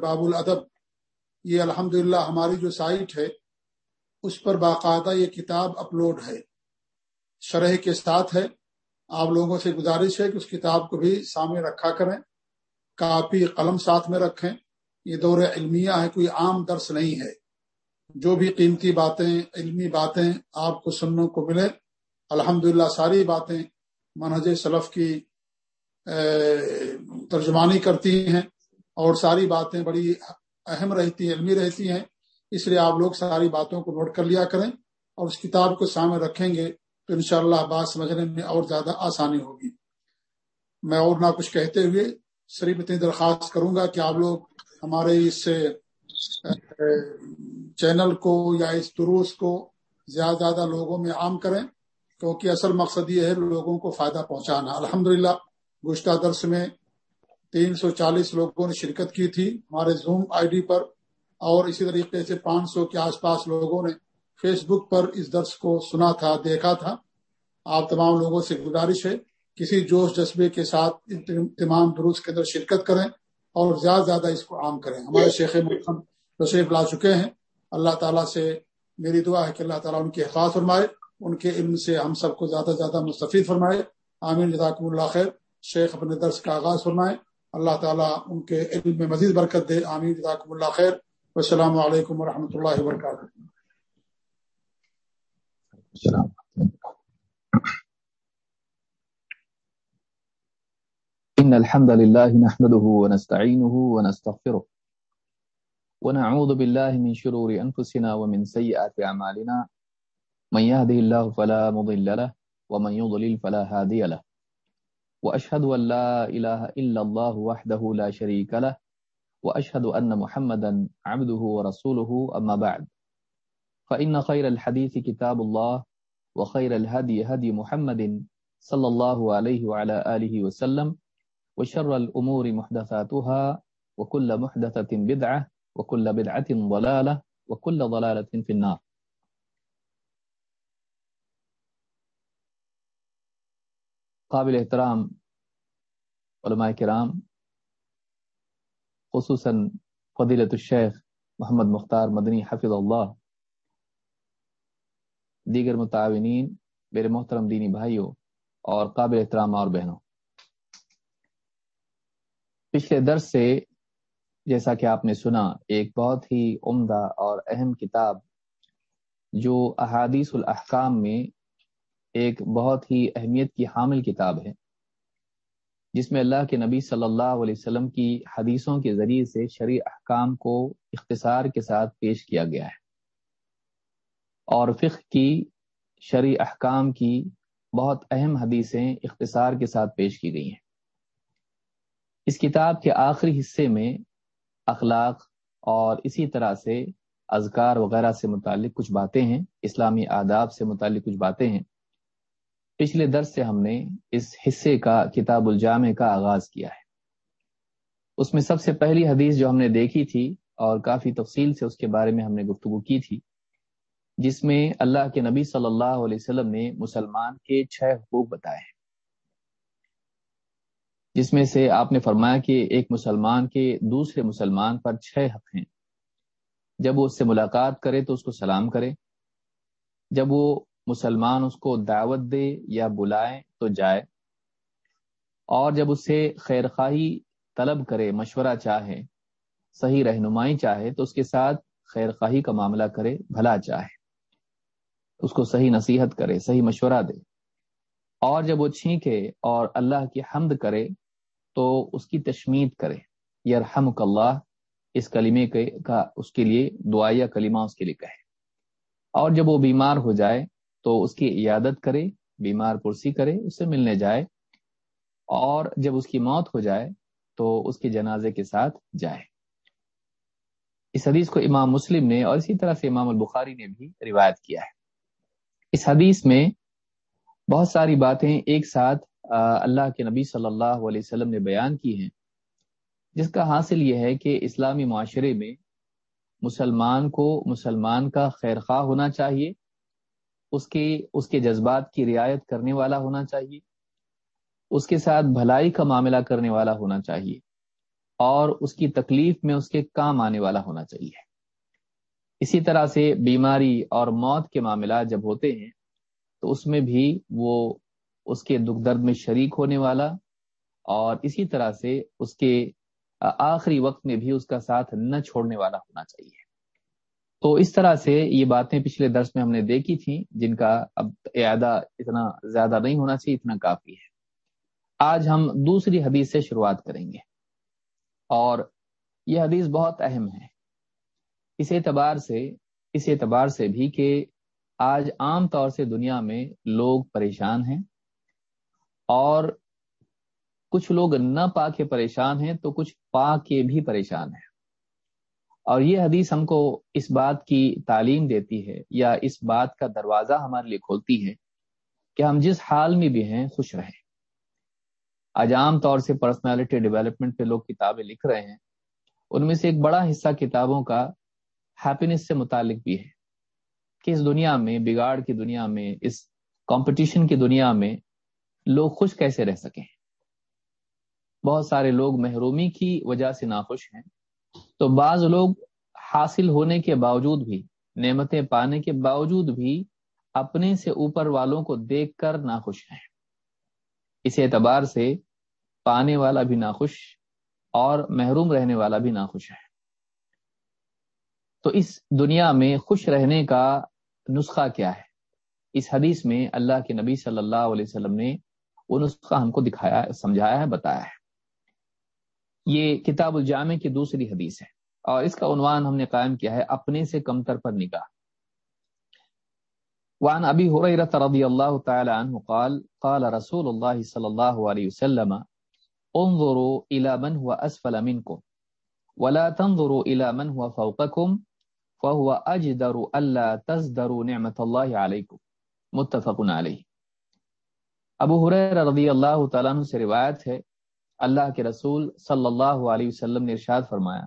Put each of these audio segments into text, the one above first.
باب الادب۔ یہ الحمد ہماری جو سائٹ ہے، اس پر باقاعدہ یہ کتاب اپلوڈ ہے۔ شرح کے ساتھ ہے۔ آپ لوگوں سے گزارش ہے کہ اس کتاب کو بھی سامنے رکھا کریں۔ کاپی قلم ساتھ میں رکھیں۔ یہ دور علمیہ ہے، کوئی عام درس نہیں ہے۔ جو بھی قیمتی باتیں، علمی باتیں آپ کو سننے کو ملے الحمد ساری باتیں منہج سلف کی ترجمانی کرتی ہیں۔ اور ساری باتیں بڑی اہم رہتی ہیں، علمی رہتی ہیں۔ اس لیے آپ لوگ ساری باتوں کو نوٹ کر لیا کریں اور اس کتاب کو سامنے رکھیں گے تو انشاءاللہ بات سمجھنے میں اور زیادہ آسانی ہوگی۔ میں اور نہ کچھ کہتے ہوئے صرف اتنی درخواست کروں گا کہ آپ لوگ ہمارے اس چینل کو یا اس دروس کو زیادہ زیادہ لوگوں میں عام کریں کیونکہ اصل مقصد یہ ہے لوگوں کو فائدہ پہنچانا۔ الحمد للہ گزشتہ درس میں تین سو چالیس لوگوں نے شرکت کی تھی ہمارے زوم آئی ڈی پر اور اسی طریقے سے پانچ سو کے آس پاس لوگوں نے فیس بک پر اس درس کو سنا تھا دیکھا تھا۔ آپ تمام لوگوں سے گزارش ہے کسی جوش جذبے کے ساتھ تمام درست کے اندر شرکت کریں اور زیادہ زیادہ اس کو عام کریں۔ ہمارے شیخ محمد تشریف لا چکے ہیں۔ اللہ تعالیٰ سے میری دعا ہے کہ اللہ تعالیٰ ان کی حفاظ فرمائے ان کے علم سے ہم سب کو زیادہ زیادہ مستفید فرمائے۔ آمین جزاکم اللہ خیر۔ شیخ اپنے درس کا آغاز فرمائے۔ اللہ تعالیٰ ان کے علم میں مزید برکت دے. آمین. جزاکم اللہ خیر. السلام علیکم ورحمۃ اللہ وبرکاتہ. إن الحمد لله نحمده ونستعينه ونستغفره ونعوذ بالله من شرور أنفسنا ومن سيئات أعمالنا من يهده الله فلا مضل له ومن يضلل فلا هادي له. وأشهد أن لا إله إلا الله وحده لا شريك له، وأشهد أن محمدا عبده ورسوله، أما بعد. فإن خير الحديث كتاب الله، وخير الهدي هدي محمد صلى الله عليه وعلى آله وسلم، وشر الأمور محدثاتها، وكل محدثة بدعة، وكل بدعة ضلالة، وكل ضلالة في النار. قابل احترام علماء کرام، خصوصاً فضیلت الشیخ محمد مختار مدنی حفظ اللہ، دیگر متعاونین، میرے محترم دینی بھائیوں اور قابل احترام اور بہنوں۔ پچھلے درس سے جیسا کہ آپ نے سنا، ایک بہت ہی عمدہ اور اہم کتاب جو احادیث الاحکام میں ایک بہت ہی اہمیت کی حامل کتاب ہے، جس میں اللہ کے نبی صلی اللہ علیہ وسلم کی حدیثوں کے ذریعے سے شرع احکام کو اختصار کے ساتھ پیش کیا گیا ہے۔ اور فقہ کی شرع احکام کی بہت اہم حدیثیں اختصار کے ساتھ پیش کی گئی ہیں۔ اس کتاب کے آخری حصے میں اخلاق اور اسی طرح سے اذکار وغیرہ سے متعلق کچھ باتیں ہیں، اسلامی آداب سے متعلق کچھ باتیں ہیں۔ پچھلے درس سے ہم نے اس حصے کا، کتاب الجامع کا آغاز کیا ہے۔ اس میں سب سے پہلی حدیث جو ہم نے دیکھی تھی اور کافی تفصیل سے اس کے بارے میں ہم نے گفتگو کی تھی، جس میں اللہ کے نبی صلی اللہ علیہ وسلم نے مسلمان کے چھ حقوق بتائے ہیں۔ جس میں سے آپ نے فرمایا کہ ایک مسلمان کے دوسرے مسلمان پر چھ حق ہیں۔ جب وہ اس سے ملاقات کرے تو اس کو سلام کرے۔ جب وہ مسلمان اس کو دعوت دے یا بلائے تو جائے۔ اور جب اسے خیر خواہی طلب کرے، مشورہ چاہے، صحیح رہنمائی چاہے، تو اس کے ساتھ خیر خواہی کا معاملہ کرے، بھلا چاہے۔ اس کو صحیح نصیحت کرے، صحیح مشورہ دے۔ اور جب وہ چھینکے اور اللہ کی حمد کرے، تو اس کی تشمید کرے۔ یرحم اللہ، اس کلمے کا اس کے لیے دعائیا کلمہ اس کے لیے کہے۔ اور جب وہ بیمار ہو جائے تو اس کی عیادت کرے، بیمار پرسی کرے، اس سے ملنے جائے اور جب اس کی موت ہو جائے تو اس کے جنازے کے ساتھ جائے۔ اس حدیث کو امام مسلم نے اور اسی طرح سے امام البخاری نے بھی روایت کیا ہے۔ اس حدیث میں بہت ساری باتیں ایک ساتھ اللہ کے نبی صلی اللہ علیہ وسلم نے بیان کی ہیں، جس کا حاصل یہ ہے کہ اسلامی معاشرے میں مسلمان کو مسلمان کا خیر خواہ ہونا چاہیے اس کے اس کے جذبات کی رعایت کرنے والا ہونا چاہیے۔ اس کے ساتھ بھلائی کا معاملہ کرنے والا ہونا چاہیے۔ اور اس کی تکلیف میں اس کے کام آنے والا ہونا چاہیے۔ اسی طرح سے بیماری اور موت کے معاملات جب ہوتے ہیں، تو اس میں بھی وہ اس کے دکھ درد میں شریک ہونے والا اور اسی طرح سے اس کے، آخری وقت میں بھی اس کا ساتھ نہ چھوڑنے والا ہونا چاہیے۔ تو اس طرح سے یہ باتیں پچھلے درس میں ہم نے دیکھی تھیں، جن کا اب اعادہ اتنا زیادہ نہیں ہونا چاہیے، اتنا کافی ہے۔ آج ہم دوسری حدیث سے شروعات کریں گے۔ اور یہ حدیث بہت اہم ہے۔ اس اعتبار سے، اس اعتبار سے بھی کہ آج عام طور سے دنیا میں لوگ پریشان ہیں۔ اور کچھ لوگ نہ پا کے پریشان ہیں تو کچھ پا کے بھی پریشان ہیں۔ اور یہ حدیث ہم کو اس بات کی تعلیم دیتی ہے یا اس بات کا دروازہ ہمارے لیے کھولتی ہے کہ ہم جس حال میں بھی ہیں، خوش رہیں۔ آج عام طور سے پرسنالٹی ڈیولپمنٹ پہ لوگ کتابیں لکھ رہے ہیں۔ ان میں سے ایک بڑا حصہ کتابوں کا ہیپینس سے متعلق بھی ہے کہ اس دنیا میں، بگاڑ کی دنیا میں، اس کمپٹیشن کی دنیا میں لوگ خوش کیسے رہ سکیں۔ بہت سارے لوگ محرومی کی وجہ سے ناخوش ہیں۔ تو بعض لوگ حاصل ہونے کے باوجود بھی، نعمتیں پانے کے باوجود بھی اپنے سے اوپر والوں کو دیکھ کر ناخوش ہیں۔ اس اعتبار سے پانے والا بھی ناخوش اور محروم رہنے والا بھی ناخوش ہے۔ تو اس دنیا میں خوش رہنے کا نسخہ کیا ہے؟ اس حدیث میں اللہ کے نبی صلی اللہ علیہ وسلم نے وہ نسخہ ہم کو دکھایا، سمجھایا ہے، بتایا ہے۔ یہ کتاب الجامع کی دوسری حدیث ہے اور اس کا عنوان ہم نے قائم کیا ہے، اپنے سے کمتر پر نگاہ۔ وعن ابی حریرہ رضی اللہ تعالی عنہ قال قال رسول اللہ صلی اللہ علیہ وسلم، انظروا الى من هو اسفل منكم ولا تنظروا الى من هو فوقكم فهو اجدر الا تزدروا نعمت اللہ علیکم۔ متفق علیہ۔ ابو حریرہ رضی اللہ تعالی عنہ سے روایت ہے اللہ کے رسول صلی اللہ علیہ وسلم نے ارشاد فرمایا،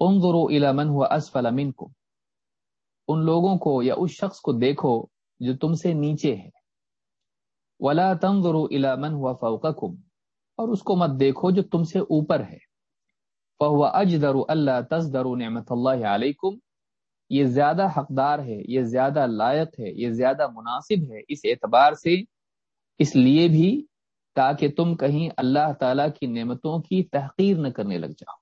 انظروا الى من هو اسفل منكم ان لوگوں کو یا اس شخص کو دیکھو جو تم سے نیچے ہے۔ ولا تنظروا الى من هو فوقكم اور اس کو مت دیکھو جو تم سے اوپر ہے۔ فهو اجدر الا تصدروا نعمت اللہ علیکم، یہ زیادہ حقدار ہے، یہ زیادہ لائق ہے، یہ زیادہ مناسب ہے اس اعتبار سے، اس لیے بھی تاکہ تم کہیں اللہ تعالی کی نعمتوں کی تحقیر نہ کرنے لگ جاؤ۔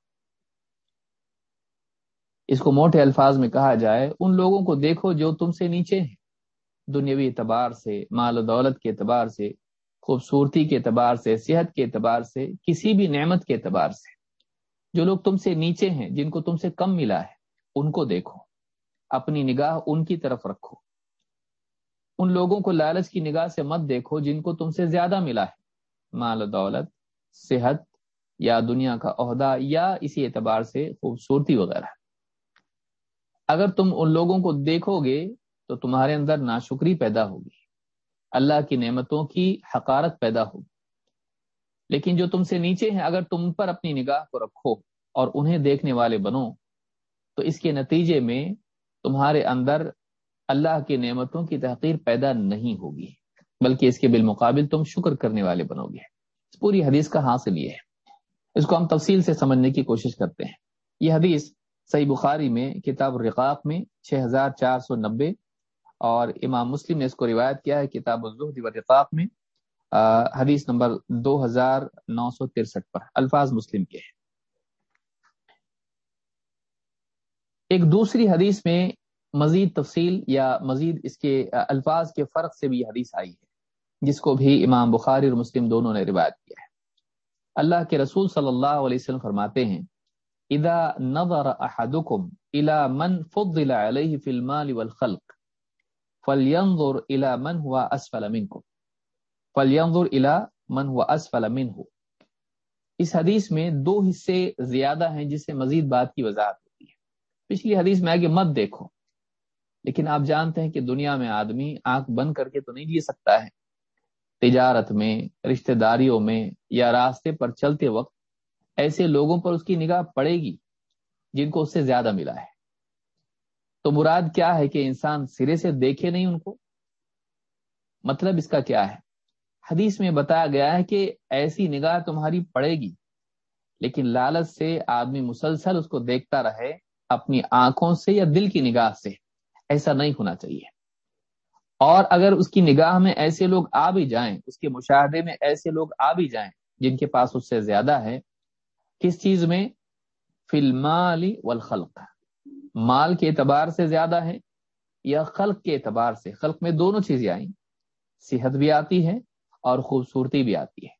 اس کو موٹے الفاظ میں کہا جائے، ان لوگوں کو دیکھو جو تم سے نیچے ہیں۔ دنیاوی اعتبار سے، مال و دولت کے اعتبار سے، خوبصورتی کے اعتبار سے، صحت کے اعتبار سے، کسی بھی نعمت کے اعتبار سے۔ جو لوگ تم سے نیچے ہیں، جن کو تم سے کم ملا ہے، ان کو دیکھو۔ اپنی نگاہ ان کی طرف رکھو۔ ان لوگوں کو لالچ کی نگاہ سے مت دیکھو جن کو تم سے زیادہ ملا ہے۔ مال و دولت، صحت یا دنیا کا عہدہ یا اسی اعتبار سے خوبصورتی وغیرہ۔ اگر تم ان لوگوں کو دیکھو گے تو تمہارے اندر ناشکری پیدا ہوگی، اللہ کی نعمتوں کی حقارت پیدا ہوگی۔ لیکن جو تم سے نیچے ہیں، اگر تم پر اپنی نگاہ کو رکھو اور انہیں دیکھنے والے بنو، تو اس کے نتیجے میں تمہارے اندر اللہ کی نعمتوں کی تحقیر پیدا نہیں ہوگی۔ بلکہ اس کے بالمقابل تم شکر کرنے والے بنو گے۔ اس پوری حدیث کا حاصل یہ ہے۔ اس کو ہم تفصیل سے سمجھنے کی کوشش کرتے ہیں۔ یہ حدیث صحیح بخاری میں، کتاب الرقاق میں چھ ہزار چار سو نبے اور امام مسلم نے اس کو روایت کیا ہے، کتاب الرقاق میں حدیث نمبر دو ہزار نو سو ترسٹھ پر۔ الفاظ مسلم کے ہیں۔ ایک دوسری حدیث میں مزید تفصیل یا مزید اس کے الفاظ کے فرق سے بھی حدیث آئی ہے۔ جس کو بھی امام بخاری اور مسلم دونوں نے روایت کیا ہے۔ اللہ کے رسول صلی اللہ علیہ وسلم فرماتے ہیں، اذا نظر احدكم الى من فضل عليه في المال والخلق فلينظر الى من هو اسفل منكم فلينظر الى من هو اسفل منه۔ اس حدیث میں دو حصے زیادہ ہیں جس سے مزید بات کی وضاحت ہوتی ہے۔ پچھلی حدیث میں آگے مت دیکھو، لیکن آپ جانتے ہیں کہ دنیا میں آدمی آنکھ بند کر کے تو نہیں جی سکتا ہے۔ تجارت میں، رشتہ داریوں میں یا راستے پر چلتے وقت ایسے لوگوں پر اس کی نگاہ پڑے گی جن کو اس سے زیادہ ملا ہے۔ تو مراد کیا ہے کہ انسان سرے سے دیکھے نہیں ان کو؟ مطلب اس کا کیا ہے؟ حدیث میں بتایا گیا ہے کہ ایسی نگاہ تمہاری پڑے گی، لیکن لالچ سے آدمی مسلسل اس کو دیکھتا رہے اپنی آنکھوں سے یا دل کی نگاہ سے۔ ایسا نہیں ہونا چاہیے۔ اور اگر اس کی نگاہ میں ایسے لوگ آ بھی جائیں، اس کے مشاہدے میں ایسے لوگ آ بھی جائیں جن کے پاس اس سے زیادہ ہے، کس چیز میں؟ فلم والخلق۔ مال کے اعتبار سے زیادہ ہے یا خلق کے اعتبار سے؟ خلق میں دونوں چیزیں آئیں۔ صحت بھی آتی ہے اور خوبصورتی بھی آتی ہے۔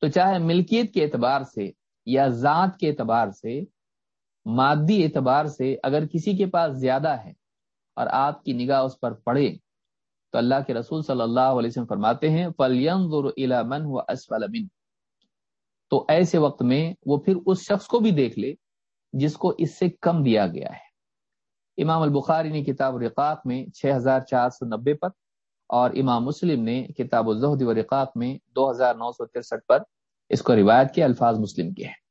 تو چاہے ملکیت کے اعتبار سے یا ذات کے اعتبار سے، مادی اعتبار سے اگر کسی کے پاس زیادہ ہے اور آپ کی نگاہ اس پر پڑے۔ تو اللہ کے رسول صلی اللہ علیہ وسلم فرماتے ہیں تو ایسے وقت میں وہ پھر اس شخص کو بھی دیکھ لے جس کو اس سے کم دیا گیا ہے۔ امام البخاری نے کتاب رقاق میں چھ ہزار چار سو نبے پر اور امام مسلم نے کتاب الزہد و رقاق میں دو ہزار نو سو ترسٹھ پر اس کو روایت کے الفاظ مسلم کے ہیں۔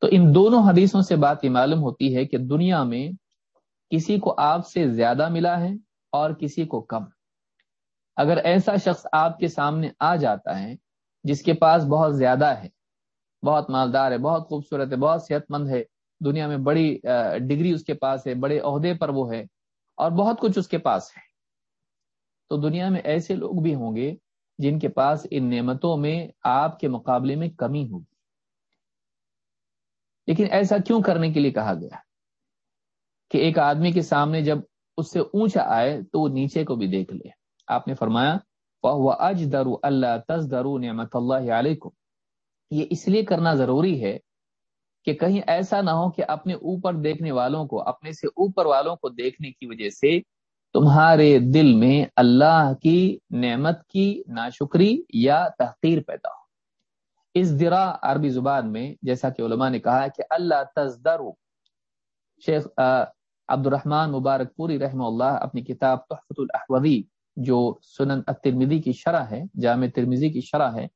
تو ان دونوں حدیثوں سے بات یہ معلوم ہوتی ہے کہ دنیا میں کسی کو آپ سے زیادہ ملا ہے اور کسی کو کم۔ اگر ایسا شخص آپ کے سامنے آ جاتا ہے جس کے پاس بہت زیادہ ہے، بہت مالدار ہے، بہت خوبصورت ہے، بہت صحت مند ہے، دنیا میں بڑی ڈگری اس کے پاس ہے، بڑے عہدے پر وہ ہے اور بہت کچھ اس کے پاس ہے، تو دنیا میں ایسے لوگ بھی ہوں گے جن کے پاس ان نعمتوں میں آپ کے مقابلے میں کمی ہوگی۔ لیکن ایسا کیوں کرنے کے لیے کہا گیا؟ کہ ایک آدمی کے سامنے جب اس سے اونچا آئے تو وہ نیچے کو بھی دیکھ لے۔ آپ نے فرمایا اج درو اللہ تز درو نعمت اللہ علیہ یہ اس لیے کرنا ضروری ہے کہ کہیں ایسا نہ ہو کہ اپنے اوپر دیکھنے والوں کو، اپنے سے اوپر والوں کو دیکھنے کی وجہ سے تمہارے دل میں اللہ کی نعمت کی ناشکری یا تحقیر پیدا ہو۔ اس درا عربی زبان میں جیسا کہ علماء نے کہا کہ اللہ تزدرو، شیخ عبد الرحمن مبارک پوری رحمہ اللہ اپنی کتاب تحفت الاحوذی، جو سنن الترمذی کی شرح ہے، جامع ترمذی کی شرح ہے،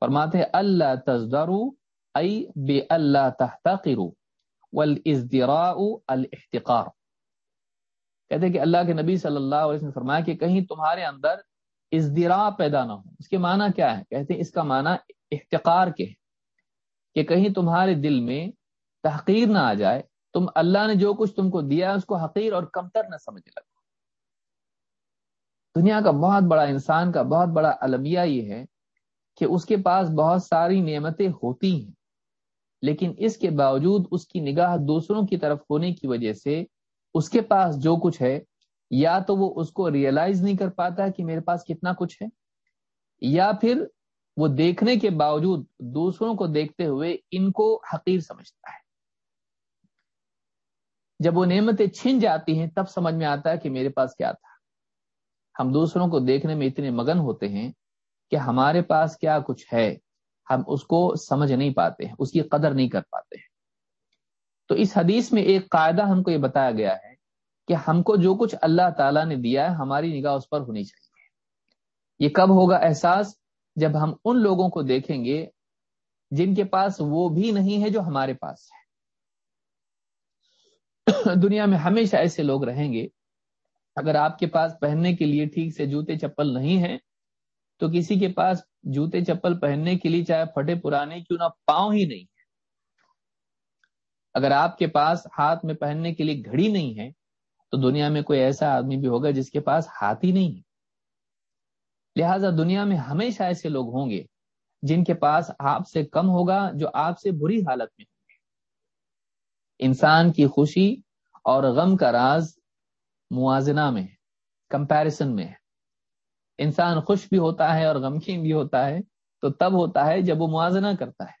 فرماتے ہیں اللہ تزدرو ای بے اللہ تحتقرو والازدراء الاحتقار. کہتے ہیں کہ اللہ کے نبی صلی اللہ علیہ وسلم نے فرمایا کہ کہیں تمہارے اندر ازدراء پیدا نہ ہو۔ اس کے معنی کیا ہے؟ کہتے ہیں، اس کا معنی احتقار کے ہے کہ کہیں تمہارے دل میں تحقیر نہ آ جائے تم اللہ نے جو کچھ تم کو دیا اس کو حقیر اور کمتر نہ سمجھ لگو۔ دنیا کا بہت بڑا انسان کا بہت بڑا المیہ یہ ہے کہ اس کے پاس بہت ساری نعمتیں ہوتی ہیں، لیکن اس کے باوجود اس کی نگاہ دوسروں کی طرف ہونے کی وجہ سے اس کے پاس جو کچھ ہے، یا تو وہ اس کو ریئلائز نہیں کر پاتا کہ میرے پاس کتنا کچھ ہے، یا پھر وہ دیکھنے کے باوجود دوسروں کو دیکھتے ہوئے ان کو حقیر سمجھتا ہے۔ جب وہ نعمتیں چھن جاتی ہیں، تب سمجھ میں آتا ہے کہ میرے پاس کیا تھا۔ ہم دوسروں کو دیکھنے میں اتنے مگن ہوتے ہیں کہ ہمارے پاس کیا کچھ ہے، ہم اس کو سمجھ نہیں پاتے ہیں اس کی قدر نہیں کر پاتے۔ ہیں تو اس حدیث میں ایک قاعدہ ہم کو یہ بتایا گیا ہے کہ ہم کو جو کچھ اللہ تعالیٰ نے دیا ہے، ہماری نگاہ اس پر ہونی چاہیے۔ یہ کب ہوگا احساس؟ جب ہم ان لوگوں کو دیکھیں گے جن کے پاس وہ بھی نہیں ہے جو ہمارے پاس ہے۔ دنیا میں ہمیشہ ایسے لوگ رہیں گے، اگر آپ کے پاس پہننے کے لیے ٹھیک سے جوتے چپل نہیں ہیں، تو کسی کے پاس جوتے چپل پہننے کے لیے چاہے پھٹے پرانے کیوں نہ پاؤں ہی نہیں ہے اگر آپ کے پاس ہاتھ میں پہننے کے لیے گھڑی نہیں ہے، تو دنیا میں کوئی ایسا آدمی بھی ہوگا جس کے پاس ہاتھ ہی نہیں ہے۔ لہذا دنیا میں ہمیشہ ایسے لوگ ہوں گے جن کے پاس آپ سے کم ہوگا، جو آپ سے بری حالت میں انسان کی خوشی اور غم کا راز موازنہ میں ہے کمپیرسن میں ہے۔ انسان خوش بھی ہوتا ہے اور غمکین بھی ہوتا ہے، تو تب ہوتا ہے جب وہ موازنہ کرتا ہے۔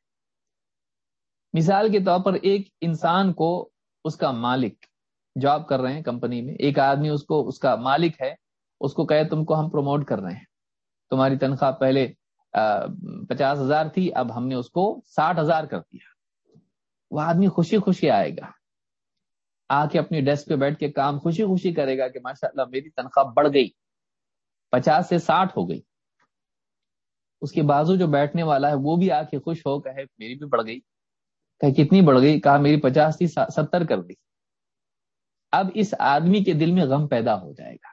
مثال کے طور پر ایک انسان کو اس کا مالک جاب کر رہے ہیں کمپنی میں، ایک آدمی اس کو، اس کا مالک ہے، اس کو کہے تم کو ہم پروموٹ کر رہے ہیں۔ تمہاری تنخواہ پہلے پچاس ہزار تھی، اب ہم نے اس کو ساٹھ ہزار کر دیا۔ وہ آدمی خوشی خوشی آئے گا۔ آ کے اپنی ڈیسک پہ بیٹھ کے کام خوشی خوشی کرے گا کہ ماشاء اللہ میری تنخواہ بڑھ گئی۔ پچاس سے ساٹھ ہو گئی۔ اس کے بازو جو بیٹھنے والا ہے وہ بھی آ کے خوش ہو کہے میری بھی بڑھ گئی۔ کہ کتنی بڑھ گئی؟ کہا میری پچاس تھی ستر کر دی۔ اب اس آدمی کے دل میں غم پیدا ہو جائے گا۔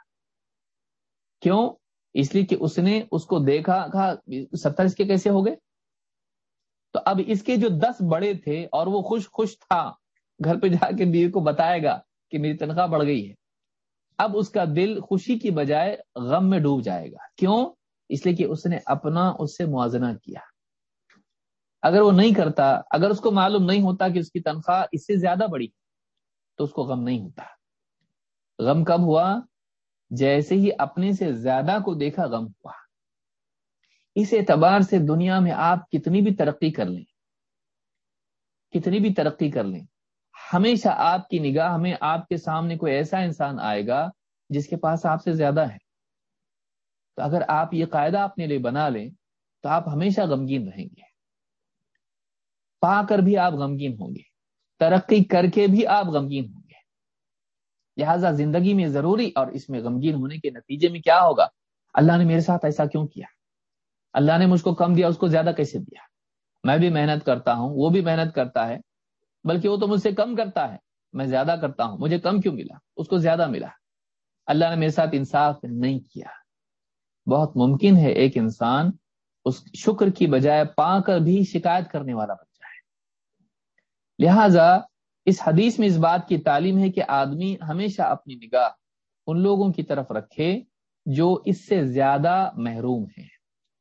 کیوں؟ اس لیے کہ اس نے اس کو دیکھا، کہا ستر اس کے کیسے ہو گئے؟ تو اب اس کے جو دس بڑے تھے اور وہ خوش خوش تھا، گھر پہ جا کے بیوی کو بتائے گا کہ میری تنخواہ بڑھ گئی ہے۔ اب اس کا دل خوشی کی بجائے غم میں ڈوب جائے گا۔ کیوں؟ اس لیے کہ اس نے اپنا اس سے موازنہ کیا۔ اگر وہ نہیں کرتا، اگر اس کو معلوم نہیں ہوتا کہ اس کی تنخواہ اس سے زیادہ بڑی تو اس کو غم نہیں ہوتا۔ غم کب ہوا؟ جیسے ہی اپنے سے زیادہ کو دیکھا، غم ہوا۔ اس اعتبار سے دنیا میں آپ کتنی بھی ترقی کر لیں، کتنی بھی ترقی کر لیں، ہمیشہ آپ کی نگاہ میں آپ کے سامنے کوئی ایسا انسان آئے گا جس کے پاس آپ سے زیادہ ہے۔ تو اگر آپ یہ قاعدہ اپنے لیے بنا لیں تو آپ ہمیشہ غمگین رہیں گے۔ پا کر بھی آپ غمگین ہوں گے، ترقی کر کے بھی آپ غمگین ہوں گے۔ لہذا زندگی میں ضروری اور اس میں غمگین ہونے کے نتیجے میں کیا ہوگا؟ اللہ نے میرے ساتھ ایسا کیوں کیا؟ اللہ نے مجھ کو کم دیا، اس کو زیادہ کیسے دیا؟ میں بھی محنت کرتا ہوں، وہ بھی محنت کرتا ہے، بلکہ وہ تو مجھ سے کم کرتا ہے۔ میں زیادہ کرتا ہوں، مجھے کم کیوں ملا؟ اس کو زیادہ ملا۔ اللہ نے میرے ساتھ انصاف نہیں کیا۔ بہت ممکن ہے ایک انسان اس شکر کی بجائے پا کر بھی شکایت کرنے والا بن جائے۔ لہذا اس حدیث میں اس بات کی تعلیم ہے کہ آدمی ہمیشہ اپنی نگاہ ان لوگوں کی طرف رکھے جو اس سے زیادہ محروم ہیں۔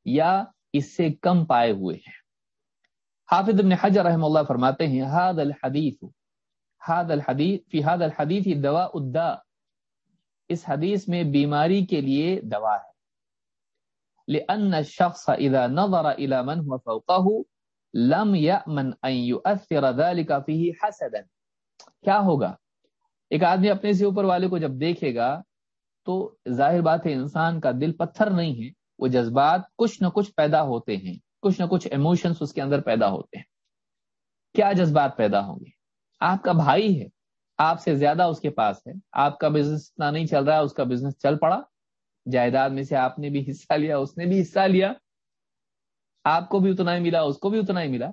یا اس سے کم پائے ہوئے ہیں۔ حافظ ابن حجر رحم اللہ فرماتے ہیں حاد الحدیث حاد الحدیث، فی حاد الحدیث دوا ادا اس حدیث میں بیماری کے لیے دوا ہے۔ لأن الشخص اذا نظر الى من هو فوقه لم يأمن ان يؤثر ذلك فيه حسدا۔ کیا ہوگا؟ ایک آدمی اپنے سے اوپر والے کو جب دیکھے گا تو ظاہر بات ہے، انسان کا دل پتھر نہیں ہے۔ وہ جذبات کچھ نہ کچھ پیدا ہوتے ہیں، کچھ نہ کچھ ایموشنس اس کے اندر پیدا ہوتے ہیں۔ کیا جذبات پیدا ہوں گے؟ آپ کا بھائی ہے، آپ سے زیادہ اس کے پاس ہے۔ آپ کا بزنس اتنا نہیں چل رہا ہے اس کا بزنس چل پڑا۔ جائیداد میں سے آپ نے بھی حصہ لیا، اس نے بھی حصہ لیا۔ آپ کو بھی اتنا ہی ملا، اس کو بھی اتنا ہی ملا۔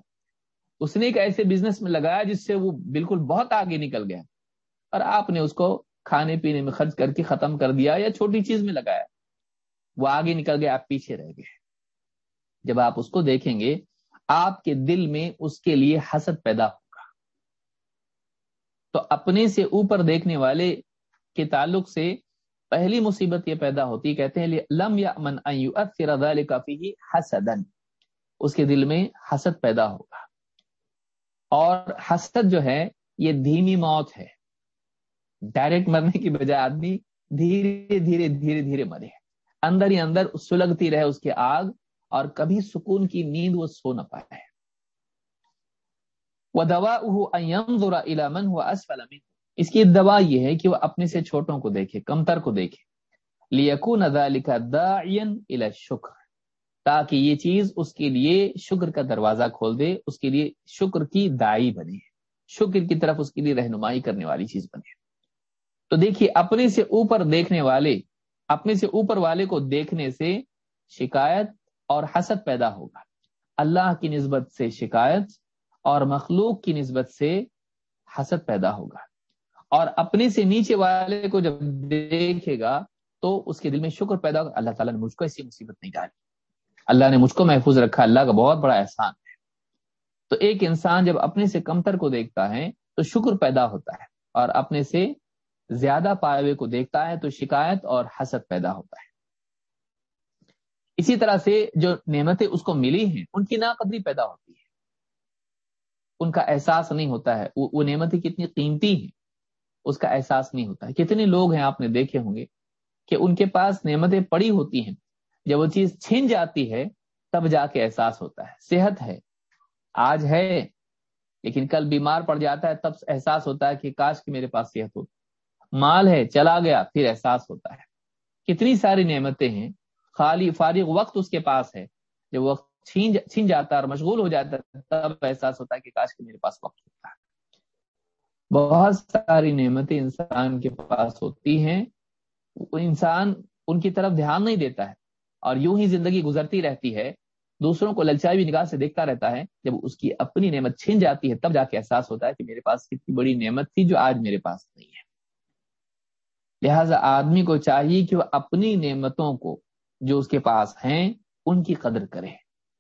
اس نے ایک ایسے بزنس میں لگایا جس سے وہ بالکل بہت آگے نکل گیا۔ اور آپ نے اس کو کھانے پینے میں خرچ کر کے ختم کر دیا یا چھوٹی چیز میں لگایا۔ وہ آگے نکل گیا آپ پیچھے رہ گئے۔ جب آپ اس کو دیکھیں گے، آپ کے دل میں اس کے لیے حسد پیدا ہوگا۔ تو اپنے سے اوپر دیکھنے والے کے تعلق سے پہلی مصیبت یہ پیدا ہوتی کہتے ہیں، لم یا من کافی حسدن اس کے دل میں حسد پیدا ہوگا۔ اور حسد جو ہے، یہ دھیمی موت ہے۔ ڈائریکٹ مرنے کی بجائے آدمی دھیرے دھیرے دھیرے دھیرے مرے۔ اندر ہی اندر سلگتی رہے اس کے آگ اور کبھی سکون کی نیند وہ سو نہ پائے۔ وہ دوا ہوا اس کی دوا یہ ہے کہ وہ اپنے سے چھوٹوں کو دیکھے، کمتر کو دیکھے۔ لیکن شکر تاکہ یہ چیز اس کے لیے شکر کا دروازہ کھول دے، اس کے لیے شکر کی دائی بنے۔ شکر کی طرف اس کے لیے رہنمائی کرنے والی چیز بنے۔ تو دیکھیے، اپنے سے اوپر دیکھنے والے اپنے سے اوپر والے کو دیکھنے سے شکایت اور حسد پیدا ہوگا۔ اللہ کی نسبت سے شکایت اور مخلوق کی نسبت سے حسد پیدا ہوگا۔ اور اپنے سے نیچے والے کو جب دیکھے گا تو اس کے دل میں شکر پیدا ہوگا۔ اللہ تعالیٰ نے مجھ کو ایسی مصیبت نہیں ڈالی۔ اللہ نے مجھ کو محفوظ رکھا۔ اللہ کا بہت بڑا احسان ہے۔ تو ایک انسان جب اپنے سے کمتر کو دیکھتا ہے تو شکر پیدا ہوتا ہے اور اپنے سے زیادہ پائے ہوئے کو دیکھتا ہے تو شکایت اور حسد پیدا ہوتا ہے۔ اسی طرح سے جو نعمتیں اس کو ملی ہیں، ان کی ناقدری پیدا ہوتی ہے۔ ان کا احساس نہیں ہوتا ہے۔ وہ نعمتیں کتنی قیمتی ہیں، اس کا احساس نہیں ہوتا ہے۔ کتنے لوگ ہیں آپ نے دیکھے ہوں گے کہ ان کے پاس نعمتیں پڑی ہوتی ہیں۔ جب وہ چیز چھن جاتی ہے، تب جا کے احساس ہوتا ہے۔ صحت ہے، آج ہے، لیکن کل بیمار پڑ جاتا ہے، تب احساس ہوتا ہے کہ کاش کی میرے پاس صحت ہوتی۔ مال ہے، چلا گیا، پھر احساس ہوتا ہے۔ کتنی ساری نعمتیں ہیں۔ خالی، فارغ وقت اس کے پاس ہے۔ جب وقت چھین چھین جاتا ہے اور مشغول ہو جاتا ہے، تب احساس ہوتا ہے کہ کاش کہ میرے پاس وقت ہوتا ہے۔ بہت ساری نعمتیں انسان کے پاس ہوتی ہیں۔ انسان ان کی طرف دھیان نہیں دیتا ہے اور یوں ہی زندگی گزرتی رہتی ہے۔ دوسروں کو للچائی بھی نگاہ سے دیکھتا رہتا ہے۔ جب اس کی اپنی نعمت چھین جاتی ہے، تب جا کے احساس ہوتا ہے کہ میرے پاس کتنی بڑی نعمت تھی جو آج میرے پاس نہیں ہے۔ لہذا آدمی کو چاہیے کہ وہ اپنی نعمتوں کو جو اس کے پاس ہیں، ان کی قدر کرے،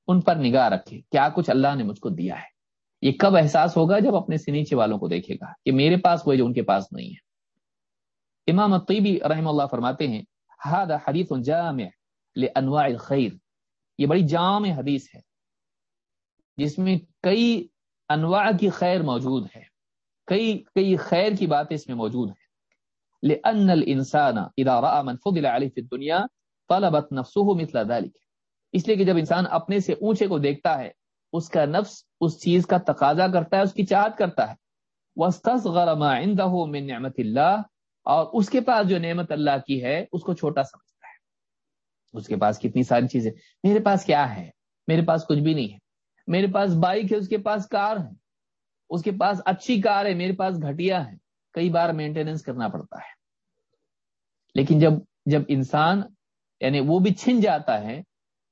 ان پر نگاہ رکھے، کیا کچھ اللہ نے مجھ کو دیا ہے؟ یہ کب احساس ہوگا جب اپنے سنیچے والوں کو دیکھے گا کہ میرے پاس وہ جو ان کے پاس نہیں ہے؟ امام الطیبی رحم اللہ فرماتے ہیں حدیث جامع لانواع الخیر. یہ بڑی جامع حدیث ہے، جس میں کئی انواع کی خیر موجود ہے، کئی کئی خیر کی باتیں اس میں موجود ہیں۔ لأن الانسان اذا راى من فضل عليه في الدنيا طلبت نفسه مثل ذلك. اس لیے کہ جب انسان اپنے سے اونچے کو دیکھتا ہے، اس کا نفس اس چیز کا تقاضا کرتا ہے، اس کی چاہت کرتا ہے۔ وَاسْتَصْغَرَ مَا عِنْدَهُ مِن نِعْمَةِ اللَّهِ، اور اس کے پاس جو نعمت اللہ کی ہے، اس کو چھوٹا سمجھتا ہے۔ اس کے پاس کتنی ساری چیزیں۔ میرے پاس کیا ہے؟ میرے پاس کچھ بھی نہیں ہے۔ میرے پاس بائک ہے، اس کے پاس کار ہے۔ اس کے پاس اچھی کار ہے، میرے پاس گھٹیا ہے۔ کئی بار مینٹیننس کرنا پڑتا ہے۔ لیکن جب جب انسان یعنی وہ بھی چھن جاتا ہے،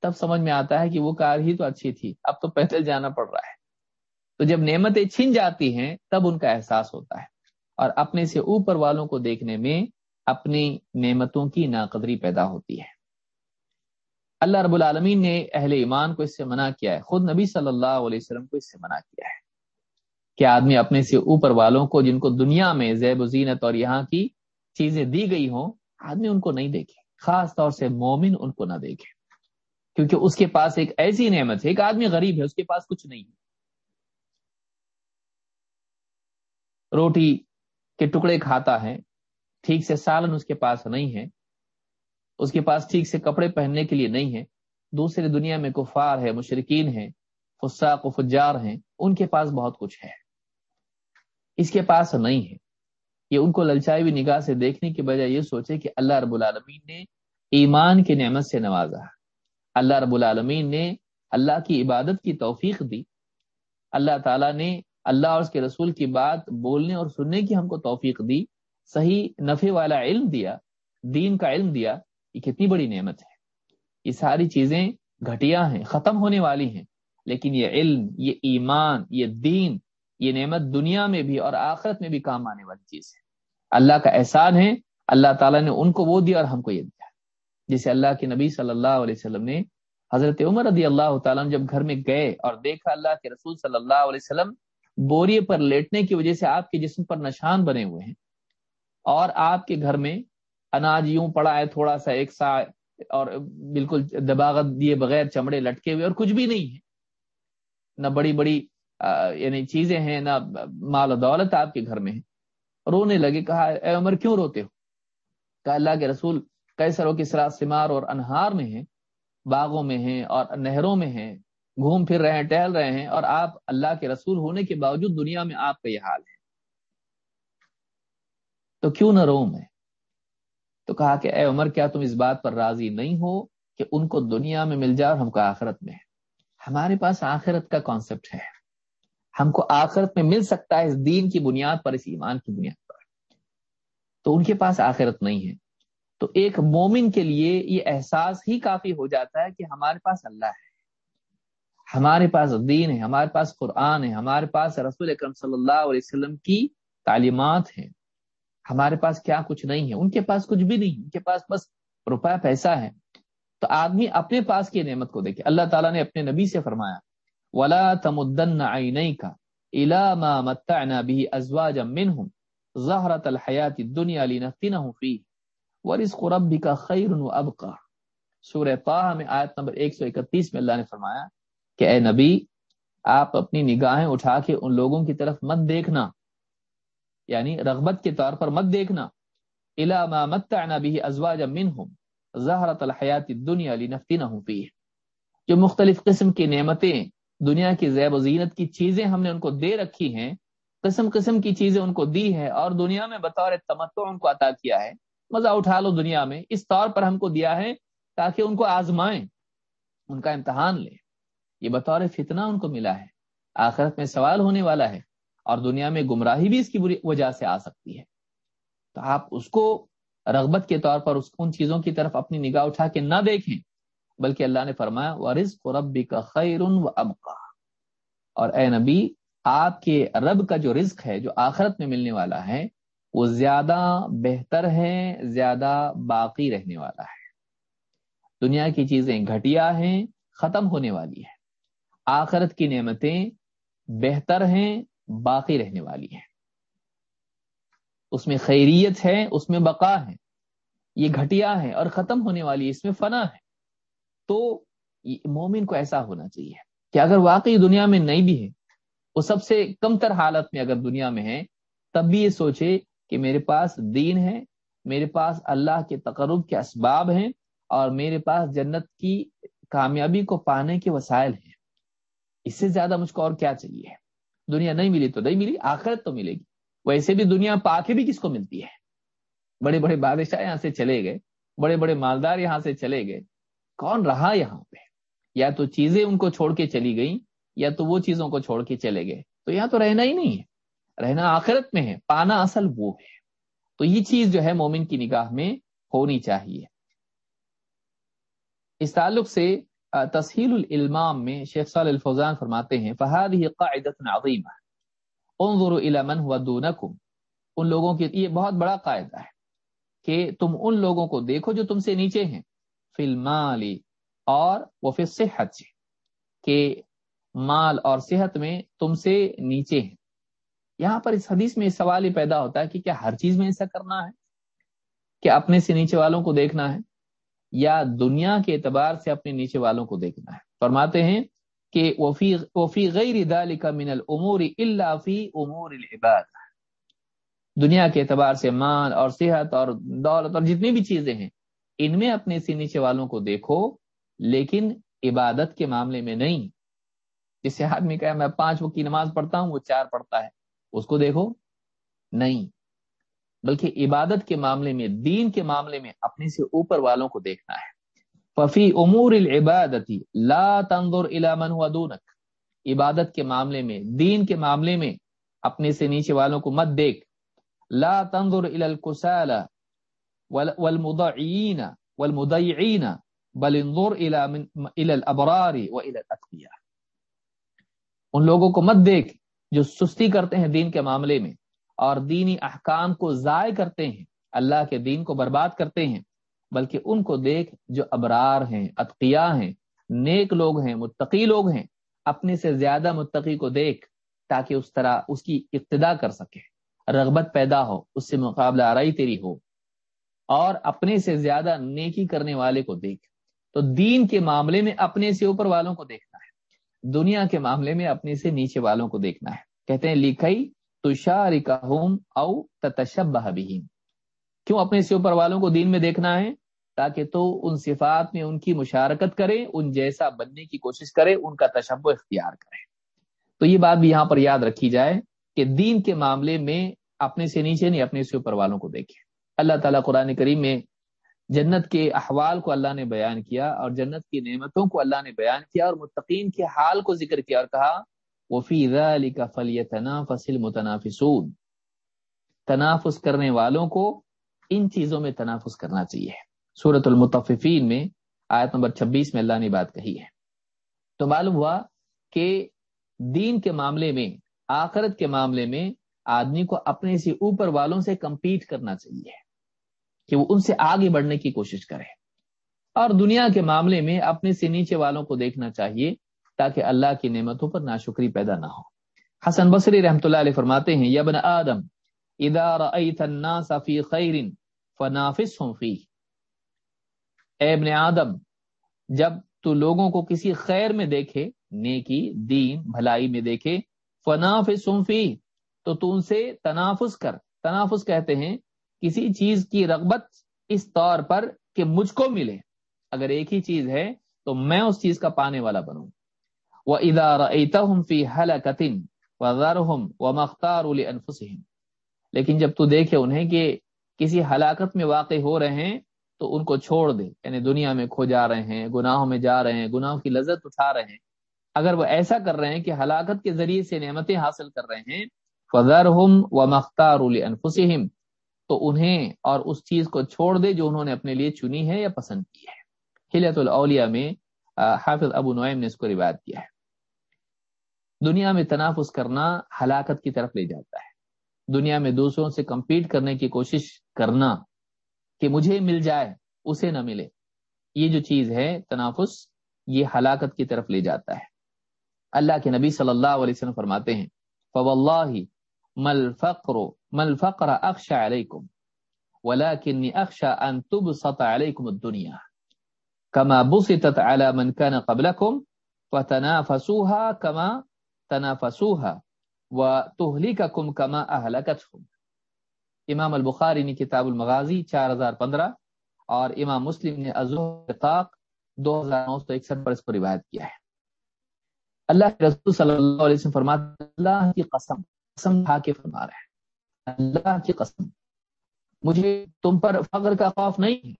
تب سمجھ میں آتا ہے کہ وہ کار ہی تو اچھی تھی۔ اب تو پیدل جانا پڑ رہا ہے۔ تو جب نعمتیں چھن جاتی ہیں، تب ان کا احساس ہوتا ہے۔ اور اپنے سے اوپر والوں کو دیکھنے میں اپنی نعمتوں کی ناقدری پیدا ہوتی ہے۔ اللہ رب العالمین نے اہل ایمان کو اس سے منع کیا ہے۔ خود نبی صلی اللہ علیہ وسلم کو اس سے منع کیا ہے۔ کہ آدمی اپنے سے اوپر والوں کو جن کو دنیا میں زیب و زینت اور یہاں کی چیزیں دی گئی ہوں، آدمی ان کو نہیں دیکھے۔ خاص طور سے مومن ان کو نہ دیکھے۔ کیونکہ اس کے پاس ایک ایسی نعمت ہے ایک آدمی غریب ہے، اس کے پاس کچھ نہیں ہے۔ روٹی کے ٹکڑے کھاتا ہے، ٹھیک سے سالن اس کے پاس نہیں ہے۔ اس کے پاس ٹھیک سے کپڑے پہننے کے لیے نہیں ہے۔ دوسرے دنیا میں کفار ہے مشرقین ہے فساق و فجار ہیں، ان کے پاس بہت کچھ ہے۔ اس کے پاس نہیں ہے۔ یہ ان کو للچائی ہوئی نگاہ سے دیکھنے کے بجائے یہ سوچے کہ اللہ رب العالمین نے ایمان کی نعمت سے نوازا اللہ رب العالمین نے اللہ کی عبادت کی توفیق دی۔ اللہ تعالیٰ نے اللہ اور اس کے رسول کی بات بولنے اور سننے کی ہم کو توفیق دی۔ صحیح نفع والا علم دیا، دین کا علم دیا، یہ کتنی بڑی نعمت ہے۔ یہ ساری چیزیں گھٹیا ہیں، ختم ہونے والی ہیں۔ لیکن یہ علم، یہ ایمان، یہ دین یہ نعمت دنیا میں بھی اور آخرت میں بھی کام آنے والی چیز ہے۔ اللہ کا احسان ہے، اللہ تعالیٰ نے ان کو وہ دیا اور ہم کو یہ دیا۔ جسے اللہ کے نبی صلی اللہ علیہ وسلم نے حضرت عمر رضی اللہ تعالیٰ جب گھر میں گئے اور دیکھا اللہ کے رسول صلی اللہ علیہ وسلم بوریے پر لیٹنے کی وجہ سے آپ کے جسم پر نشان بنے ہوئے ہیں اور آپ کے گھر میں اناج یوں پڑا ہے، تھوڑا سا ایک سا اور بالکل دباغت دیے بغیر چمڑے لٹکے ہوئے اور کچھ بھی نہیں ہے۔ نہ بڑی بڑی یعنی چیزیں ہیں نہ مال و دولت آپ کے گھر میں ہے رونے لگے، کہا، اے عمر، کیوں روتے ہو؟ کہا، اللہ کے رسول کیسروں کی سرا سمار اور انہار میں ہیں، باغوں میں ہیں اور نہروں میں ہیں، گھوم پھر رہے ہیں، ٹہل رہے ہیں اور آپ اللہ کے رسول ہونے کے باوجود دنیا میں آپ کا یہ حال ہے۔ تو کیوں نہ رو میں؟ تو کہا کہ، اے عمر، کیا تم اس بات پر راضی نہیں ہو کہ ان کو دنیا میں مل جائے اور ہم کو آخرت میں ہے؟ ہمارے پاس آخرت کا کانسیپٹ ہے۔ ہم کو آخرت میں مل سکتا ہے اس دین کی بنیاد پر، اس ایمان کی بنیاد پر۔ تو ان کے پاس آخرت نہیں ہے۔ تو ایک مومن کے لیے یہ احساس ہی کافی ہو جاتا ہے کہ ہمارے پاس اللہ ہے۔ ہمارے پاس دین ہے، ہمارے پاس قرآن ہے، ہمارے پاس رسول اکرم صلی اللہ علیہ وسلم کی تعلیمات ہیں۔ ہمارے پاس کیا کچھ نہیں ہے۔ ان کے پاس کچھ بھی نہیں، ان کے پاس بس روپیہ پیسہ ہے۔ تو آدمی اپنے پاس کی نعمت کو دیکھے۔ اللہ تعالیٰ نے اپنے نبی سے فرمایا ولا تمدن عينيك الى ما متعنا به ازواجا منهم زهرة الحياة الدنيا لنفتنهم فيه ورزق ربك خير وابقى سورہ طه میں آیت نمبر 131 میں اللہ نے فرمایا کہ اے نبی، آپ اپنی نگاہیں اٹھا کے ان لوگوں کی طرف مت دیکھنا یعنی رغبت کے طور پر مت دیکھنا الى ما متعنا به ازواجا منهم زهرة الحياة الدنيا لنفتنهم فيه جو مختلف قسم کی نعمتیں دنیا کی زیب و زینت کی چیزیں ہم نے ان کو دے رکھی ہیں، قسم قسم کی چیزیں ان کو دی ہے اور دنیا میں بطور تمتو ان کو عطا کیا ہے۔ مزہ اٹھا لو دنیا میں، اس طور پر ہم کو دیا ہے تاکہ ان کو آزمائیں، ان کا امتحان لیں۔ یہ بطور فتنہ ان کو ملا ہے۔ آخرت میں سوال ہونے والا ہے اور دنیا میں گمراہی بھی اس کی وجہ سے آ سکتی ہے۔ تو آپ اس کو رغبت کے طور پر اس، ان چیزوں کی طرف اپنی نگاہ اٹھا کے نہ دیکھیں۔ بلکہ اللہ نے فرمایا ورز ربی کا خیر و ابقا اور اے نبی، آپ کے رب کا جو رزق ہے، جو آخرت میں ملنے والا ہے، وہ زیادہ بہتر ہے، زیادہ باقی رہنے والا ہے۔ دنیا کی چیزیں گھٹیا ہیں، ختم ہونے والی ہے آخرت کی نعمتیں بہتر ہیں، باقی رہنے والی ہیں۔ اس میں خیریت ہے، اس میں بقا ہے۔ یہ گھٹیا ہے اور ختم ہونے والی، اس میں فنا ہے۔ تو مومن کو ایسا ہونا چاہیے کہ اگر واقعی دنیا میں نہیں بھی ہے، وہ سب سے کم تر حالت میں اگر دنیا میں ہے، تب بھی یہ سوچے کہ میرے پاس دین ہے، میرے پاس اللہ کے تقرب کے اسباب ہیں اور میرے پاس جنت کی کامیابی کو پانے کے وسائل ہیں۔ اس سے زیادہ مجھ کو اور کیا چاہیے؟ دنیا نہیں ملی تو نہیں ملی، آخرت تو ملے گی۔ ویسے بھی دنیا پا کے بھی کس کو ملتی ہے؟ بڑے بڑے بادشاہ یہاں سے چلے گئے، بڑے بڑے مالدار یہاں سے چلے گئے کون رہا یہاں پہ؟ یا تو چیزیں ان کو چھوڑ کے چلی گئیں، یا تو وہ چیزوں کو چھوڑ کے چلے گئے۔ تو یہاں تو رہنا ہی نہیں ہے۔ رہنا آخرت میں ہے، پانا اصل وہ ہے۔ تو یہ چیز جو ہے مومن کی نگاہ میں ہونی چاہیے۔ اس تعلق سے تسہیل العلمام میں شیخ صال الفوزان فرماتے ہیں فہاد ہی قاعدت عظیمہ انظروا الى من هو دونکم ان لوگوں کی یہ بہت بڑا قاعدہ ہے کہ تم ان لوگوں کو دیکھو جو تم سے نیچے ہیں۔ فی المال اور وہ فی صحت سے کہ مال اور صحت میں تم سے نیچے ہیں۔ یہاں پر اس حدیث میں سوال ہی پیدا ہوتا ہے کہ کیا ہر چیز میں ایسا کرنا ہے؟ کیا اپنے سے نیچے والوں کو دیکھنا ہے یا دنیا کے اعتبار سے اپنے نیچے والوں کو دیکھنا ہے؟ فرماتے ہیں کہ وفی غیر ذالک من الامور الا فی امور العباد۔ دنیا کے اعتبار سے مال اور صحت اور دولت اور جتنی بھی چیزیں ہیں ان میں اپنے سے نیچے والوں کو دیکھو، لیکن عبادت کے معاملے میں نہیں۔ جسے آدمی کہا میں پانچ وقت کی نماز پڑھتا ہوں، وہ چار پڑھتا ہے۔ اس کو دیکھو، نہیں۔ بلکہ عبادت کے معاملے میں، دین کے معاملے میں اپنے سے اوپر والوں کو دیکھنا ہے۔ ففی امور العبادتی لا تنظر الى من هو دونک۔ عبادت کے معاملے میں، دین کے معاملے میں اپنے سے نیچے والوں کو مت دیکھ۔ لا تنظر الى الكسالى والمضعين، والمضيعين، بل انظر الى من الى الابرار والى الاتقياء ان لوگوں کو مت دیکھ جو سستی کرتے ہیں دین کے معاملے میں، اور دینی احکام کو ضائع کرتے ہیں، اللہ کے دین کو برباد کرتے ہیں، بلکہ ان کو دیکھ جو ابرار ہیں اتقیا ہیں، نیک لوگ ہیں، متقی لوگ ہیں، اپنے سے زیادہ متقی کو دیکھ، تاکہ اس طرح اس کی ابتدا کر سکے۔ رغبت پیدا ہو، اس سے مقابلہ آرائی تیری ہو۔ اور اپنے سے زیادہ نیکی کرنے والے کو دیکھ۔ تو دین کے معاملے میں اپنے سے اوپر والوں کو دیکھنا ہے۔ دنیا کے معاملے میں اپنے سے نیچے والوں کو دیکھنا ہے۔ کہتے ہیں، لکھئی تشار او تشبہ کیوں اپنے سے اوپر والوں کو دین میں دیکھنا ہے؟ تاکہ تو ان صفات میں ان کی مشارکت کرے، ان جیسا بننے کی کوشش کرے، ان کا تشبہ اختیار کرے۔ تو یہ بات بھی یہاں پر یاد رکھی جائے کہ دین کے معاملے میں اپنے سے نیچے نہیں، اپنے سے اوپر والوں کو دیکھے۔ اللہ تعالیٰ قرآن کریم میں جنت کے احوال کو اللہ نے بیان کیا اور جنت کی نعمتوں کو اللہ نے بیان کیا اور متقین کے حال کو ذکر کیا اور کہا وہ فی کا فلی فصل متنافسون تنافس کرنے والوں کو ان چیزوں میں تنافس کرنا چاہیے۔ سورت المتففین میں آیت نمبر چھبیس میں اللہ نے بات کہی ہے۔ تو معلوم ہوا کہ دین کے معاملے میں، آخرت کے معاملے میں آدمی کو اپنے سے اوپر والوں سے کمپیٹ کرنا چاہیے۔ کہ وہ ان سے آگے بڑھنے کی کوشش کرے۔ اور دنیا کے معاملے میں اپنے سے نیچے والوں کو دیکھنا چاہیے تاکہ اللہ کی نعمتوں پر ناشکری پیدا نہ ہو۔ حسن بصری رحمۃ اللہ علیہ فرماتے ہیں یبن آدم الناس فی خیر فنافسهم فیہ۔ اے ابن آدم، جب تو لوگوں کو کسی خیر میں دیکھے، نیکی، دین، بھلائی میں دیکھے فناف سنفی تو تو ان سے تنافس کر۔ تنافس کہتے ہیں کسی چیز کی رغبت اس طور پر کہ مجھ کو ملے۔ اگر ایک ہی چیز ہے تو میں اس چیز کا پانے والا بنوں۔ وہ ادارہ فی حلقتن و مختار لیکن جب تو دیکھے انہیں کہ کسی ہلاکت میں واقع ہو رہے ہیں تو ان کو چھوڑ دے۔ یعنی دنیا میں کھو جا رہے ہیں، گناہوں میں جا رہے ہیں، گناہوں کی لذت اٹھا رہے ہیں۔ اگر وہ ایسا کر رہے ہیں کہ ہلاکت کے ذریعے سے نعمتیں حاصل کر رہے ہیں فضر ہم و مختار انفسم تو انہیں اور اس چیز کو چھوڑ دے جو انہوں نے اپنے لیے چنی ہے یا پسند کی ہے۔ ہلیت الاولیاء میں حافظ ابو نعیم نے اس کو روایت کیا ہے۔ دنیا میں تنافس کرنا ہلاکت کی طرف لے جاتا ہے۔ دنیا میں دوسروں سے کمپیٹ کرنے کی کوشش کرنا کہ مجھے مل جائے، اسے نہ ملے۔ یہ جو چیز ہے، تنافس، یہ ہلاکت کی طرف لے جاتا ہے۔ اللہ کے نبی صلی اللہ علیہ وسلم فرماتے ہیں فواللہ مل فقر مل فقر اخشا علیکم ولكني اخشى ان تبسط عليكم الدنيا. كما بسطت على من كان قبلكم فتنافسوها كما تنافسوها وتهلككم كما اهلكتهم امام البخاری نے کتاب المغازی چار ہزار پندرہ اور امام مسلم نے دو ہزار نو پر اس کو روایت کیا ہے۔ اللہ کے رسول صلی اللہ علیہ وسلم فرماتے اللہ کی قسم قسم کھا کے فرما رہے ہیں اللہ کی قسم۔ مجھے تم پر فخر کا خوف نہیں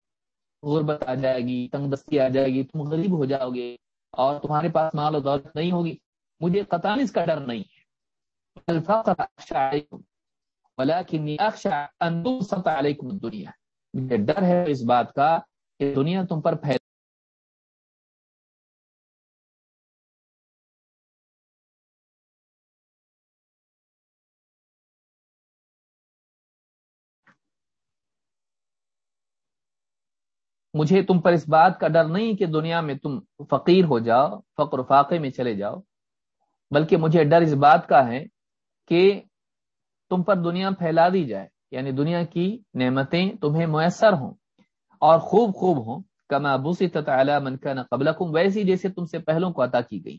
غربت آ جائے گی، تنگ دستی آ جائے گی، تم غریب ہو جاؤ گے اور تمہارے پاس مال و دولت نہیں ہوگی۔ مجھے قطان اس کا ڈر نہیں ہے۔ دنیا مجھے ڈر ہے اس بات کا کہ دنیا تم پر پھیل مجھے تم پر اس بات کا ڈر نہیں کہ دنیا میں تم فقیر ہو جاؤ، فقر و فاقے میں چلے جاؤ، بلکہ مجھے ڈر اس بات کا ہے کہ تم پر دنیا پھیلا دی جائے۔ یعنی دنیا کی نعمتیں تمہیں میسر ہوں اور خوب خوب ہوں۔ کما بوسی تعالیٰ من کا قبل ویسی جیسے تم سے پہلوں کو عطا کی گئی۔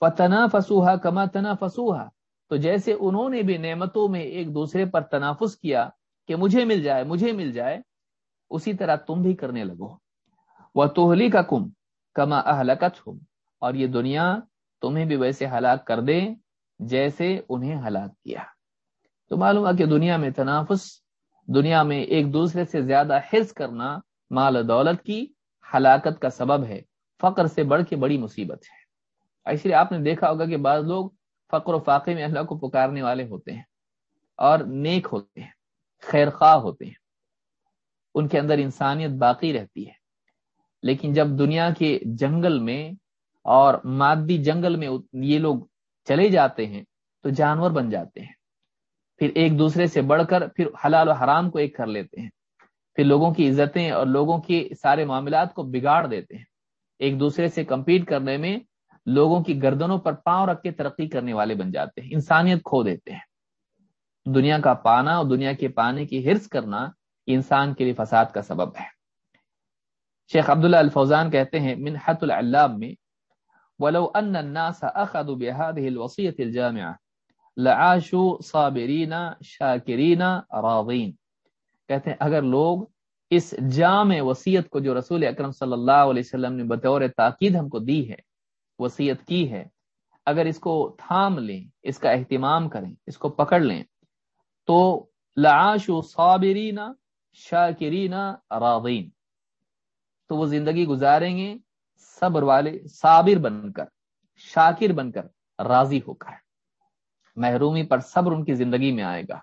فتنا فسوہا کما تنا فسوہا تو جیسے انہوں نے بھی نعمتوں میں ایک دوسرے پر تنافس کیا کہ مجھے مل جائے، مجھے مل جائے اسی طرح تم بھی کرنے لگو۔ وہ توہلی کا کم کما اہلکت اور یہ دنیا تمہیں بھی ویسے ہلاک کر دے جیسے انہیں ہلاک کیا۔ تو معلوم ہے کہ دنیا میں تنافس، دنیا میں ایک دوسرے سے زیادہ حرص کرنا مال دولت کی ہلاکت کا سبب ہے۔ فقر سے بڑھ کے بڑی مصیبت ہے۔ اس لیے آپ نے دیکھا ہوگا کہ بعض لوگ فقر و فاقے میں اللہ کو پکارنے والے ہوتے ہیں اور نیک ہوتے ہیں، خیر خواہ ہوتے ہیں۔ ان کے اندر انسانیت باقی رہتی ہے۔ لیکن جب دنیا کے جنگل میں اور مادی جنگل میں یہ لوگ چلے جاتے ہیں تو جانور بن جاتے ہیں۔ پھر ایک دوسرے سے بڑھ کر پھر حلال و حرام کو ایک کر لیتے ہیں۔ پھر لوگوں کی عزتیں اور لوگوں کے سارے معاملات کو بگاڑ دیتے ہیں۔ ایک دوسرے سے کمپیٹ کرنے میں لوگوں کی گردنوں پر پاؤں رکھ کے ترقی کرنے والے بن جاتے ہیں۔ انسانیت کھو دیتے ہیں۔ دنیا کا پانا اور دنیا کے پانے کی حرص کرنا انسان کے لیے فساد کا سبب ہے۔ شیخ عبداللہ الفوزان کہتے ہیں منحت العلام میں، ولو ان الناس اخذوا بهذه الوصيه الجامعه لعاشوا صابرين شاكرين راضين۔ کہتے ہیں، اگر لوگ اس جامع وصیت کو، جو رسول اکرم صلی اللہ علیہ وسلم نے بطور تاکید ہم کو دی ہے، وصیت کی ہے، اگر اس کو تھام لیں، اس کا اہتمام کریں، اس کو پکڑ لیں، تو لعاشوا صابرین شاکرین راضین۔ تو وہ زندگی گزاریں گے، صبر والے، صابر بن کر، شاکر بن کر، راضی ہو کر۔ محرومی پر صبر ان کی زندگی میں آئے گا۔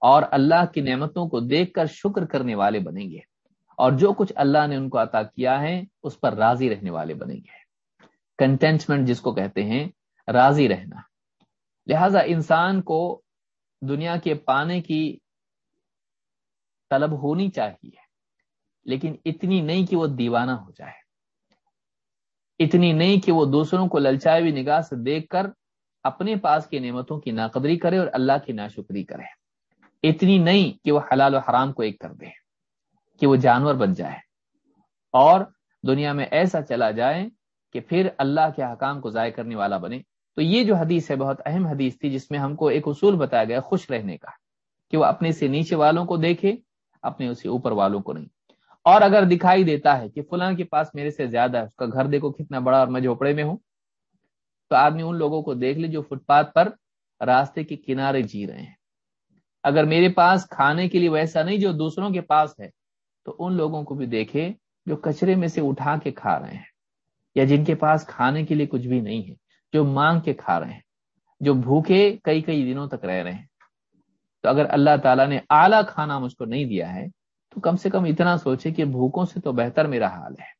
اور اللہ کی نعمتوں کو دیکھ کر شکر کرنے والے بنیں گے۔ اور جو کچھ اللہ نے ان کو عطا کیا ہے، اس پر راضی رہنے والے بنیں گے۔ کنٹینٹمنٹ جس کو کہتے ہیں، راضی رہنا۔ لہذا انسان کو دنیا کے پانے کی طلب ہونی چاہیے۔ لیکن اتنی نہیں کہ وہ دیوانہ ہو جائے۔ اتنی نہیں کہ وہ دوسروں کو للچائے ہوئی نگاہ سے دیکھ کر اپنے پاس کی نعمتوں کی ناقدری کرے اور اللہ کی ناشکری کرے۔ اتنی نہیں کہ وہ حلال و حرام کو ایک کر دے، کہ وہ جانور بن جائے۔ اور دنیا میں ایسا چلا جائے کہ پھر اللہ کے حکام کو ضائع کرنے والا بنے۔ تو یہ جو حدیث ہے، بہت اہم حدیث تھی، جس میں ہم کو ایک اصول بتایا گیا خوش رہنے کا، کہ وہ اپنے سے نیچے والوں کو دیکھے اپنے اسے اوپر والوں کو نہیں۔ اور اگر دکھائی دیتا ہے کہ فلاں کے پاس میرے سے زیادہ ہے، اس کا گھر دیکھو کتنا بڑا اور میں جھوپڑے میں ہوں۔ تو آدمی ان لوگوں کو دیکھ لے جو فٹ پاتھ پر راستے کے کنارے جی رہے ہیں۔ اگر میرے پاس کھانے کے لیے ویسا نہیں جو دوسروں کے پاس ہے، تو ان لوگوں کو بھی دیکھے جو کچرے میں سے اٹھا کے کھا رہے ہیں۔ یا جن کے پاس کھانے کے لیے کچھ بھی نہیں ہے، جو مانگ کے کھا رہے ہیں، جو بھوکے کئی کئی دنوں تک رہ رہے ہیں۔ تو اگر اللہ تعالیٰ نے اعلیٰ کھانا مجھ کو نہیں دیا ہے، تو کم سے کم اتنا سوچے کہ بھوکوں سے تو بہتر میرا حال ہے۔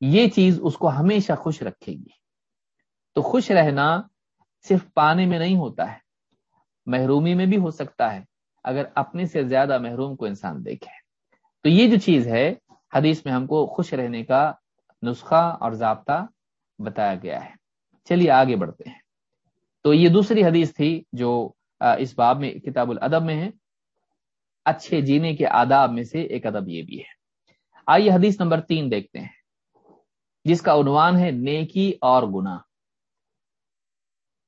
یہ چیز اس کو ہمیشہ خوش رکھے گی۔ تو خوش رہنا صرف پانے میں نہیں ہوتا ہے، محرومی میں بھی ہو سکتا ہے، اگر اپنے سے زیادہ محروم کو انسان دیکھے۔ تو یہ جو چیز ہے، حدیث میں ہم کو خوش رہنے کا نسخہ اور ضابطہ بتایا گیا ہے۔ چلیے آگے بڑھتے ہیں۔ تو یہ دوسری حدیث تھی جو اس باب میں کتاب الادب میں ہے۔ اچھے جینے کے آداب میں سے ایک ادب یہ بھی ہے۔ آئیے حدیث نمبر تین دیکھتے ہیں۔ جس کا عنوان ہے نیکی اور گناہ۔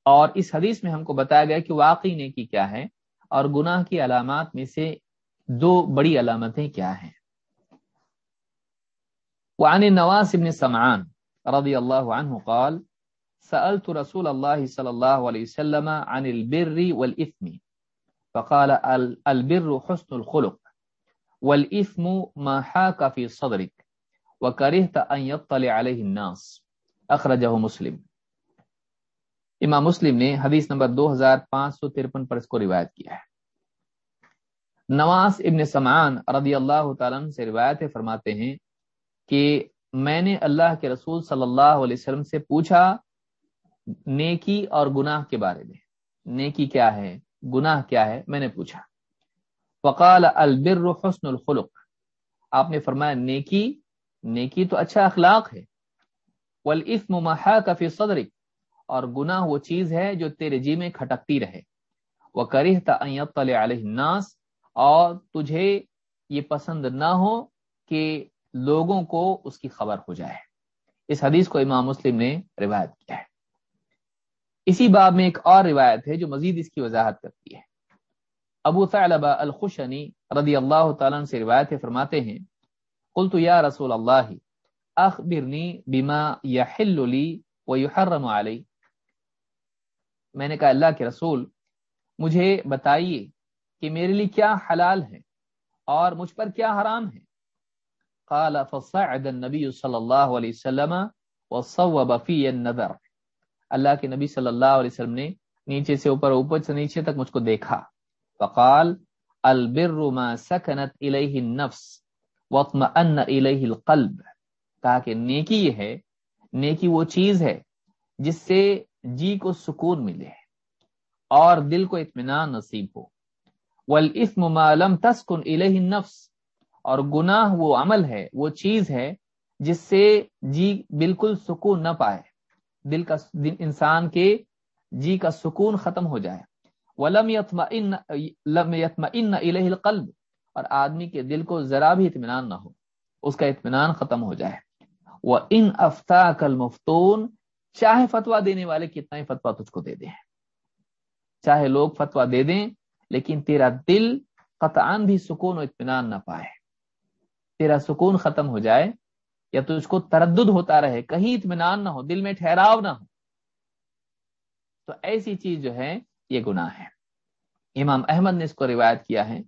اور اس حدیث میں ہم کو بتایا گیا کہ واقعی نیکی کیا ہے اور گناہ کی علامات میں سے دو بڑی علامتیں کیا ہیں۔ وعن نواز بن سمعان رضی اللہ عنہ قال سألت رسول الله صلى الله عليه وسلم عن البر والإثم. فقال البر حسن الخلق، والإثم ما حاك في صدرك، وكرهت أن يطلع عليه الناس. أخرجه مسلم. امام مسلم نے حدیث نمبر دو ہزار پانچ سو ترپن پر اس کو روایت کیا ہے۔ نواز ابن سمعان رضی اللہ تعالیٰ سے روایت فرماتے ہیں کہ میں نے اللہ کے رسول صلی اللہ علیہ وسلم سے پوچھا نیکی اور گناہ کے بارے میں۔ نیکی کیا ہے؟ گناہ کیا ہے؟ میں نے پوچھا۔ فقال البر حسن الخلق۔ آپ نے فرمایا، نیکی نیکی تو اچھا اخلاق ہے۔ والاسم ما حاك في صدرك اور گناہ وہ چیز ہے جو تیرے جی میں کھٹکتی رہے۔ وہ کرتا علیہ الناس۔ اور تجھے یہ پسند نہ ہو کہ لوگوں کو اس کی خبر ہو جائے۔ اس حدیث کو امام مسلم نے روایت کیا ہے۔ اسی باب میں ایک اور روایت ہے جو مزید اس کی وضاحت کرتی ہے۔ ابو ثعلبہ الخشنی رضی اللہ تعالیٰ سے روایت فرماتے ہیں، قلت یا رسول اللہ، اخبرنی بما یحل لی ویحرم علی۔ میں نے کہا، اللہ کے رسول، مجھے بتائیے کہ میرے لیے کیا حلال ہے اور مجھ پر کیا حرام ہے۔ قال، فصعد النبی صلی اللہ علیہ وسلم وصوب فی النظر اللہ کے نبی صلی اللہ علیہ وسلم نے نیچے سے اوپر اوپر سے نیچے تک مجھ کو دیکھا۔ فقال، البر ما سکنت الیہ النفس واطمئن الیہ القلب۔ کہا کہ نیکی یہ ہے، نیکی وہ چیز ہے جس سے جی کو سکون ملے اور دل کو اطمینان نصیب ہو۔ والاسم ما لم تسکن الیہ النفس۔ اور گناہ وہ عمل ہے، وہ چیز ہے جس سے جی بالکل سکون نہ پائے۔ دل کا انسان کے جی کا سکون ختم ہو جائے۔ ولم يطمئن لم يطمئن الیہ القلب۔ اور آدمی کے دل کو ذرا بھی اطمینان نہ ہو، اس کا اطمینان ختم ہو جائے۔ وہ ان افطاق المفتون، چاہے فتوا دینے والے کتنا ہی فتوا تجھ کو دے دیں۔ چاہے لوگ فتوا دے دیں، لیکن تیرا دل قطعان بھی سکون و اطمینان نہ پائے۔ تیرا سکون ختم ہو جائے۔ یا تجھ کو تردد ہوتا رہے، کہیں اطمینان نہ ہو، دل میں ٹھہراؤ نہ ہو۔ تو ایسی چیز جو ہے، یہ گناہ ہے۔ امام احمد نے اس کو روایت کیا ہے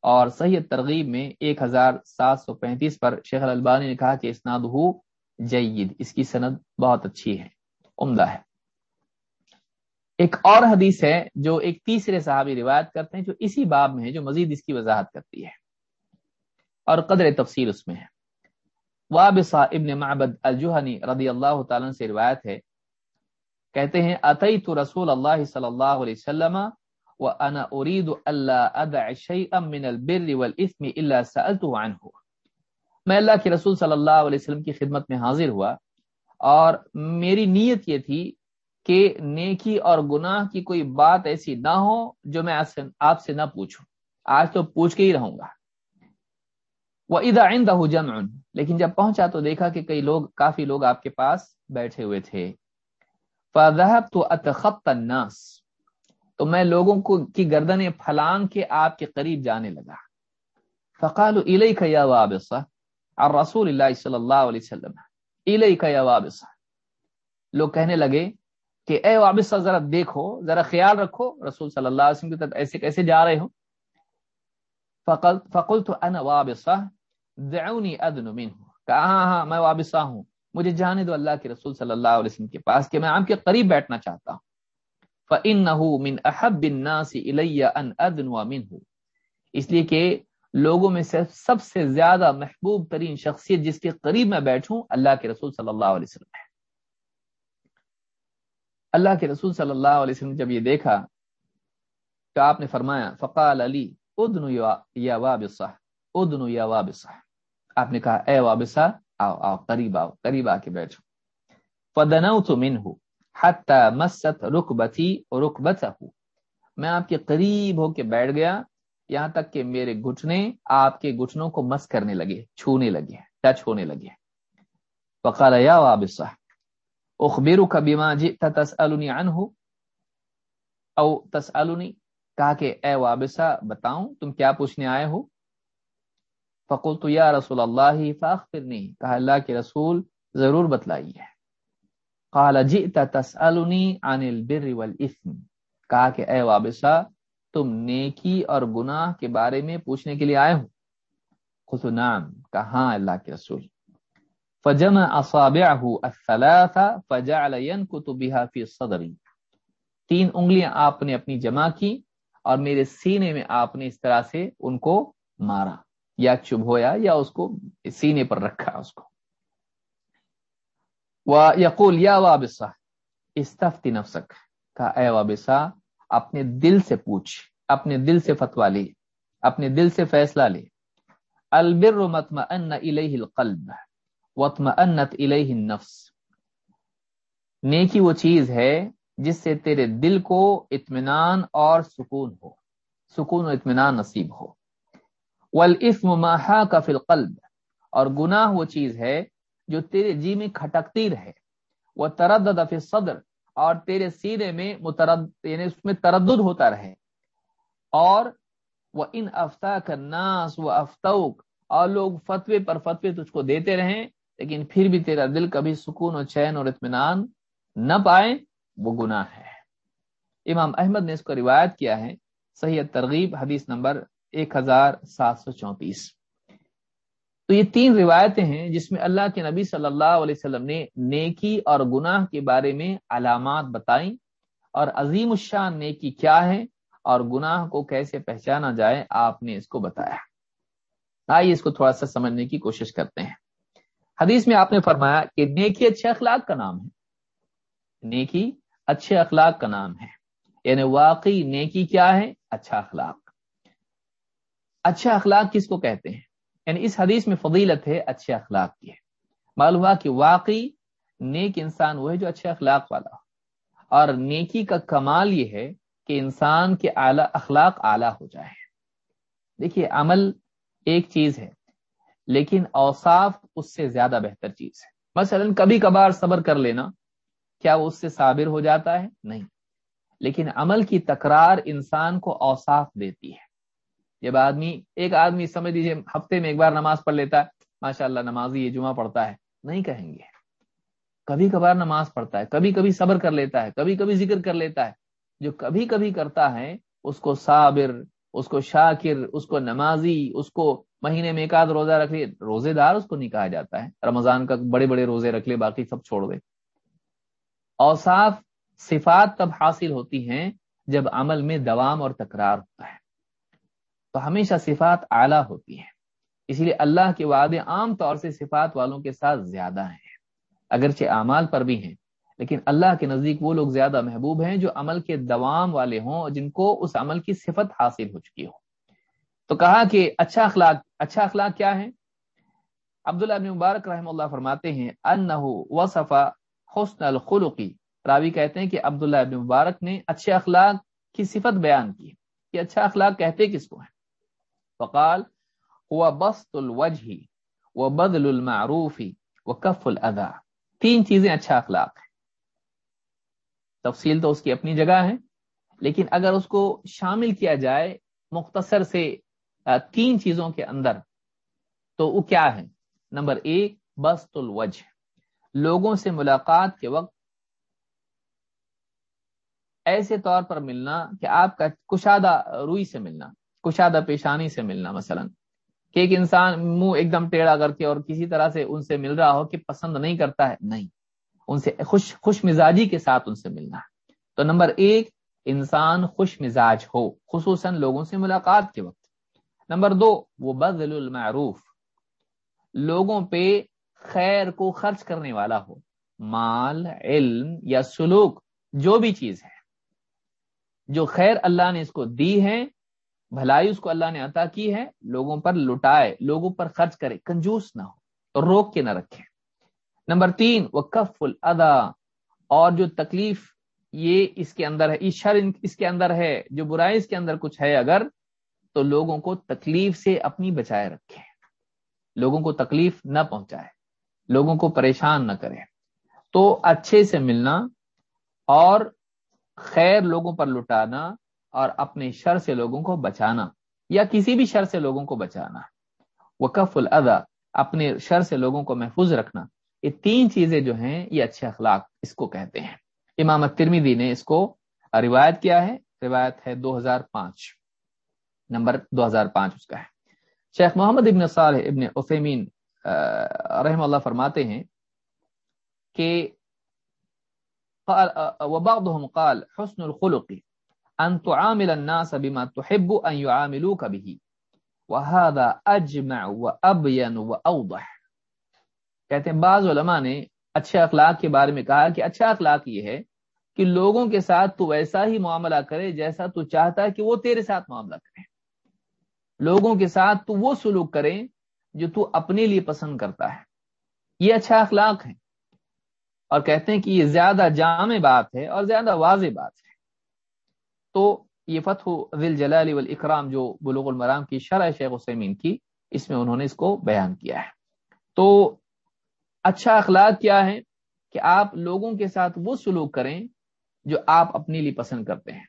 اور صحیح ترغیب میں ایک ہزار سات سو پینتیس پر شیخ البانی نے کہا کہ اسناد ہو جید، اس کی سند بہت اچھی ہے، عمدہ ہے۔ ایک اور حدیث ہے جو ایک تیسرے صحابی روایت کرتے ہیں جو اسی باب میں ہے، جو مزید اس کی وضاحت کرتی ہے اور قدر تفصیل اس میں ہے۔ وابصا ابن معبد الجوہنی رضی اللہ تعالیٰ سے روایت ہے، کہتے ہیں، اتیت رسول اللہ صلی اللہ علیہ وسلم وانا اريد الا ادع شيئا من البر والاثم الا سالته عنه میں اللہ کے رسول صلی اللہ علیہ وسلم کی خدمت میں حاضر ہوا اور میری نیت یہ تھی کہ نیکی اور گناہ کی کوئی بات ایسی نہ ہو جو میں آپ سے نہ پوچھوں۔ آج تو پوچھ کے ہی رہوں گا۔ وہ ادا آئندہ جمع۔ لیکن جب پہنچا تو دیکھا کہ کئی لوگ، کافی لوگ آپ کے پاس بیٹھے ہوئے تھے۔ فضحب تو اتخط الناس۔ تو میں لوگوں کو، کی گردنیں پھلانگ کے آپ کے قریب جانے لگا۔ فقال الیک یا وابصہ۔ الرسول اللہ صلی اللہ علیہ وسلم۔ وابصہ۔ لوگ کہنے لگے کہ اے وابصہ، ذرا دیکھو، ذرا خیال رکھو۔ رسول صلی اللہ علیہ وسلم کی طرف ایسے کیسے جا رہے ہو؟ فقلت انا وابصہ دعونی ادن منہ۔ کہا ہاں ہاں میں وابصہ ہوں۔ مجھے جانے دو اللہ کے رسول صلی اللہ علیہ وسلم کے پاس کہ میں آپ کے قریب بیٹھنا چاہتا ہوں۔ فَإِنَّهُ مِنْ أَحَبِّ النَّاسِ إِلَيَّ أَنْ أَدْنُوَ مِنْهُ اس لیے کہ لوگوں میں سے سب سے زیادہ محبوب ترین شخصیت جس کے قریب میں بیٹھوں، اللہ کے رسول صلی اللہ علیہ وسلم ہے۔ اللہ کے رسول صلی اللہ علیہ وسلم جب یہ دیکھا تو آپ نے فرمایا، فقال علی ادن یا وابصہ ادن یا وابصہ آپ نے کہا، اے وابصہ آؤ آؤ، قریب آؤ، قریب آ کے بیٹھو. فدنوت منہ حتی مست رکبتی رکبتہو میں آپ کے قریب ہو کے بیٹھ گیا، یہاں تک کہ میرے گھٹنے آپ کے گھٹنوں کو مس کرنے لگے، چھونے لگے ٹچ ہونے لگے وقال یا وابصہ اخبرک بما جئت تسألنی عنہ، او تسألنی کہا کہ، اے وابصہ بتاؤں تم کیا پوچھنے آئے ہو؟ فقلت، یا رسول اللہ، فاخبرنی. کہا، اللہ کے رسول ضرور بتلائیے. قال، جئت تسألنی عن البر والاثم کہا کہ، اے وابصہ تم نیکی اور گناہ کے بارے میں پوچھنے کے لیے آئے ہو. خود نام کہاں ہاں، اللہ کے رسول. فجمع اصابعه الثلاثه فجعل ينكت بها في صدري. تین انگلیاں آپ نے اپنی جمع کی اور میرے سینے میں آپ نے اس طرح سے ان کو مارا، یا چب ہویا یا اس کو سینے پر رکھا، اس کو۔ یقول، یا وابسا، استفتی نفسک کا اے وابسا، اپنے دل سے پوچھ، اپنے دل سے فتوا لے، اپنے دل سے فیصلہ لے۔ البر مطمئن الیہ القلب وطمئنت الیہ النفس۔ نیکی وہ چیز ہے جس سے تیرے دل کو اطمینان اور سکون ہو، سکون و اطمینان نصیب ہو۔ والاسم ما حاک فی القلب۔ اور گناہ وہ چیز ہے جو تیرے جی میں کھٹکتی رہے۔ وہ تردد فی الصدر۔ اور تیرے سینے میں مترد یعنی اس میں تردد ہوتا رہے۔ اور وہ ان افتا کا ناس و افتوک اور لوگ فتوے پر فتوے تجھ کو دیتے رہیں، لیکن پھر بھی تیرا دل کبھی سکون اور چین اور اطمینان نہ پائے۔ وہ گناہ ہے۔ امام احمد نے اس کو روایت کیا ہے، صحیح ترغیب حدیث نمبر ایک ہزار سات سو چونتیس۔ تو یہ تین روایتیں ہیں جس میں اللہ کے نبی صلی اللہ علیہ وسلم نے نیکی اور گناہ کے بارے میں علامات بتائیں اور عظیم الشان نیکی کیا ہے اور گناہ کو کیسے پہچانا جائے آپ نے اس کو بتایا۔ آئیے اس کو تھوڑا سا سمجھنے کی کوشش کرتے ہیں۔ حدیث میں آپ نے فرمایا کہ نیکی اچھے اخلاق کا نام ہے۔ نیکی اچھے اخلاق کا نام ہے۔ یعنی واقعی نیکی کیا ہے؟ اچھا اخلاق۔ اچھا اخلاق کس کو کہتے ہیں؟ یعنی اس حدیث میں فضیلت ہے اچھے اخلاق کی۔ ہے معلوم ہوا کہ واقعی نیک انسان وہ ہے جو اچھے اخلاق والا اور نیکی کا کمال یہ ہے کہ انسان کے اعلی اخلاق اعلیٰ ہو جائے۔ دیکھیے، عمل ایک چیز ہے، لیکن اوصاف اس سے زیادہ بہتر چیز ہے۔ مثلا کبھی کبھار صبر کر لینا۔ کیا وہ اس سے صابر ہو جاتا ہے؟ نہیں۔ لیکن عمل کی تکرار انسان کو اوصاف دیتی ہے۔ جب آدمی، ایک آدمی، سمجھ لیجیے ہفتے میں ایک بار نماز پڑھ لیتا ہے ماشاء اللہ نمازی یہ جمعہ پڑھتا ہے، نہیں کہیں گے۔ کبھی کبھار نماز پڑھتا ہے، کبھی کبھی صبر کر لیتا ہے، کبھی کبھی ذکر کر لیتا ہے۔ جو کبھی کبھی کرتا ہے، اس کو صابر، اس کو شاکر، اس کو نمازی، اس کو مہینے میں ایک آدھ روزہ رکھ لے روزے دار اس کو نہیں کہا جاتا ہے۔ رمضان کا بڑے بڑے روزے رکھ لے باقی سب چھوڑ دے۔ اوصاف صفات تب حاصل ہوتی ہیں جب عمل میں دوام اور تکرار ہوتا ہے۔ تو ہمیشہ صفات اعلیٰ ہوتی ہیں۔ اس لیے اللہ کے وعدے عام طور سے صفات والوں کے ساتھ زیادہ ہیں۔ اگرچہ اعمال پر بھی ہیں، لیکن اللہ کے نزدیک وہ لوگ زیادہ محبوب ہیں جو عمل کے دوام والے ہوں جن کو اس عمل کی صفت حاصل ہو چکی ہو۔ تو کہا کہ اچھا اخلاق اچھا اخلاق کیا ہے؟ عبداللہ بن مبارک رحم اللہ فرماتے ہیں وصفا حسن الخلقی راوی کہتے ہیں کہ عبداللہ ابن مبارک نے اچھے اخلاق کی صفت بیان کی۔ کہ اچھا اخلاق کہتے کس کو ہیں؟ فقال ہوا بست الوجہ و بدل المعروفی و کف الادا تین چیزیں اچھا اخلاق ہیں۔ تفصیل تو اس کی اپنی جگہ ہے، لیکن اگر اس کو شامل کیا جائے مختصر سے تین چیزوں کے اندر، تو وہ کیا ہے نمبر ایک بست الوجہ لوگوں سے ملاقات کے وقت ایسے طور پر ملنا کہ آپ کا کشادہ روئی سے ملنا، کشادہ پیشانی سے ملنا مثلا۔ کہ ایک انسان منہ ایک دم ٹیڑھا کر کے اور کسی طرح سے ان سے مل رہا ہو کہ پسند نہیں کرتا ہے، نہیں۔ ان سے خوش خوش مزاجی کے ساتھ ان سے ملنا۔ ہے تو نمبر ایک، انسان خوش مزاج ہو، خصوصاً لوگوں سے ملاقات کے وقت۔ نمبر دو، وہ بدل المعروف۔ لوگوں پہ خیر کو خرچ کرنے والا ہو۔ مال، علم یا سلوک، جو بھی چیز ہے۔ جو خیر اللہ نے اس کو دی ہے، بھلائی اس کو اللہ نے عطا کی ہے، لوگوں پر لٹائے، لوگوں پر خرچ کرے، کنجوس نہ ہو، روک کے نہ رکھے۔ نمبر تین وہ کف الادا اور جو تکلیف یہ اس کے اندر ہے شر اس کے اندر ہے، جو برائی اس کے اندر کچھ ہے اگر، تو لوگوں کو تکلیف سے اپنی بچائے رکھے۔ لوگوں کو تکلیف نہ پہنچائے۔ لوگوں کو پریشان نہ کرے تو اچھے سے ملنا اور خیر لوگوں پر لٹانا اور اپنے شر سے لوگوں کو بچانا یا کسی بھی شر سے لوگوں کو بچانا۔ وہ کف الادا اپنے شر سے لوگوں کو محفوظ رکھنا۔ یہ تین چیزیں جو ہیں، یہ اچھے اخلاق اس کو کہتے ہیں۔ امام ترمیدی نے اس کو روایت کیا ہے۔ روایت ہے دو ہزار پانچ۔ نمبر دو ہزار پانچ اس کا ہے۔ شیخ محمد ابن صالح ابن عثیمین رحم اللہ فرماتے ہیں کہ وبعضهم قال، حسن الخلق ان تعامل الناس بما تحب ان يعاملوك به، وهذا اجمع وابين واوضح کہتے ہیں، بعض علماء نے اچھے اخلاق کے بارے میں کہا کہ اچھا اخلاق یہ ہے کہ لوگوں کے ساتھ تو ویسا ہی معاملہ کرے جیسا تو چاہتا ہے کہ وہ تیرے ساتھ معاملہ کرے لوگوں کے ساتھ تو وہ سلوک کریں جو تو اپنے لیے پسند کرتا ہے۔ یہ اچھا اخلاق ہے۔ اور کہتے ہیں کہ یہ زیادہ جامع بات ہے اور زیادہ واضح بات ہے۔ تو یہ فتح ذل جلال والاکرام جو بلوغ المرام کی شرح شیخ حسین کی، اس میں انہوں نے اس کو بیان کیا ہے۔ تو اچھا اخلاق کیا ہے؟ کہ آپ لوگوں کے ساتھ وہ سلوک کریں جو آپ اپنے لیے پسند کرتے ہیں۔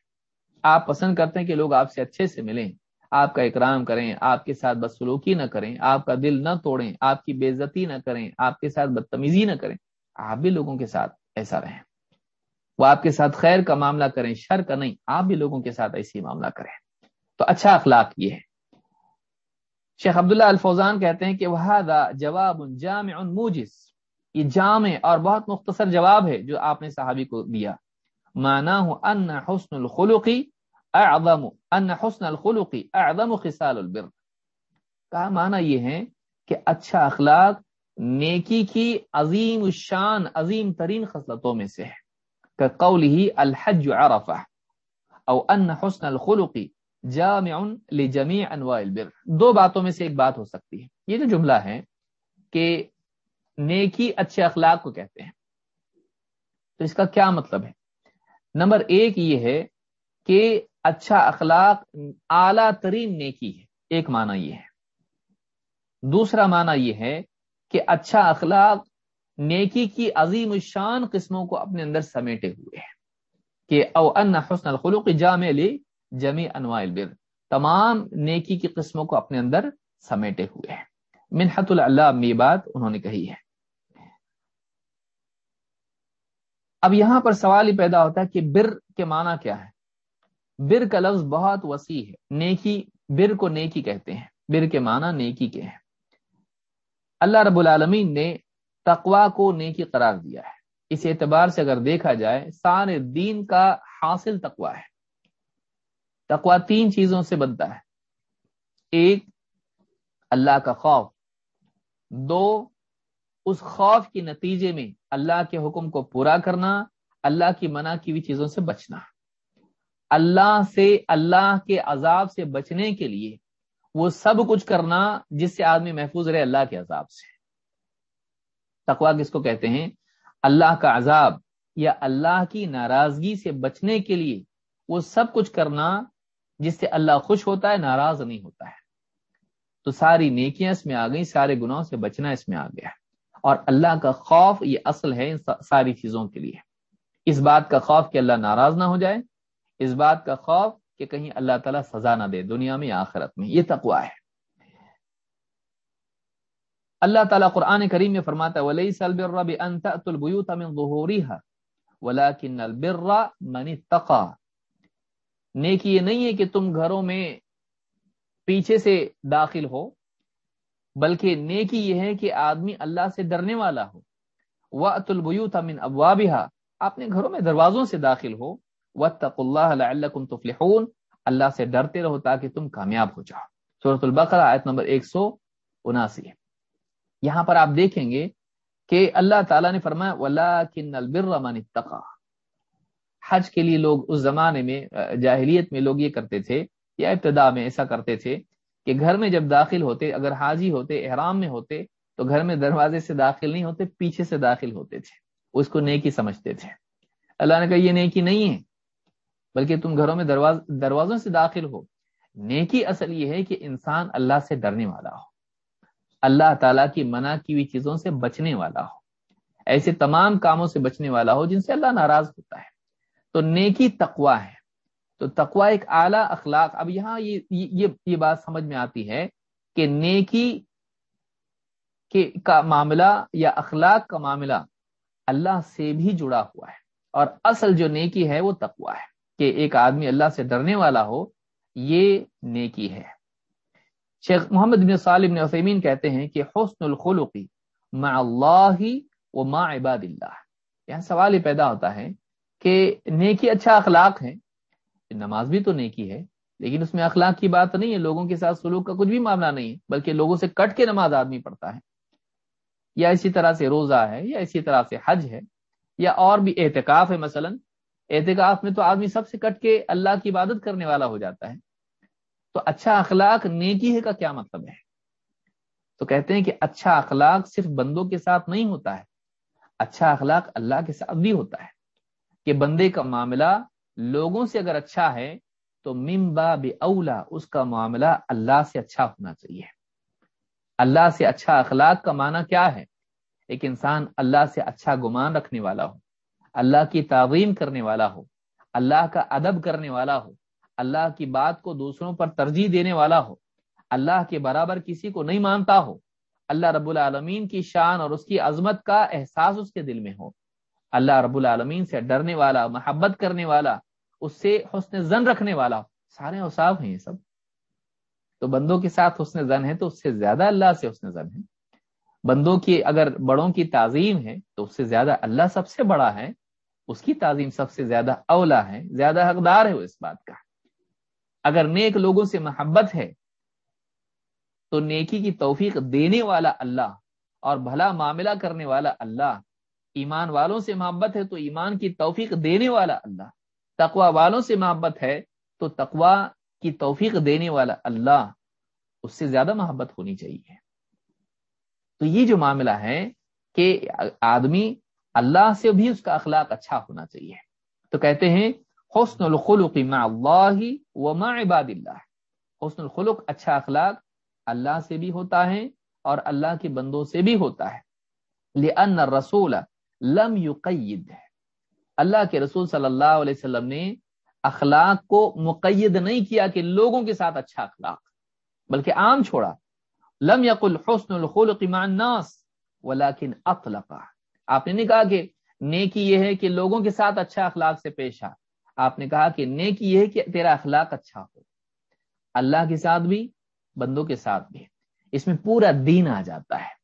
آپ پسند کرتے ہیں کہ لوگ آپ سے اچھے سے ملیں۔ آپ کا اکرام کریں، آپ کے ساتھ بد سلوکی نہ کریں، آپ کا دل نہ توڑیں، آپ کی بے عزتی نہ کریں، آپ کے ساتھ بدتمیزی نہ کریں، آپ بھی لوگوں کے ساتھ ایسا رہیں۔ وہ آپ کے ساتھ خیر کا معاملہ کریں، شر کا نہیں، آپ بھی لوگوں کے ساتھ ایسی معاملہ کریں۔ تو اچھا اخلاق یہ ہے۔ شیخ عبداللہ الفوزان کہتے ہیں کہ وہ جواب جامع موجز۔ یہ جامع اور بہت مختصر جواب ہے جو آپ نے صحابی کو دیا۔ مانا ہوں ان حسن الخلقی اعظم، ان حسن الخلقی اعظم خصال البر. کا معنی یہ ہے کہ اچھا اخلاق نیکی کی عظیم الشان، عظیم ترین خصلتوں میں سے ہے. کہ قول ہی الحج عرفہ، او ان حسن الخلقی جامع لجمیع انواع البر. دو باتوں میں سے ایک بات ہو سکتی ہے. یہ جو جملہ ہے کہ نیکی اچھے اخلاق کو کہتے ہیں، تو اس کا کیا مطلب ہے؟ نمبر ایک یہ ہے کہ اچھا اخلاق اعلی ترین نیکی ہے۔ ایک معنی یہ ہے۔ دوسرا معنی یہ ہے کہ اچھا اخلاق نیکی کی عظیم الشان قسموں کو اپنے اندر سمیٹے ہوئے ہیں۔ کہ او ان حسن الخلق جامع لی جمی انواع البر۔ تمام نیکی کی قسموں کو اپنے اندر سمیٹے ہوئے ہیں۔ منحت اللہ یہ بات انہوں نے کہی ہے۔ اب یہاں پر سوال ہی پیدا ہوتا ہے کہ بر کے معنی کیا ہے؟ بر کا لفظ بہت وسیع ہے۔ نیکی، بر کو نیکی کہتے ہیں۔ بر کے معنی نیکی کے ہیں۔ اللہ رب العالمین نے تقوا کو نیکی قرار دیا ہے۔ اس اعتبار سے اگر دیکھا جائے سارے دین کا حاصل تقوا ہے۔ تقوا تین چیزوں سے بنتا ہے۔ ایک، اللہ کا خوف۔ دو، اس خوف کے نتیجے میں اللہ کے حکم کو پورا کرنا، اللہ کی منع کی ہوئی چیزوں سے بچنا۔ اللہ سے، اللہ کے عذاب سے بچنے کے لیے وہ سب کچھ کرنا جس سے آدمی محفوظ رہے اللہ کے عذاب سے۔ تقوا کس کو کہتے ہیں؟ اللہ کا عذاب یا اللہ کی ناراضگی سے بچنے کے لیے وہ سب کچھ کرنا جس سے اللہ خوش ہوتا ہے، ناراض نہیں ہوتا ہے۔ تو ساری نیکیاں اس میں آ گئی سارے گناہوں سے بچنا اس میں آ گیا اور اللہ کا خوف یہ اصل ہے ساری چیزوں کے لیے۔ اس بات کا خوف کہ اللہ ناراض نہ ہو جائے اس بات کا خوف کہ کہیں اللہ تعالیٰ سزا نہ دے دنیا میں آخرت میں، یہ تقوا ہے۔ اللہ تعالیٰ قرآن کریم میں فرماتا ہے من نیکی یہ نہیں ہے کہ تم گھروں میں پیچھے سے داخل ہو، بلکہ نیکی یہ ہے کہ آدمی اللہ سے ڈرنے والا ہو۔ وَأْتُ الْبُيُوتَ مِنْ أَبْوَابِهَا، اپنے گھروں میں دروازوں سے داخل ہو وَاتَّقُوا اللَّهَ لَعَلَّكُمْ تُفْلِحُونَ۔ اللہ سے ڈرتے رہو تاکہ تم کامیاب ہو جاؤ۔ سورة البقرہ آیت نمبر 179 یہاں پر آپ دیکھیں گے کہ اللہ تعالیٰ نے فرمایا وَلَكِنَّ الْبِرَّ مَنِ اتَّقَى۔ حج کے لیے لوگ اس زمانے میں، جاہلیت میں لوگ یہ کرتے تھے، یا ابتدا میں ایسا کرتے تھے کہ گھر میں جب داخل ہوتے، اگر حاجی ہوتے، احرام میں ہوتے، تو گھر میں دروازے سے داخل نہیں ہوتے، پیچھے سے داخل ہوتے تھے۔ اس کو نیکی سمجھتے تھے۔ اللہ نے کہا، یہ نیکی نہیں ہے۔ بلکہ تم گھروں میں دروازہ دروازوں سے داخل ہو۔ نیکی اصل یہ ہے کہ انسان اللہ سے ڈرنے والا ہو۔ اللہ تعالیٰ کی منع کی ہوئی چیزوں سے بچنے والا ہو۔ ایسے تمام کاموں سے بچنے والا ہو جن سے اللہ ناراض ہوتا ہے۔ تو نیکی تقوا ہے۔ تو تقوا ایک اعلیٰ اخلاق۔ اب یہاں یہ یہ, یہ بات سمجھ میں آتی ہے کہ نیکی کے کا معاملہ یا اخلاق کا معاملہ اللہ سے بھی جڑا ہوا ہے۔ اور اصل جو نیکی ہے وہ تقوا ہے۔ کہ ایک آدمی اللہ سے ڈرنے والا ہو، یہ نیکی ہے۔ شیخ محمد بن صالح بن عثیمین کہتے ہیں کہ حسن الخلقی مع اللہ و مع عباد اللہ۔ یہاں سوال یہ پیدا ہوتا ہے کہ نیکی اچھا اخلاق ہے، نماز بھی تو نیکی ہے، لیکن اس میں اخلاق کی بات نہیں ہے، لوگوں کے ساتھ سلوک کا کچھ بھی معاملہ نہیں ہے، بلکہ لوگوں سے کٹ کے نماز آدمی پڑھتا ہے۔ یا اسی طرح سے روزہ ہے، یا اسی طرح سے حج ہے، یا اور بھی احتکاف ہے، مثلا احتکاف میں تو آدمی سب سے کٹ کے اللہ کی عبادت کرنے والا ہو جاتا ہے۔ تو اچھا اخلاق نیکی ہے کا کیا مطلب ہے؟ تو کہتے ہیں کہ اچھا اخلاق صرف بندوں کے ساتھ نہیں ہوتا ہے اچھا اخلاق اللہ کے ساتھ بھی ہوتا ہے۔ کہ بندے کا معاملہ لوگوں سے اگر اچھا ہے، تو ممبا بے اولا اس کا معاملہ اللہ سے اچھا ہونا چاہیے۔ اللہ سے اچھا اخلاق کا معنی کیا ہے؟ ایک انسان اللہ سے اچھا گمان رکھنے والا ہو۔ اللہ کی تعظیم کرنے والا ہو، اللہ کا ادب کرنے والا ہو، اللہ کی بات کو دوسروں پر ترجیح دینے والا ہو، اللہ کے برابر کسی کو نہیں مانتا ہو، اللہ رب العالمین کی شان اور اس کی عظمت کا احساس اس کے دل میں ہو۔ اللہ رب العالمین سے ڈرنے والا، محبت کرنے والا، اس سے حسن زن رکھنے والا، سارے اوساف ہیں یہ سب۔ تو بندوں کے ساتھ حسن زن ہے تو اس سے زیادہ اللہ سے حسن زن ہے۔ بندوں کی اگر بڑوں کی تعظیم ہے تو اس سے زیادہ اللہ سب سے بڑا ہے۔ اس کی تعظیم سب سے زیادہ اولا ہے زیادہ حقدار ہے وہ اس بات کا۔ اگر نیک لوگوں سے محبت ہے، تو نیکی کی توفیق دینے والا اللہ اور بھلا معاملہ کرنے والا اللہ، ایمان والوں سے محبت ہے تو ایمان کی توفیق دینے والا اللہ۔ تقوا والوں سے محبت ہے تو تقوا کی توفیق دینے والا اللہ، اس سے زیادہ محبت ہونی چاہیے۔ تو یہ جو معاملہ ہے کہ آدمی اللہ سے بھی اس کا اخلاق اچھا ہونا چاہیے۔ تو کہتے ہیں، حسن الخلق مع اللہ و مع عباد اللہ۔ حسن الخلق اچھا اخلاق اللہ سے بھی ہوتا ہے اور اللہ کے بندوں سے بھی ہوتا ہے۔ لأن الرسول لم يقید۔ اللہ کے رسول صلی اللہ علیہ وسلم نے اخلاق کو مقید نہیں کیا کہ لوگوں کے ساتھ اچھا اخلاق، بلکہ عام چھوڑا۔ لم يقل حسن الخلق مع الناس ولكن اطلق آپ نے نہیں کہا کہ نیکی یہ ہے کہ لوگوں کے ساتھ اچھا اخلاق سے پیش آ۔ آپ نے کہا کہ نیکی یہ ہے کہ تیرا اخلاق اچھا ہو۔ اللہ کے ساتھ بھی، بندوں کے ساتھ بھی۔ اس میں پورا دین آ جاتا ہے۔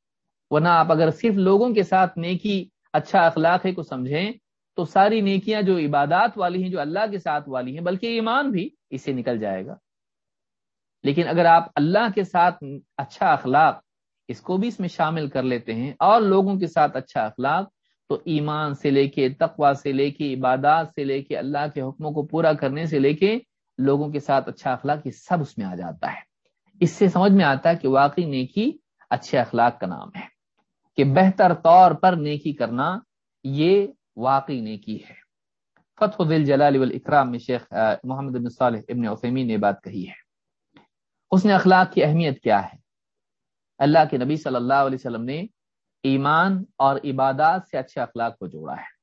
ورنہ آپ اگر صرف لوگوں کے ساتھ نیکی اچھا اخلاق ہے کو سمجھیں، تو ساری نیکیاں جو عبادات والی ہیں، جو اللہ کے ساتھ والی ہیں، بلکہ ایمان بھی اس سے نکل جائے گا۔ لیکن اگر آپ اللہ کے ساتھ اچھا اخلاق اس کو بھی اس میں شامل کر لیتے ہیں اور لوگوں کے ساتھ اچھا اخلاق، تو ایمان سے لے کے تقوا سے لے کے عبادات سے لے کے اللہ کے حکموں کو پورا کرنے سے لے کے لوگوں کے ساتھ اچھا اخلاق، یہ سب اس میں آ جاتا ہے۔ اس سے سمجھ میں آتا ہے کہ واقعی نیکی اچھے اخلاق کا نام ہے، کہ بہتر طور پر نیکی کرنا یہ واقعی نیکی ہے۔ فتح دل جلال والاکرام میں شیخ محمد بن صالح ابن عثیمین نے بات کہی ہے۔ اس نے اخلاق کی اہمیت کیا ہے؟ اللہ کے نبی صلی اللہ علیہ وسلم نے ایمان اور عبادات سے اچھے اخلاق کو جوڑا ہے۔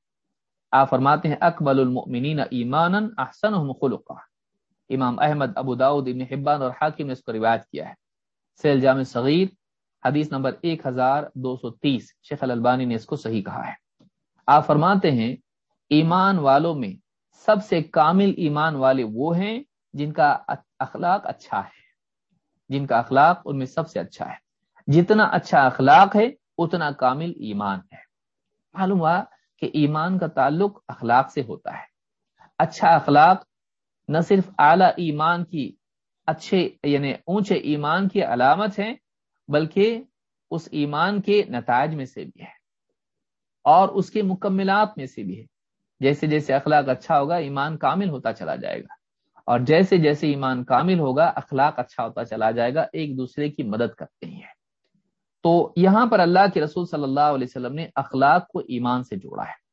آپ فرماتے ہیں، اکبل المؤمنین ایمانا احسن خلقا۔ امام احمد، ابو داود ابن حبان اور حاکم نے اس کو روایت کیا ہے۔ سیل جامع صغیر، حدیث نمبر ایک ہزار دو سو تیس، شیخ البانی نے اس کو صحیح کہا ہے۔ آپ فرماتے ہیں، ایمان والوں میں سب سے کامل ایمان والے وہ ہیں جن کا اخلاق اچھا ہے۔ جن کا اخلاق ان میں سب سے اچھا ہے۔ جتنا اچھا اخلاق ہے، اتنا کامل ایمان ہے۔ معلوم ہوا کہ ایمان کا تعلق اخلاق سے ہوتا ہے۔ اچھا اخلاق نہ صرف اعلی ایمان کی اچھے یعنی اونچے ایمان کی علامت ہے بلکہ اس ایمان کے نتائج میں سے بھی ہے۔ اور اس کے مکملات میں سے بھی ہے۔ جیسے جیسے اخلاق اچھا ہوگا، ایمان کامل ہوتا چلا جائے گا۔ اور جیسے جیسے ایمان کامل ہوگا، اخلاق اچھا ہوتا چلا جائے گا، ایک دوسرے کی مدد کرتے ہیں۔ تو یہاں پر اللہ کے رسول صلی اللہ علیہ وسلم نے اخلاق کو ایمان سے جوڑا ہے۔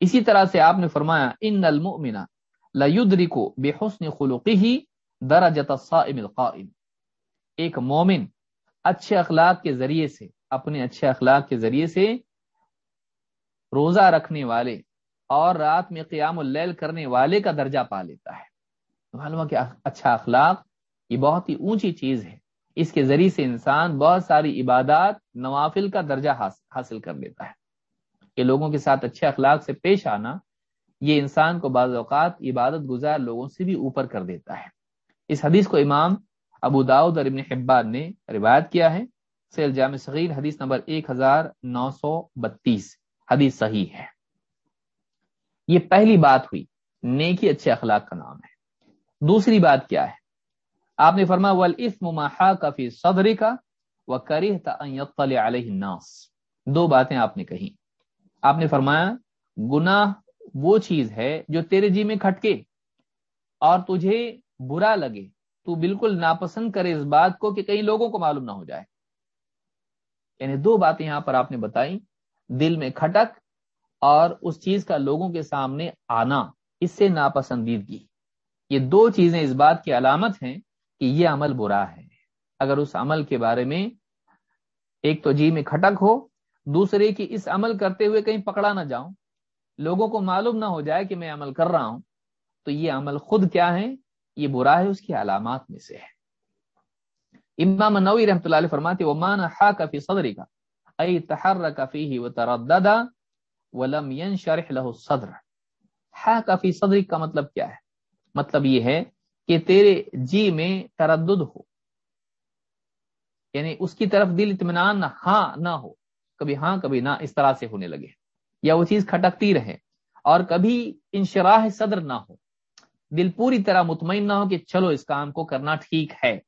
اسی طرح سے آپ نے فرمایا، ان المؤمن ليدرك بحسن خلقه درجه الصائم القائم ایک مومن اچھے اخلاق کے ذریعے سے، اپنے اچھے اخلاق کے ذریعے سے روزہ رکھنے والے اور رات میں قیام اللیل کرنے والے کا درجہ پا لیتا ہے۔ معلوم کہ اچھا اخلاق یہ بہت ہی اونچی چیز ہے۔ اس کے ذریعے سے انسان بہت ساری عبادات، نوافل کا درجہ حاصل کر لیتا ہے۔ کہ لوگوں کے ساتھ اچھے اخلاق سے پیش آنا، یہ انسان کو بعض اوقات عبادت گزار لوگوں سے بھی اوپر کر دیتا ہے۔ اس حدیث کو امام ابو داؤد اور ابن حبان نے روایت کیا ہے۔ سیل جامع صغیر، حدیث نمبر ایک ہزار نو سو بتیس۔ حدیث صحیح ہے۔ یہ پہلی بات ہوئی، نیکی اچھے اخلاق کا نام ہے۔ دوسری بات کیا ہے؟ آپ نے فرما کفی صدری کا وہ کری الناس. دو باتیں آپ نے کہی آپ نے فرمایا، گناہ وہ چیز ہے جو تیرے جی میں کھٹکے اور تجھے برا لگے۔ تو بالکل ناپسند کرے اس بات کو کہ کئی لوگوں کو معلوم نہ ہو جائے۔ یعنی دو باتیں یہاں پر آپ نے بتائی دل میں کھٹک اور اس چیز کا لوگوں کے سامنے آنا، اس سے ناپسندیدگی۔ یہ دو چیزیں اس بات کی علامت ہیں کہ یہ عمل برا ہے۔ اگر اس عمل کے بارے میں ایک تو جی میں کھٹک ہو، دوسرے کی اس عمل کرتے ہوئے کہیں پکڑا نہ جاؤں، لوگوں کو معلوم نہ ہو جائے کہ میں عمل کر رہا ہوں، تو یہ عمل خود کیا ہے؟ یہ برا ہے، اس کی علامات میں سے ہے۔ امام نوی رحمۃ اللہ علیہ فرماتے وہ مان ہا کفی صدری کا ائی تحر کفی ہی وہ ولم ينشرح له الصدر. ہا کفی صدری کا مطلب کیا ہے؟ مطلب یہ ہے کہ تیرے جی میں تردد ہو۔ یعنی اس کی طرف دل اطمینان نہ ہاں نہ ہو۔ کبھی ہاں کبھی نہ، اس طرح سے ہونے لگے۔ یا وہ چیز کھٹکتی رہے۔ اور کبھی انشراح صدر نہ ہو۔ دل پوری طرح مطمئن نہ ہو کہ چلو اس کام کو کرنا ٹھیک ہے۔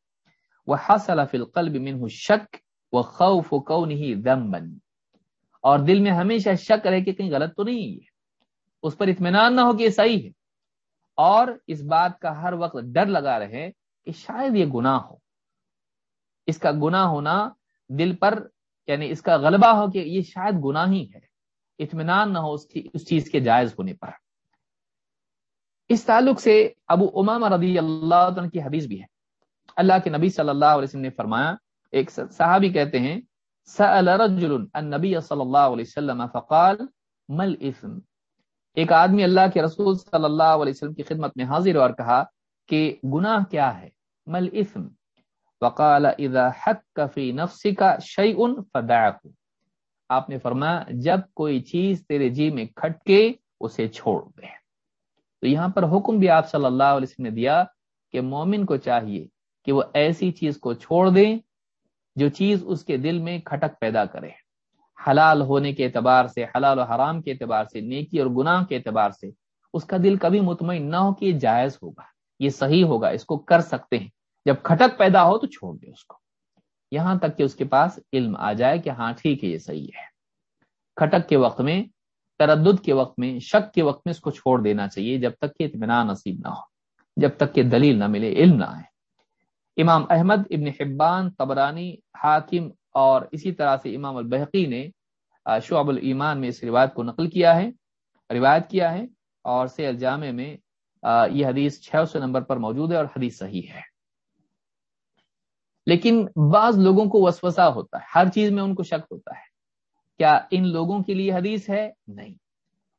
وہ حاصل القلب منہ شک وہ خوف و کو نہیں دم بن اور دل میں ہمیشہ شک رہے کہ کہیں غلط تو نہیں ہے۔ اس پر اطمینان نہ ہو کہ یہ صحیح ہے۔ اور اس بات کا ہر وقت ڈر لگا رہے کہ شاید یہ گناہ ہو۔ اس کا گناہ ہونا دل پر یعنی اس کا غلبہ ہو کہ یہ شاید گناہ ہی ہے۔ اطمینان نہ ہو اس کی، اس چیز کے جائز ہونے پر۔ اس تعلق سے ابو امام رضی اللہ عنہ کی حدیث بھی ہے۔ اللہ کے نبی صلی اللہ علیہ وسلم نے فرمایا، ایک صحابی کہتے ہیں، سأل رجل النبی صلی اللہ علیہ وسلم فقال مل اسم ایک آدمی اللہ کے رسول صلی اللہ علیہ وسلم کی خدمت میں حاضر اور کہا کہ گناہ کیا ہے؟ مل اسم وقال اذا حق فی نفسک شیء فدعه۔ آپ نے فرمایا، جب کوئی چیز تیرے جی میں کھٹ کے اسے چھوڑ دے۔ تو یہاں پر حکم بھی آپ صلی اللہ علیہ وسلم نے دیا کہ مومن کو چاہیے کہ وہ ایسی چیز کو چھوڑ دیں جو چیز اس کے دل میں کھٹک پیدا کرے۔ حلال ہونے کے اعتبار سے، حلال و حرام کے اعتبار سے، نیکی اور گناہ کے اعتبار سے اس کا دل کبھی مطمئن نہ ہو کہ یہ جائز ہوگا، یہ صحیح ہوگا، اس کو کر سکتے ہیں۔ جب کھٹک پیدا ہو تو چھوڑ دے اس کو۔ یہاں تک کہ اس کے پاس علم آ جائے کہ ہاں ٹھیک ہے، یہ صحیح ہے۔ کھٹک کے وقت میں، تردد کے وقت میں، شک کے وقت میں اس کو چھوڑ دینا چاہیے جب تک کہ اطمینان نصیب نہ ہو، جب تک کہ دلیل نہ ملے، علم نہ آئے۔ امام احمد ابن حبان تبرانی حاکم اور اسی طرح سے امام البحقی نے شعب الایمان میں اس روایت کو نقل کیا ہے، روایت کیا ہے اور سے الجامع میں یہ حدیث چھ سو نمبر پر موجود ہے اور حدیث صحیح ہے۔ لیکن بعض لوگوں کو وسوسہ ہوتا ہے، ہر چیز میں ان کو شک ہوتا ہے، کیا ان لوگوں کے لیے حدیث ہے؟ نہیں۔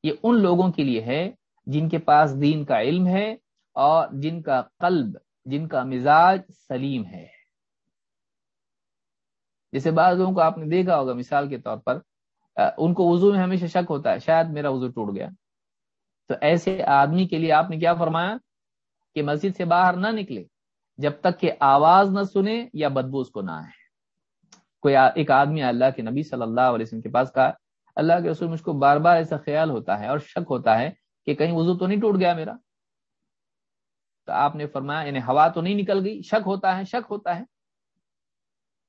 یہ ان لوگوں کے لیے ہے جن کے پاس دین کا علم ہے اور جن کا قلب، جن کا مزاج سلیم ہے۔ جیسے بعض لوگوں کو آپ نے دیکھا ہوگا مثال کے طور پر ان کو وضو میں ہمیشہ شک ہوتا ہے، شاید میرا وضو ٹوٹ گیا۔ تو ایسے آدمی کے لیے آپ نے کیا فرمایا؟ کہ مسجد سے باہر نہ نکلے، جب تک کہ آواز نہ سنے یا بدبو اس کو نہ آئے۔ کوئی ایک آدمی اللہ کے نبی صلی اللہ علیہ وسلم کے پاس کہا، اللہ کے رسول مجھ کو بار بار ایسا خیال ہوتا ہے اور شک ہوتا ہے کہ کہیں وضو تو نہیں ٹوٹ گیا میرا۔ تو آپ نے فرمایا یعنی ہوا تو نہیں نکل گئی، شک ہوتا ہے، شک ہوتا ہے۔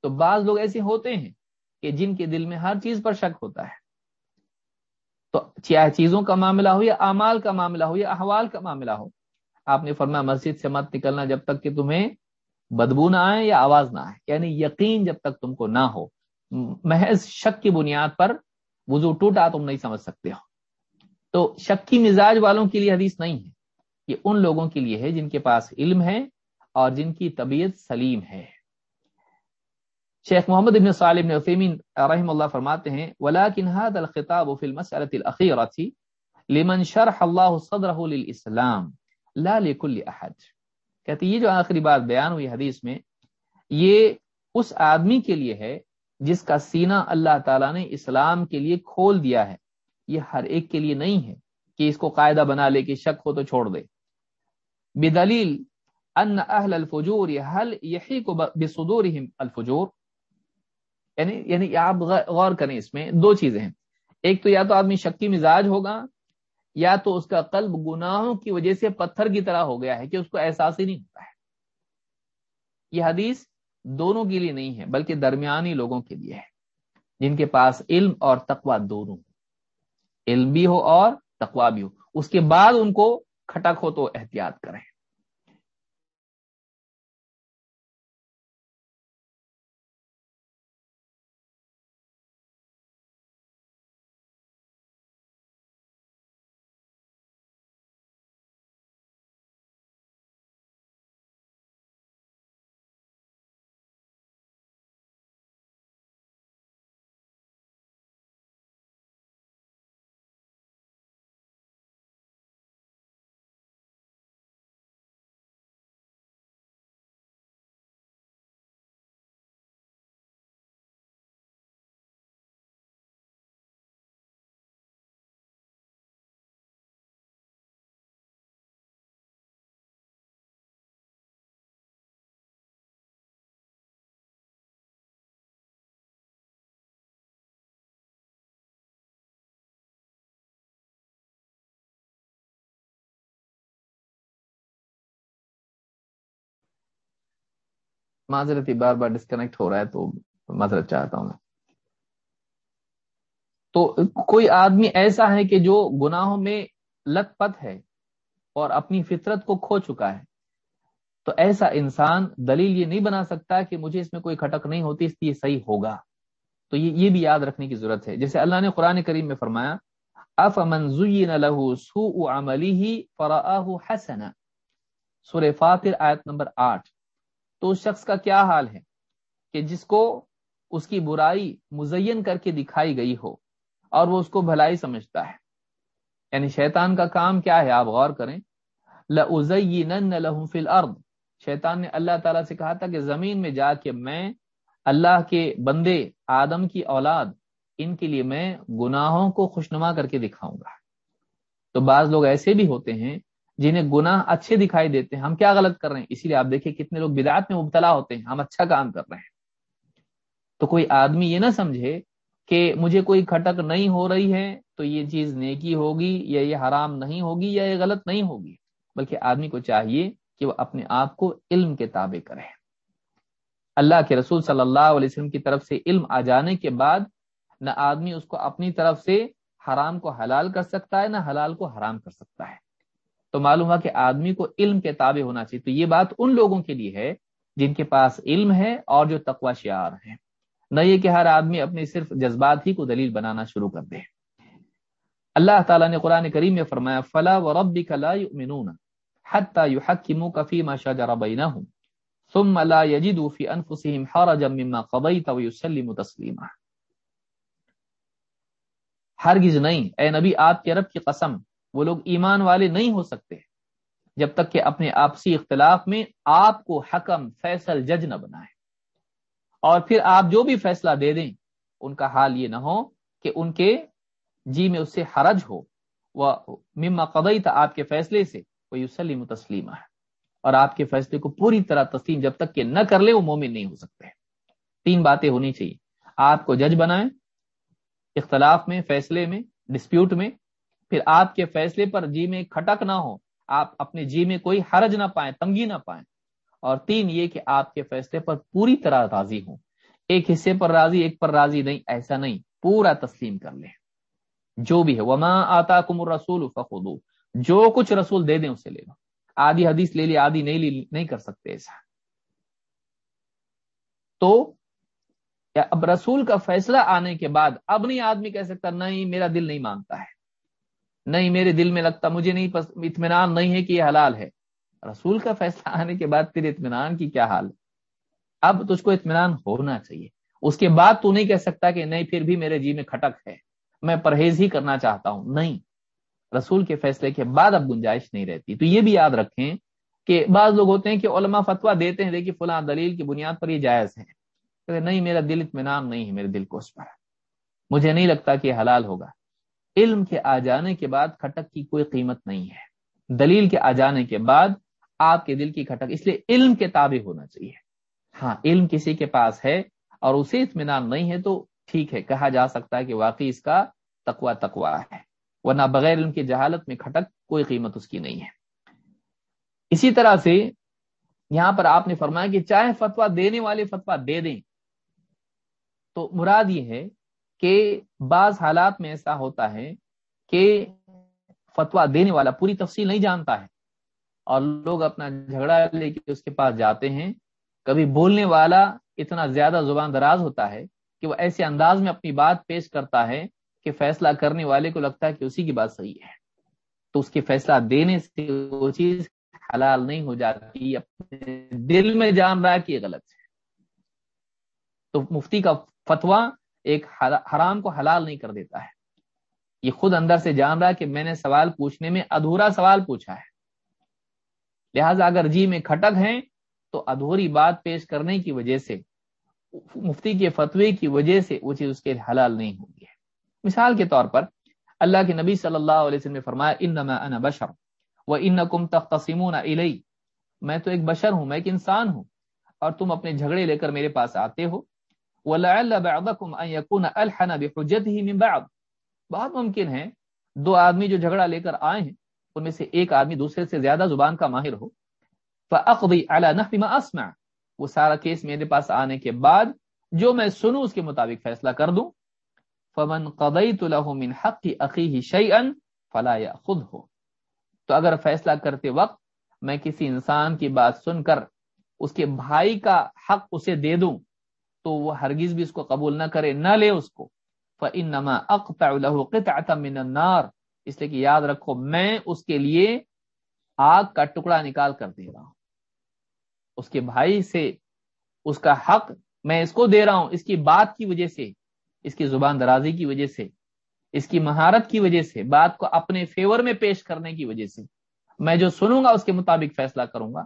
تو بعض لوگ ایسے ہوتے ہیں کہ جن کے دل میں ہر چیز پر شک ہوتا ہے۔ تو چاہے چیزوں کا معاملہ ہو یا اعمال کا معاملہ ہو یا احوال کا معاملہ ہو، آپ نے فرمایا مسجد سے مت نکلنا جب تک کہ تمہیں بدبو نہ آئے یا آواز نہ آئے۔ یعنی یقین جب تک تم کو نہ ہو۔ محض شک کی بنیاد پر وضو ٹوٹا تم نہیں سمجھ سکتے ہو۔ تو شکی مزاج والوں کے لیے حدیث نہیں ہے۔ یہ ان لوگوں کے لیے ہے جن کے پاس علم ہے اور جن کی طبیعت سلیم ہے۔ شیخ محمد ابن صالح ابن عثیمین، رحم اللہ فرماتے ہیں ولیکن هذا الخطاب في المسألة الأخيرة لمن شرح الله صدره للإسلام لا لكل احد کہتے یہ جو آخری بات بیان ہوئی حدیث میں، یہ اس آدمی کے لیے ہے جس کا سینہ اللہ تعالیٰ نے اسلام کے لیے کھول دیا ہے۔ یہ ہر ایک کے لیے نہیں ہے کہ اس کو قاعدہ بنا لے کہ شک ہو تو چھوڑ دے۔ بدلیل ان اہل الفجور حل یہی کو بصدورہم الفجور؟ یعنی یعنی آپ غور کریں اس میں دو چیزیں ہیں۔ ایک تو یا تو آدمی شکی مزاج ہوگا، یا تو اس کا قلب گناہوں کی وجہ سے پتھر کی طرح ہو گیا ہے کہ اس کو احساس ہی نہیں ہوتا ہے۔ یہ حدیث دونوں کے لیے نہیں ہے، بلکہ درمیانی لوگوں کے لیے ہے، جن کے پاس علم اور تقوا دونوں۔ علم بھی ہو اور تقوا بھی ہو۔ اس کے بعد ان کو کھٹک ہو تو احتیاط کریں۔ معذرت بار بار ڈسکنیکٹ ہو رہا ہے تو معذرت چاہتا ہوں میں۔ تو کوئی آدمی ایسا ہے کہ جو گناہوں میں لت پت ہے اور اپنی فطرت کو کھو چکا ہے؟ تو ایسا انسان دلیل یہ نہیں بنا سکتا کہ مجھے اس میں کوئی کھٹک نہیں ہوتی، اس لیے صحیح ہوگا۔ تو یہ یہ بھی یاد رکھنے کی ضرورت ہے۔ جیسے اللہ نے قرآن کریم میں فرمایا اف منظین حسنا سورہ فاطر آیت نمبر آٹھ۔ تو اس شخص کا کیا حال ہے کہ جس کو اس کی برائی مزین کر کے دکھائی گئی ہو اور وہ اس کو بھلائی سمجھتا ہے؟ یعنی شیطان کا کام کیا ہے؟ آپ غور کریں۔ لَهُمْ فِي الْأَرْضِ۔ شیطان نے اللہ تعالیٰ سے کہا تھا کہ زمین میں جا کے میں اللہ کے بندے آدم کی اولاد، ان کے لیے میں گناہوں کو خوشنما کر کے دکھاؤں گا۔ تو بعض لوگ ایسے بھی ہوتے ہیں جنہیں گناہ اچھے دکھائی دیتے ہیں، ہم کیا غلط کر رہے ہیں؟ اسی لیے آپ دیکھیں کتنے لوگ بدعات میں مبتلا ہوتے ہیں، ہم اچھا کام کر رہے ہیں۔ تو کوئی آدمی یہ نہ سمجھے کہ مجھے کوئی کھٹک نہیں ہو رہی ہے تو یہ چیز نیکی ہوگی یا یہ حرام نہیں ہوگی یا یہ غلط نہیں ہوگی۔ بلکہ آدمی کو چاہیے کہ وہ اپنے آپ کو علم کے تابع کرے۔ اللہ کے رسول صلی اللہ علیہ وسلم کی طرف سے علم آ جانے کے بعد نہ آدمی اس کو اپنی طرف سے حرام کو حلال کر سکتا ہے، نہ حلال کو حرام کر سکتا ہے۔ تو معلوم ہوا کہ آدمی کو علم کے تابع ہونا چاہیے۔ تو یہ بات ان لوگوں کے لیے ہے جن کے پاس علم ہے اور جو تقوا شعار ہے نہ یہ کہ ہر آدمی اپنے صرف جذبات ہی کو دلیل بنانا شروع کر دے۔ اللہ تعالیٰ نے قرآن کریم میں فرمایا، فلا و رب لا يؤمنون حتى يحكموك فيما شجر بينهم ثم لا يجدوا في انفسهم حرجا مما قضيت ويسلموا تسليما ہرگز نہیں، اے نبی، آپ کے رب کی قسم وہ لوگ ایمان والے نہیں ہو سکتے جب تک کہ اپنے آپسی اختلاف میں آپ کو حکم، فیصل، جج نہ بنائے۔ اور پھر آپ جو بھی فیصلہ دے دیں، ان کا حال یہ نہ ہو کہ ان کے جی میں اس سے حرج ہو۔ وہ مما قدئی تھا آپ کے فیصلے سے وہ یوسلیم تسلیم ہے اور آپ کے فیصلے کو پوری طرح تسلیم جب تک کہ نہ کر لے وہ مومن نہیں ہو سکتے۔ تین باتیں ہونی چاہیے۔ آپ کو جج بنائیں، اختلاف میں، فیصلے میں ڈسپیوٹ میں پھر آپ کے فیصلے پر جی میں کھٹک نہ ہو آپ اپنے جی میں کوئی حرج نہ پائیں، تنگی نہ پائیں۔ اور تین یہ کہ آپ کے فیصلے پر پوری طرح راضی ہوں۔ ایک حصے پر راضی، ایک پر راضی نہیں، ایسا نہیں۔ پورا تسلیم کر لیں۔ جو بھی ہے، وما آتا کم رسول فخو جو کچھ رسول دے دیں، اسے لے لو۔ آدھی حدیث لے لی، آدھی نہیں لی، نہیں کر سکتے ایسا۔ تو اب رسول کا فیصلہ آنے کے بعد، اب نہیں آدمی کہہ سکتا، نہیں، میرا دل نہیں مانتا ہے۔ نہیں، میرے دل میں لگتا، مجھے نہیں اطمینان نہیں ہے کہ یہ حلال ہے۔ رسول کا فیصلہ آنے کے بعد پھر اطمینان کی کیا حال؟ ہے اب تجھ کو اطمینان ہونا چاہیے۔ اس کے بعد تو نہیں کہہ سکتا کہ نہیں، پھر بھی میرے جی میں کھٹک ہے۔ میں پرہیز ہی کرنا چاہتا ہوں۔ نہیں۔ رسول کے فیصلے کے بعد اب گنجائش نہیں رہتی۔ تو یہ بھی یاد رکھیں کہ بعض لوگ ہوتے ہیں کہ علماء فتوا دیتے ہیں، دیکھیے فلاں دلیل کی بنیاد پر یہ جائز ہے۔ کہ نہیں، میرا دل اطمینان نہیں ہے، میرے دل کو اس پر مجھے نہیں لگتا کہ یہ حلال ہوگا۔ علم کے آ جانے کے بعد کھٹک کی کوئی قیمت نہیں ہے۔ دلیل کے آ جانے کے بعد آپ کے دل کی کھٹک، اس لیے علم کے تابع ہونا چاہیے۔ ہاں علم کسی کے پاس ہے اور اسے اطمینان نہیں ہے تو ٹھیک ہے، کہا جا سکتا ہے کہ واقعی اس کا تقوا تقوا ہے۔ ورنہ بغیر علم کی جہالت میں کھٹک کوئی قیمت اس کی نہیں ہے۔ اسی طرح سے یہاں پر آپ نے فرمایا کہ چاہے فتوا دینے والے فتوا دے دیں، تو مراد یہ ہے کہ بعض حالات میں ایسا ہوتا ہے کہ فتوا دینے والا پوری تفصیل نہیں جانتا ہے اور لوگ اپنا جھگڑا لے کے اس کے پاس جاتے ہیں۔ کبھی بولنے والا اتنا زیادہ زبان دراز ہوتا ہے کہ وہ ایسے انداز میں اپنی بات پیش کرتا ہے کہ فیصلہ کرنے والے کو لگتا ہے کہ اسی کی بات صحیح ہے۔ تو اس کے فیصلہ دینے سے وہ چیز حلال نہیں ہو جاتی، اپنے دل میں جان رہا کہ یہ غلط ہے۔ تو مفتی کا فتوا ایک حرام کو حلال نہیں کر دیتا ہے۔ یہ خود اندر سے جان رہا کہ میں نے سوال پوچھنے میں ادھورا سوال پوچھا ہے۔ لہذا اگر جی میں کھٹک ہیں تو ادھوری بات پیش کرنے کی وجہ سے، مفتی کے فتوے کی وجہ سے وہ چیز اس کے حلال نہیں ہوگی ہے مثال کے طور پر، اللہ کے نبی صلی اللہ علیہ وسلم نے فرمایا، انما انا بشر و انکم تختصمون الی میں تو ایک بشر ہوں، میں ایک انسان ہوں اور تم اپنے جھگڑے لے کر میرے پاس آتے ہو۔ وَلَعَلَّ بَعْضَكُمْ أَن يَكُونَ أَلْحَنَ بِحُجَّتِهِ مِن بَعْض۔ بہت ممکن ہے دو آدمی جو جھگڑا لے کر آئے ہیں، ان میں سے ایک آدمی دوسرے سے زیادہ زبان کا ماہر ہو۔ فَأَقْضِي عَلَى نَحْفِ مَا أَسْمَعُ۔ وہ سارا کیس میرے پاس آنے کے بعد جو میں سنوں، اس کے مطابق فیصلہ کر دوں۔ فمن قدیت له من حق اخیه شیئا فلا یاخذه تو اگر فیصلہ کرتے وقت میں کسی انسان کی بات سن کر اس کے بھائی کا حق اسے دے دوں تو وہ ہرگز بھی اس کو قبول نہ کرے، نہ لے اس کو۔ فانما اقطع له قطعه من النار۔ اس لیے کہ یاد رکھو، میں اس کے لیے آگ کا ٹکڑا نکال کر دے رہا ہوں۔ اس کے بھائی سے اس کا حق میں اس کو دے رہا ہوں۔ اس کی بات کی وجہ سے، اس کی زبان درازی کی وجہ سے، اس کی مہارت کی وجہ سے، بات کو اپنے فیور میں پیش کرنے کی وجہ سے۔ میں جو سنوں گا، اس کے مطابق فیصلہ کروں گا۔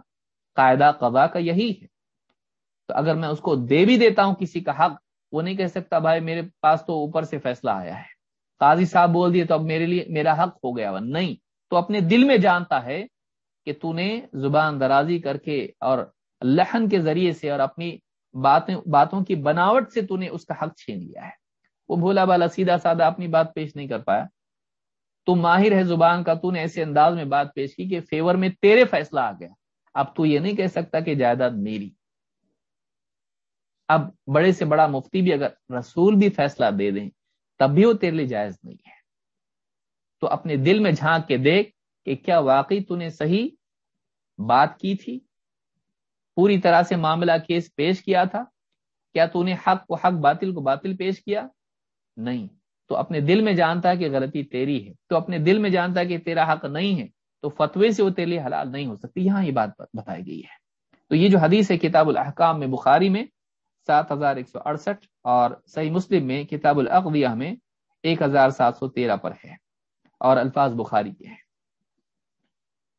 قاعدہ قضا کا یہی ہے۔ تو اگر میں اس کو دے بھی دیتا ہوں کسی کا حق، وہ نہیں کہہ سکتا، بھائی میرے پاس تو اوپر سے فیصلہ آیا ہے۔ قاضی صاحب بول دیے تو اب میرے لیے، میرا حق ہو گیا۔ وہ نہیں، تو اپنے دل میں جانتا ہے کہ تو نے زبان درازی کر کے اور لہن کے ذریعے سے اور اپنی باتیں، باتوں کی بناوٹ سے تو نے اس کا حق چھین لیا ہے۔ وہ بھولا بالا سیدھا سادہ اپنی بات پیش نہیں کر پایا۔ تو ماہر ہے زبان کا، تو نے ایسے انداز میں بات پیش کی کہ فیور میں تیرے فیصلہ آ گیا۔ اب تو یہ نہیں کہہ سکتا کہ جائیداد میری۔ اب بڑے سے بڑا مفتی بھی اگر رسول بھی فیصلہ دے دیں، تب بھی وہ تیرے لیے جائز نہیں ہے۔ تو اپنے دل میں جھانک کے دیکھ کہ کیا واقعی تو نے صحیح بات کی تھی۔ پوری طرح سے معاملہ کیس پیش کیا تھا۔ کیا تو نے حق کو حق، باطل کو باطل پیش کیا؟ نہیں۔ تو اپنے دل میں جانتا ہے کہ غلطی تیری ہے۔ تو اپنے دل میں جانتا ہے کہ تیرا حق نہیں ہے۔ تو فتوے سے وہ تیرے لیے حلال نہیں ہو سکتی۔ یہاں یہ بات بتائی گئی ہے۔ تو یہ جو حدیث ہے کتاب الحکام میں بخاری میں سات ہزار ایک سو اڑسٹھ اور صحیح مسلم میں کتاب العقیہ میں ایک ہزار سات سو تیرہ پر ہے اور الفاظ بخاری کے ہیں۔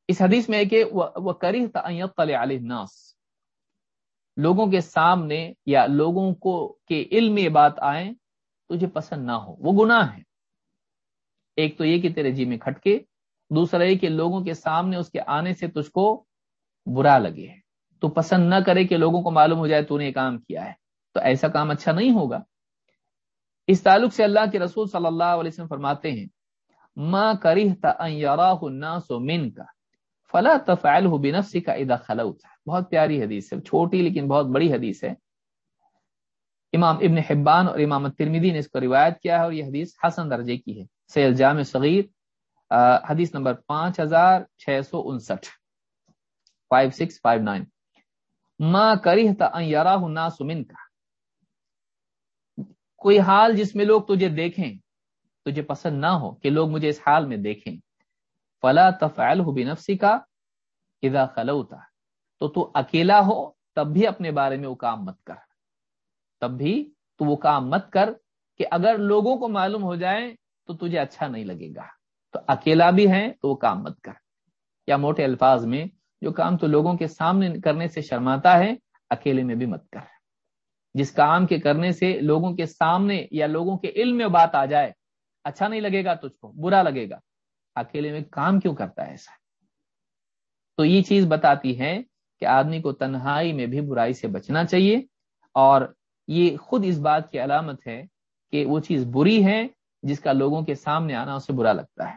اس حدیث میں ہے کہ وہ کری الناس۔ لوگوں کے سامنے یا لوگوں کو، کے علم میں بات آئیں تجھے پسند نہ ہو۔ وہ گناہ ہے ایک تو یہ کہ تیرے جی میں کھٹکے، دوسرا یہ کہ لوگوں کے سامنے اس کے آنے سے تجھ کو برا لگے۔ تو پسند نہ کرے کہ لوگوں کو معلوم ہو جائے تو نے کام کیا ہے۔ تو ایسا کام اچھا نہیں ہوگا۔ اس تعلق سے اللہ کے رسول صلی اللہ علیہ وسلم فرماتے ہیں ماں الناس من فلا تفعله بنفسك اذا خلوت. بہت پیاری حدیث ہے، چھوٹی لیکن بہت بڑی حدیث ہے۔ امام ابن حبان اور امام ترمیدی نے اس کو روایت کیا ہے اور یہ حدیث حسن درجے کی ہے۔ سیل جامع صغیر حدیث نمبر پانچ ہزار چھ سو انسٹھ۔ فائیو سکس فائیو نائن ماں کری سمن کا کوئی حال جس میں لوگ تجھے دیکھیں، تجھے پسند نہ ہو، کہ لوگ مجھے اس حال میں دیکھیں۔ فلا تفعل ہو بنفسی کا اذا خلوتا تو تو اکیلا ہو، تب بھی اپنے بارے میں وہ کام مت کر۔ تب بھی تو وہ کام مت کر کہ اگر لوگوں کو معلوم ہو جائے تو تجھے اچھا نہیں لگے گا۔ تو اکیلا بھی ہے تو وہ کام مت کر۔ یا موٹے الفاظ میں جو کام تو لوگوں کے سامنے کرنے سے شرماتا ہے، اکیلے میں بھی مت کر۔ جس کام کے کرنے سے لوگوں کے سامنے یا لوگوں کے علم میں بات آ جائے اچھا نہیں لگے گا تجھ کو، برا لگے گا۔ اکیلے میں کام کیوں کرتا ہے ایسا؟ تو یہ چیز بتاتی ہے کہ آدمی کو تنہائی میں بھی برائی سے بچنا چاہیے، اور یہ خود اس بات کی علامت ہے کہ وہ چیز بری ہے جس کا لوگوں کے سامنے آنا اسے برا لگتا ہے۔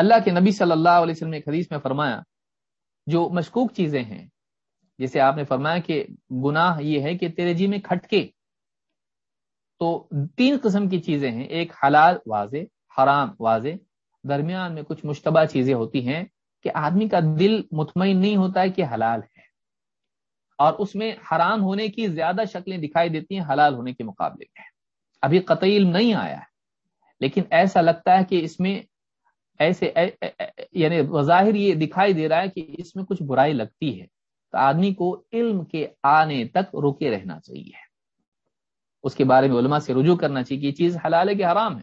اللہ کے نبی صلی اللہ علیہ وسلم نے حدیث میں فرمایا، جو مشکوک چیزیں ہیں، جیسے آپ نے فرمایا کہ گناہ یہ ہے کہ تیرے جی میں کھٹکے۔ تو تین قسم کی چیزیں ہیں، ایک حلال واضح، حرام واضح۔ درمیان میں کچھ مشتبہ چیزیں ہوتی ہیں کہ آدمی کا دل مطمئن نہیں ہوتا ہے کہ حلال ہے۔ اور اس میں حرام ہونے کی زیادہ شکلیں دکھائی دیتی ہیں، حلال ہونے کے مقابلے میں۔ ابھی قطعی علم نہیں آیا ہے، لیکن ایسا لگتا ہے کہ اس میں ایسے یعنی بظاہر یہ دکھائی دے رہا ہے کہ اس میں کچھ برائی لگتی ہے، تو آدمی کو علم کے آنے تک روکے رہنا چاہیے۔ اس کے بارے میں علماء سے رجوع کرنا چاہیے کہ یہ چیز حلال ہے کہ حرام ہے۔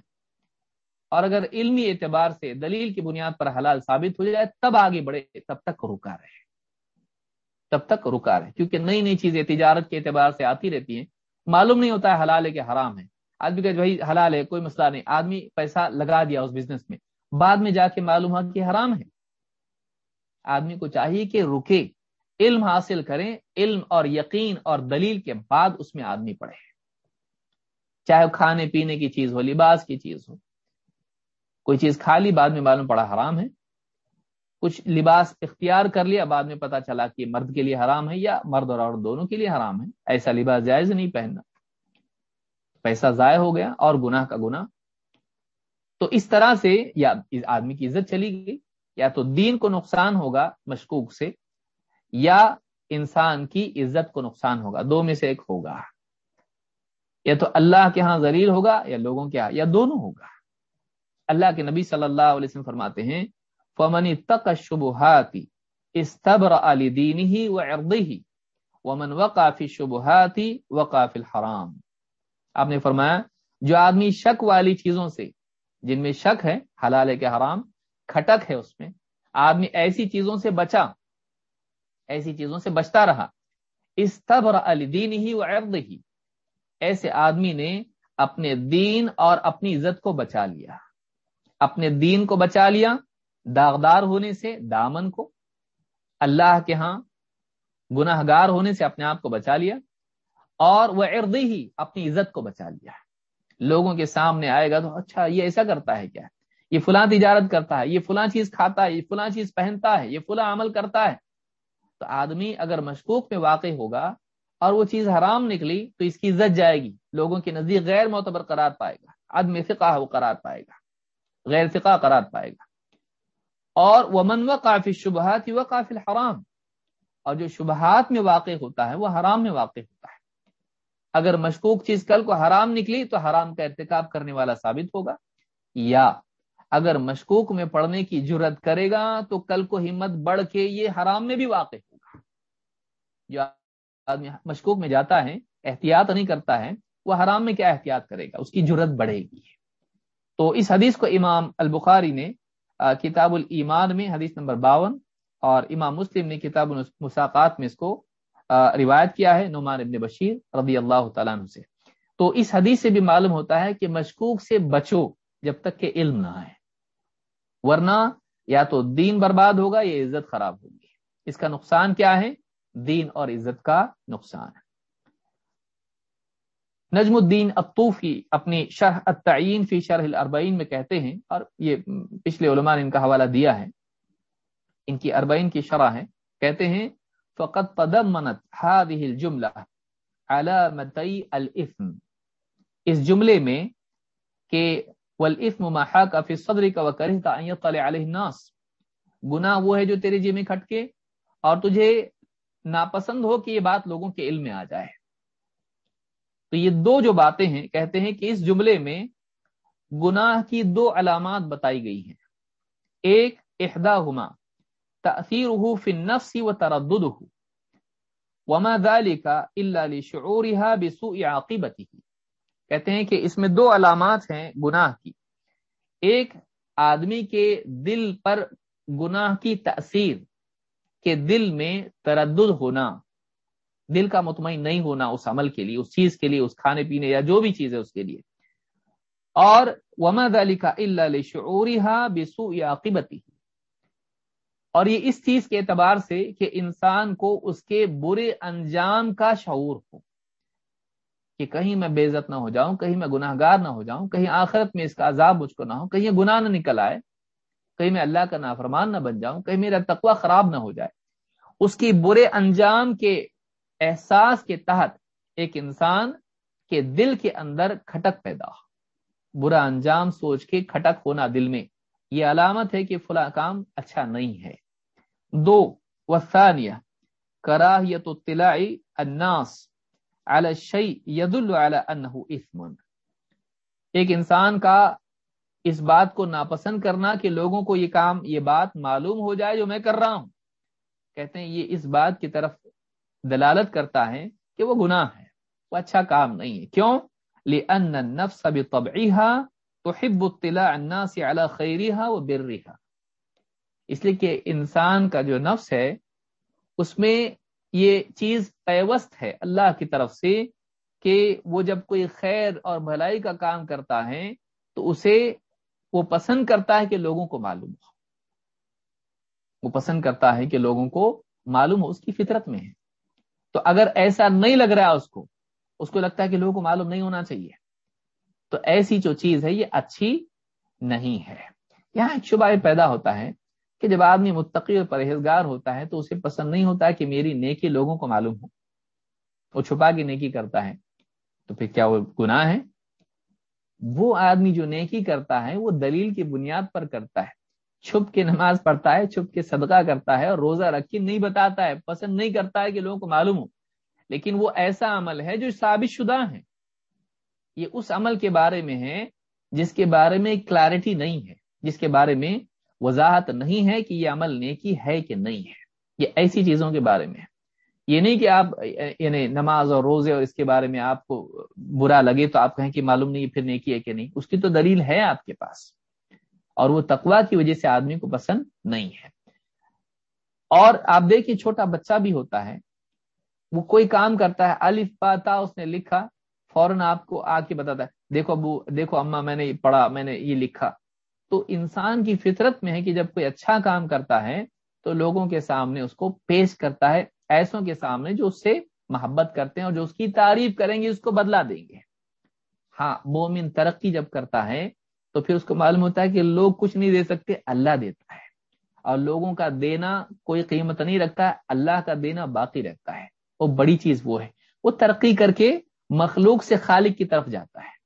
اور اگر علمی اعتبار سے دلیل کی بنیاد پر حلال ثابت ہو جائے، تب آگے بڑھے، تب تک رکا رہے۔ تب تک رکا رہے، کیونکہ نئی نئی چیزیں تجارت کے اعتبار سے آتی رہتی ہیں۔ معلوم نہیں ہوتا ہے حلال ہے کہ حرام ہے۔ آدمی کہ بھائی، حلال ہے، کوئی مسئلہ نہیں۔ آدمی پیسہ لگا دیا اس بزنس میں۔ بعد میں جا کے معلوم ہوا کہ حرام ہے۔ آدمی کو چاہیے کہ رکے، علم حاصل کریں، علم اور یقین اور دلیل کے بعد اس میں آدمی پڑھے۔ چاہے وہ کھانے پینے کی چیز ہو، لباس کی چیز ہو، کوئی چیز کھا لی، بعد میں معلوم پڑا حرام ہے۔ کچھ لباس اختیار کر لیا، بعد میں پتا چلا کہ مرد کے لیے حرام ہے یا مرد اور عورت دونوں کے لیے حرام ہے۔ ایسا لباس جائز نہیں پہننا۔ پیسہ ضائع ہو گیا اور گناہ کا گناہ۔ تو اس طرح سے یا آدمی کی عزت چلی گئی، یا تو دین کو نقصان ہوگا مشکوک سے، یا انسان کی عزت کو نقصان ہوگا، دو میں سے ایک ہوگا۔ یا تو اللہ کے ہاں ذلیل ہوگا، یا لوگوں کے ہاں یا دونوں ہوگا۔ اللہ کے نبی صلی اللہ علیہ وسلم فرماتے ہیں فمنی تک شبہاتی استبر علی دین ہی و ہی ومن وقافی شبہاتی وقاف الحرام۔ آپ نے فرمایا، جو آدمی شک والی چیزوں سے جن میں شک ہے، حلال ہے کہ حرام، کھٹک ہے اس میں، آدمی ایسی چیزوں سے بچا، ایسی چیزوں سے بچتا رہا۔ استبر علی دین ہی و ہی ایسے آدمی نے اپنے دین اور اپنی عزت کو بچا لیا۔ اپنے دین کو بچا لیا، داغدار ہونے سے، دامن کو۔ اللہ کے ہاں گناہ گار ہونے سے اپنے آپ کو بچا لیا اور وہ ارد ہی اپنی عزت کو بچا لیا۔ لوگوں کے سامنے آئے گا تو اچھا یہ ایسا کرتا ہے کیا؟ یہ فلاں تجارت کرتا ہے، یہ فلاں چیز کھاتا ہے، یہ فلاں چیز پہنتا ہے، یہ فلاں عمل کرتا ہے۔ تو آدمی اگر مشکوک میں واقع ہوگا اور وہ چیز حرام نکلی تو اس کی عزت جائے گی، لوگوں کے نزدیک غیر معتبر قرار پائے گا۔ عدم فقہ وہ قرار پائے گا، غیر فقہ قرار پائے گا۔ اور وہ من و کافی شبہات و کافی حرام اور جو شبہات میں واقع ہوتا ہے وہ حرام میں واقع ہوتا ہے۔ اگر مشکوک چیز کل کو حرام نکلی تو حرام کا ارتکاب کرنے والا ثابت ہوگا۔ یا اگر مشکوک میں پڑھنے کی جرت کرے گا تو کل کو ہمت بڑھ کے یہ حرام میں بھی واقع ہوگا۔ جو آدمی مشکوک میں جاتا ہے، احتیاط نہیں کرتا ہے، وہ حرام میں کیا احتیاط کرے گا؟ اس کی جرت بڑھے گی۔ تو اس حدیث کو امام البخاری نے کتاب الایمان میں، حدیث نمبر باون، اور امام مسلم نے کتاب المساقات میں اس کو روایت کیا ہے نعمان ابن بشیر رضی اللہ تعالیٰ عنہ سے۔ تو اس حدیث سے بھی معلوم ہوتا ہے کہ مشکوک سے بچو جب تک کہ علم نہ آئے۔ ورنہ یا تو دین برباد ہوگا یا عزت خراب ہوگی۔ اس کا نقصان کیا ہے؟ دین اور عزت کا نقصان۔ ہے نجم الدین اطوفی اپنی شرح التعین فی شرح الاربعین میں کہتے ہیں، اور یہ پچھلے علماء نے ان کا حوالہ دیا ہے۔ ان کی اربعین کی شرح ہے۔ کہتے ہیں فقط تضمنت هذه الجملہ علامتی الاثم اس جملے میں کہ والاثم ما حاك في صدرك وكرهت ان يطلع عليه الناس. گناہ وہ ہے جو تیرے جی میں کھٹکے اور تجھے ناپسند ہو کہ یہ بات لوگوں کے علم میں آ جائے. تو یہ دو جو باتیں ہیں، کہتے ہیں کہ اس جملے میں گناہ کی دو علامات بتائی گئی ہیں۔ ایک احدا ہما تاثیر فی النفس و تردد وما ذلك الا لشعورها بسوء عاقبته. کہتے ہیں کہ اس میں دو علامات ہیں گناہ کی. ایک، آدمی کے دل پر گناہ کی تاثیر کے دل میں تردد ہونا. دل کا مطمئن نہیں ہونا اس عمل کے لیے، اس چیز کے لیے، اس کھانے پینے یا جو بھی چیز ہے اس کے لیے. اور، وما کا اللہ شعوری بسو عاقبتی اور یہ اس چیز کے اعتبار سے کہ انسان کو اس کے برے انجام کا شعور ہو کہ کہیں میں بے عزت نہ ہو جاؤں، کہیں میں گناہ گار نہ ہو جاؤں، کہیں آخرت میں اس کا عذاب مجھ کو نہ ہو، کہیں گناہ نہ نکل آئے، کہیں میں اللہ کا نافرمان نہ بن جاؤں، کہیں میرا تقوی خراب نہ ہو جائے۔ اس کی برے انجام کے احساس کے تحت ایک انسان کے دل کے اندر کھٹک پیدا ہو۔ برا انجام سوچ کے کھٹک ہونا دل میں، یہ علامت ہے کہ فلاں کام اچھا نہیں ہے۔ دو وسانیہ کراہیت الناس ید اسمن ایک انسان کا اس بات کو ناپسند کرنا کہ لوگوں کو یہ کام، یہ بات معلوم ہو جائے جو میں کر رہا ہوں۔ کہتے ہیں یہ اس بات کی طرف دلالت کرتا ہے کہ وہ گناہ ہے، وہ اچھا کام نہیں ہے۔ کیوں؟ لنفس تحب اطلاع الناس على خیریها و اس لیے کہ انسان کا جو نفس ہے، اس میں یہ چیز پیوست ہے اللہ کی طرف سے کہ وہ جب کوئی خیر اور بھلائی کا کام کرتا ہے، تو اسے وہ پسند کرتا ہے کہ لوگوں کو معلوم ہو۔ وہ پسند کرتا ہے کہ لوگوں کو معلوم ہو، اس کی فطرت میں ہے۔ تو اگر ایسا نہیں لگ رہا اس کو اس کو لگتا ہے کہ لوگوں کو معلوم نہیں ہونا چاہیے۔ تو ایسی جو چیز ہے، یہ اچھی نہیں ہے۔ یہاں ایک شبہ پیدا ہوتا ہے کہ جب آدمی متقی اور پرہیزگار ہوتا ہے تو اسے پسند نہیں ہوتا کہ میری نیکی لوگوں کو معلوم ہو۔ وہ چھپا کے نیکی کرتا ہے۔ تو پھر کیا وہ گناہ ہے؟ وہ آدمی جو نیکی کرتا ہے، وہ دلیل کی بنیاد پر کرتا ہے۔ چھپ کے نماز پڑھتا ہے، چھپ کے صدقہ کرتا ہے اور روزہ رکھ کے نہیں بتاتا ہے، پسند نہیں کرتا ہے کہ لوگوں کو معلوم ہو۔ لیکن وہ ایسا عمل ہے جو ثابت شدہ ہے۔ یہ اس عمل کے بارے میں ہے جس کے بارے میں کلیرٹی نہیں ہے، جس کے بارے میں وضاحت نہیں ہے کہ یہ عمل نیکی ہے کہ نہیں ہے۔ یہ ایسی چیزوں کے بارے میں ہے۔ یہ نہیں کہ آپ یعنی نماز اور روزے اور اس کے بارے میں آپ کو برا لگے تو آپ کہیں کہ معلوم نہیں پھر نیکی ہے کہ نہیں۔ اس کی تو دلیل ہے آپ کے پاس۔ اور وہ تقوا کی وجہ سے آدمی کو پسند نہیں ہے۔ اور آپ دیکھیں چھوٹا بچہ بھی ہوتا ہے۔ وہ کوئی کام کرتا ہے، الف پاتا اس نے لکھا، فوراً آپ کو آ کے بتاتا ہے، دیکھو ابو، دیکھو اما میں نے پڑھا، میں نے یہ لکھا۔ تو انسان کی فطرت میں ہے کہ جب کوئی اچھا کام کرتا ہے تو لوگوں کے سامنے اس کو پیش کرتا ہے، ایسوں کے سامنے جو اس سے محبت کرتے ہیں اور جو اس کی تعریف کریں گے، اس کو بدلا دیں گے۔ ہاں مومن ترقی جب کرتا ہے تو پھر اس کو معلوم ہوتا ہے کہ لوگ کچھ نہیں دے سکتے، اللہ دیتا ہے۔ اور لوگوں کا دینا کوئی قیمت نہیں رکھتا ہے اللہ کا دینا باقی رہتا ہے۔ وہ بڑی چیز وہ ہے۔ وہ ترقی کر کے مخلوق سے خالق کی طرف جاتا ہے۔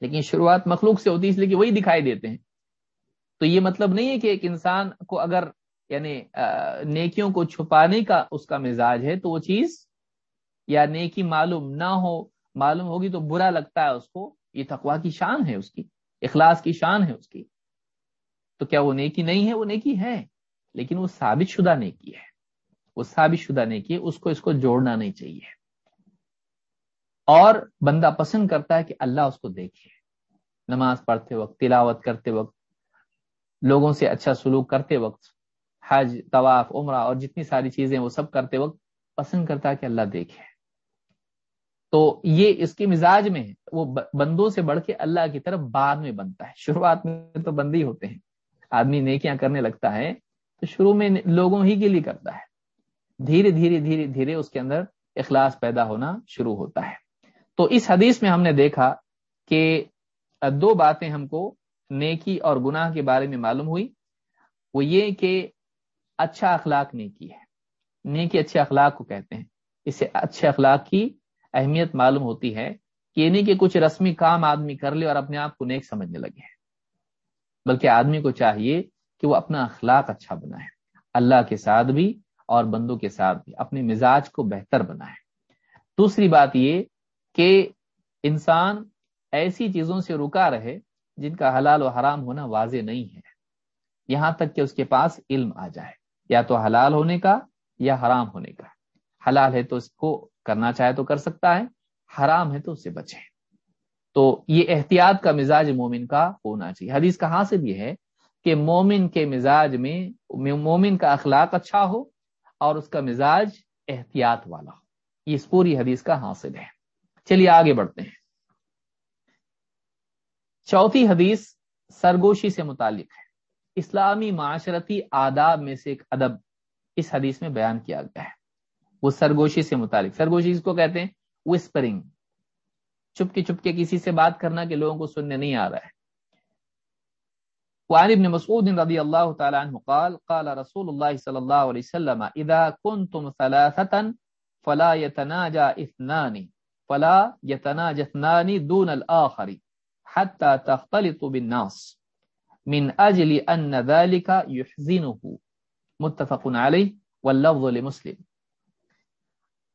لیکن شروعات مخلوق سے ہوتی ہے، اس لیے کہ وہی دکھائی دیتے ہیں۔ تو یہ مطلب نہیں ہے کہ ایک انسان کو اگر یعنی نیکیوں کو چھپانے کا اس کا مزاج ہے، تو وہ چیز یا نیکی معلوم نہ ہو، معلوم ہوگی تو برا لگتا ہے اس کو۔ یہ تقوا کی شان ہے اس کی، اخلاص کی شان ہے اس کی۔ تو کیا وہ نیکی نہیں ہے؟ وہ نیکی ہے، لیکن وہ ثابت شدہ نیکی ہے۔ وہ ثابت شدہ نیکی ہے، اس کو اس کو جوڑنا نہیں چاہیے۔ اور بندہ پسند کرتا ہے کہ اللہ اس کو دیکھے۔ نماز پڑھتے وقت، تلاوت کرتے وقت، لوگوں سے اچھا سلوک کرتے وقت، حج، طواف، عمرہ اور جتنی ساری چیزیں وہ سب کرتے وقت پسند کرتا ہے کہ اللہ دیکھے۔ تو یہ اس کے مزاج میں ہے۔ وہ بندوں سے بڑھ کے اللہ کی طرف بعد میں بنتا ہے۔ شروعات میں تو بندی ہوتے ہیں۔ آدمی نیکیاں کرنے لگتا ہے تو شروع میں لوگوں ہی کے لیے کرتا ہے۔ دھیرے دھیرے دھیرے دھیرے اس کے اندر اخلاص پیدا ہونا شروع ہوتا ہے۔ تو اس حدیث میں ہم نے دیکھا کہ دو باتیں ہم کو نیکی اور گناہ کے بارے میں معلوم ہوئی۔ وہ یہ کہ اچھا اخلاق نیکی ہے۔ نیکی اچھے اخلاق کو کہتے ہیں۔ اس سے اچھے اخلاق کی اہمیت معلوم ہوتی ہے کہ یہ نہیں کہ کچھ رسمی کام آدمی کر لے اور اپنے آپ کو نیک سمجھنے لگے۔ بلکہ آدمی کو چاہیے کہ وہ اپنا اخلاق اچھا بنائے۔ اللہ کے ساتھ بھی اور بندوں کے ساتھ بھی، اپنے مزاج کو بہتر بنائے۔ دوسری بات یہ کہ انسان ایسی چیزوں سے رکا رہے جن کا حلال و حرام ہونا واضح نہیں ہے۔ یہاں تک کہ اس کے پاس علم آ جائے۔ یا تو حلال ہونے کا یا حرام ہونے کا۔ حلال ہے تو اس کو کرنا چاہے تو کر سکتا ہے، حرام ہے تو اس سے بچے۔ تو یہ احتیاط کا مزاج مومن کا ہونا چاہیے۔ حدیث کا حاصل یہ ہے کہ مومن کے مزاج میں، مومن کا اخلاق اچھا ہو اور اس کا مزاج احتیاط والا ہو۔ یہ اس پوری حدیث کا حاصل ہے۔ چلیے آگے بڑھتے ہیں۔ چوتھی حدیث سرگوشی سے متعلق ہے۔ اسلامی معاشرتی آداب میں سے ایک ادب اس حدیث میں بیان کیا گیا ہے۔ وہ سرگوشی سے متعلق، سرگوشی اس کو کہتے ہیں؟ وسپرنگ چپ کے چپ کے کسی سے بات کرنا کہ لوگوں کو سننے نہیں آ رہا ہے۔ وعن ابن مسعود رضی اللہ تعالی عنہ قال قال رسول اللہ صلی اللہ علیہ وسلم، اذا كنتم ثلاثه فلا يتناجى اثنان. فلا يتناجى اثنان دون الاخر حتى تختلط بالناس. من اجل ان ذلك يحزنه. متفق علیہ واللفظ لمسلم.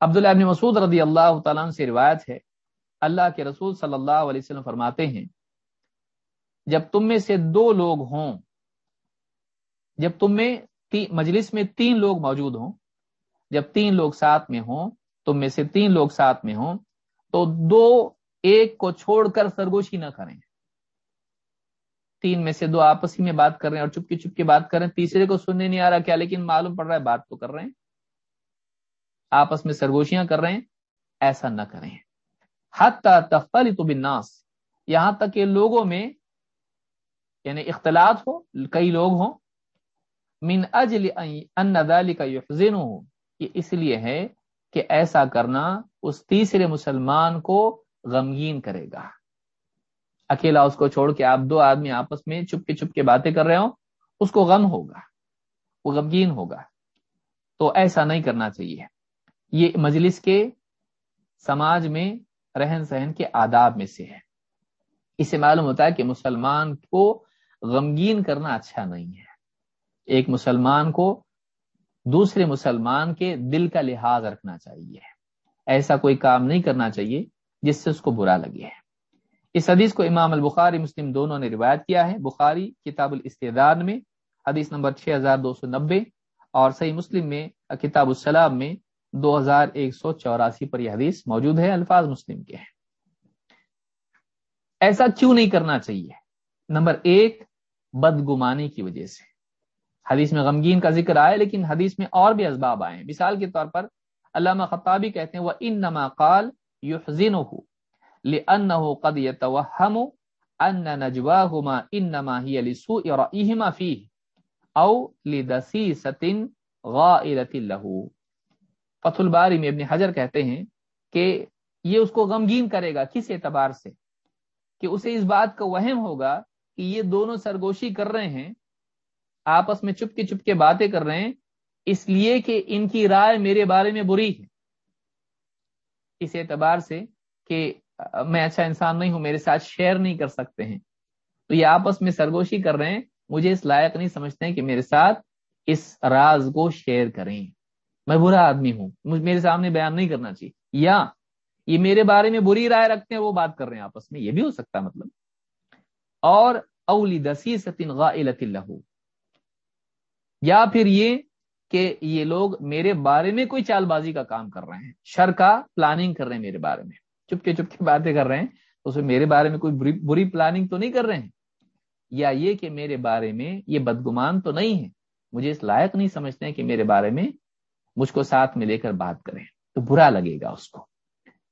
عبداللہ ابن مسعود رضی اللہ تعالیٰ عنہ سے روایت ہے. اللہ کے رسول صلی اللہ علیہ وسلم فرماتے ہیں، جب تم میں سے دو لوگ ہوں، جب تم میں مجلس میں تین لوگ موجود ہوں، جب تین لوگ ساتھ میں ہوں، تم میں سے تین لوگ ساتھ میں ہوں تو دو ایک کو چھوڑ کر سرگوشی نہ کریں۔ تین میں سے دو آپس ہی میں بات کر رہے ہیں اور چپ کی چپ بات کر رہے ہیں۔ تیسرے کو سننے نہیں آ رہا کیا، لیکن معلوم پڑ رہا ہے بات تو کر رہے ہیں۔ آپس میں سرگوشیاں کر رہے ہیں، ایسا نہ کریں۔ حتی تختلی تو بناس یہاں تک کہ لوگوں میں یعنی اختلاط ہو، کئی لوگ ہوں، من اجل ان ذلك يحزنه یہ اس لیے ہے کہ ایسا کرنا اس تیسرے مسلمان کو غمگین کرے گا۔ اکیلا اس کو چھوڑ کے آپ دو آدمی آپس میں چپ کے چپ کے باتیں کر رہے ہوں، اس کو غم ہوگا، وہ غمگین ہوگا۔ تو ایسا نہیں کرنا چاہیے۔ یہ مجلس کے سماج میں رہن سہن کے آداب میں سے ہے۔ اس سے معلوم ہوتا ہے کہ مسلمان کو غمگین کرنا اچھا نہیں ہے۔ ایک مسلمان کو دوسرے مسلمان کے دل کا لحاظ رکھنا چاہیے۔ ایسا کوئی کام نہیں کرنا چاہیے جس سے اس کو برا لگے۔ ہے اس حدیث کو امام البخاری مسلم دونوں نے روایت کیا ہے۔ بخاری کتاب الاستعداد میں، حدیث نمبر 6290 اور صحیح مسلم میں، کتاب السلام میں دو ہزار ایک سو چوراسی پر یہ حدیث موجود ہے، الفاظ مسلم کے ہیں۔ ایسا کیوں نہیں کرنا چاہیے؟ نمبر ایک، بدگمانی کی وجہ سے۔ حدیث میں غمگین کا ذکر آئے، لیکن حدیث میں اور بھی اسباب آئے مثال کے طور پر علامہ خطابی کہتے ہیں وہ ان نما قال یو حزین قد يتوهم ان نجواهما انما هي لسوء رايهما فيه او لدسيسه غائره له۔ فتح الباری میں ابن حجر کہتے ہیں کہ یہ اس کو غمگین کرے گا کس اعتبار سے؟ کہ اسے اس بات کا وہم ہوگا کہ یہ دونوں سرگوشی کر رہے ہیں آپس میں چپ کے چپ کے باتیں کر رہے ہیں، اس لیے کہ ان کی رائے میرے بارے میں بری ہے۔ اس اعتبار سے کہ میں اچھا انسان نہیں ہوں، میرے ساتھ شیئر نہیں کر سکتے ہیں۔ تو یہ آپس میں سرگوشی کر رہے ہیں۔ مجھے اس لائق نہیں سمجھتے ہیں کہ میرے ساتھ اس راز کو شیئر کریں۔ میں برا آدمی ہوں میرے سامنے بیان نہیں کرنا چاہیے۔ یا یہ میرے بارے میں بری رائے رکھتے ہیں، وہ بات کر رہے ہیں آپس میں۔ یہ بھی ہو سکتا مطلب۔ اور اولی دسی ستین اللہ یا پھر یہ کہ یہ لوگ میرے بارے میں کوئی چال بازی کا کام کر رہے ہیں، شر کا پلاننگ کر رہے ہیں میرے بارے میں۔ چپ کے باتیں کر رہے ہیں اس میں میرے بارے میں کوئی بری پلاننگ تو نہیں کر رہے ہیں؟ یا یہ کہ میرے بارے میں یہ بدگمان تو نہیں ہے مجھے اس لائق نہیں سمجھتے ہیں کہ میرے بارے میں مجھ کو ساتھ میں لے کر بات کریں۔ تو برا لگے گا اس کو۔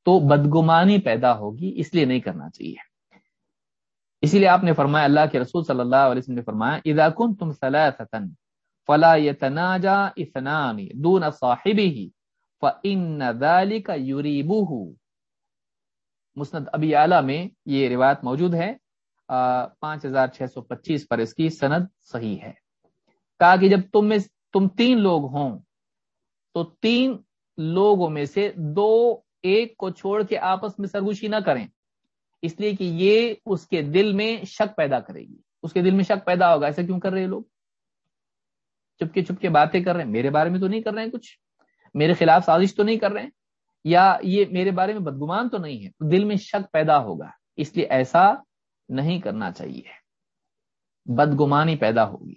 تو بدگمانی پیدا ہوگی، اس لیے نہیں کرنا چاہیے۔ اسی لیے آپ نے فرمایا، اللہ کے رسول صلی اللہ علیہ وسلم نے فرمایا، اذا تم ثلاثه فلا يتناجا اثنان دون صاحبه فان ذلك يريبه. مسند ابی اعلی میں یہ روایت موجود ہے۔ پانچ ہزار چھ سو پچیس پر اس کی سند صحیح ہے۔ کہا کہ جب تم میں تم تین لوگ ہوں، تو تین لوگوں میں سے دو ایک کو چھوڑ کے آپس میں سرگوشی نہ کریں۔ اس لیے کہ یہ اس کے دل میں شک پیدا کرے گی۔ اس کے دل میں شک پیدا ہوگا۔ ایسا کیوں کر رہے لوگ؟ چپ کے چپ کے باتیں کر رہے ہیں۔ میرے بارے میں تو نہیں کر رہے ہیں کچھ۔ میرے خلاف سازش تو نہیں کر رہے ہیں۔ یا یہ میرے بارے میں بدگمان تو نہیں ہے۔ دل میں شک پیدا ہوگا۔ اس لیے ایسا نہیں کرنا چاہیے۔ بدگمانی پیدا ہوگی۔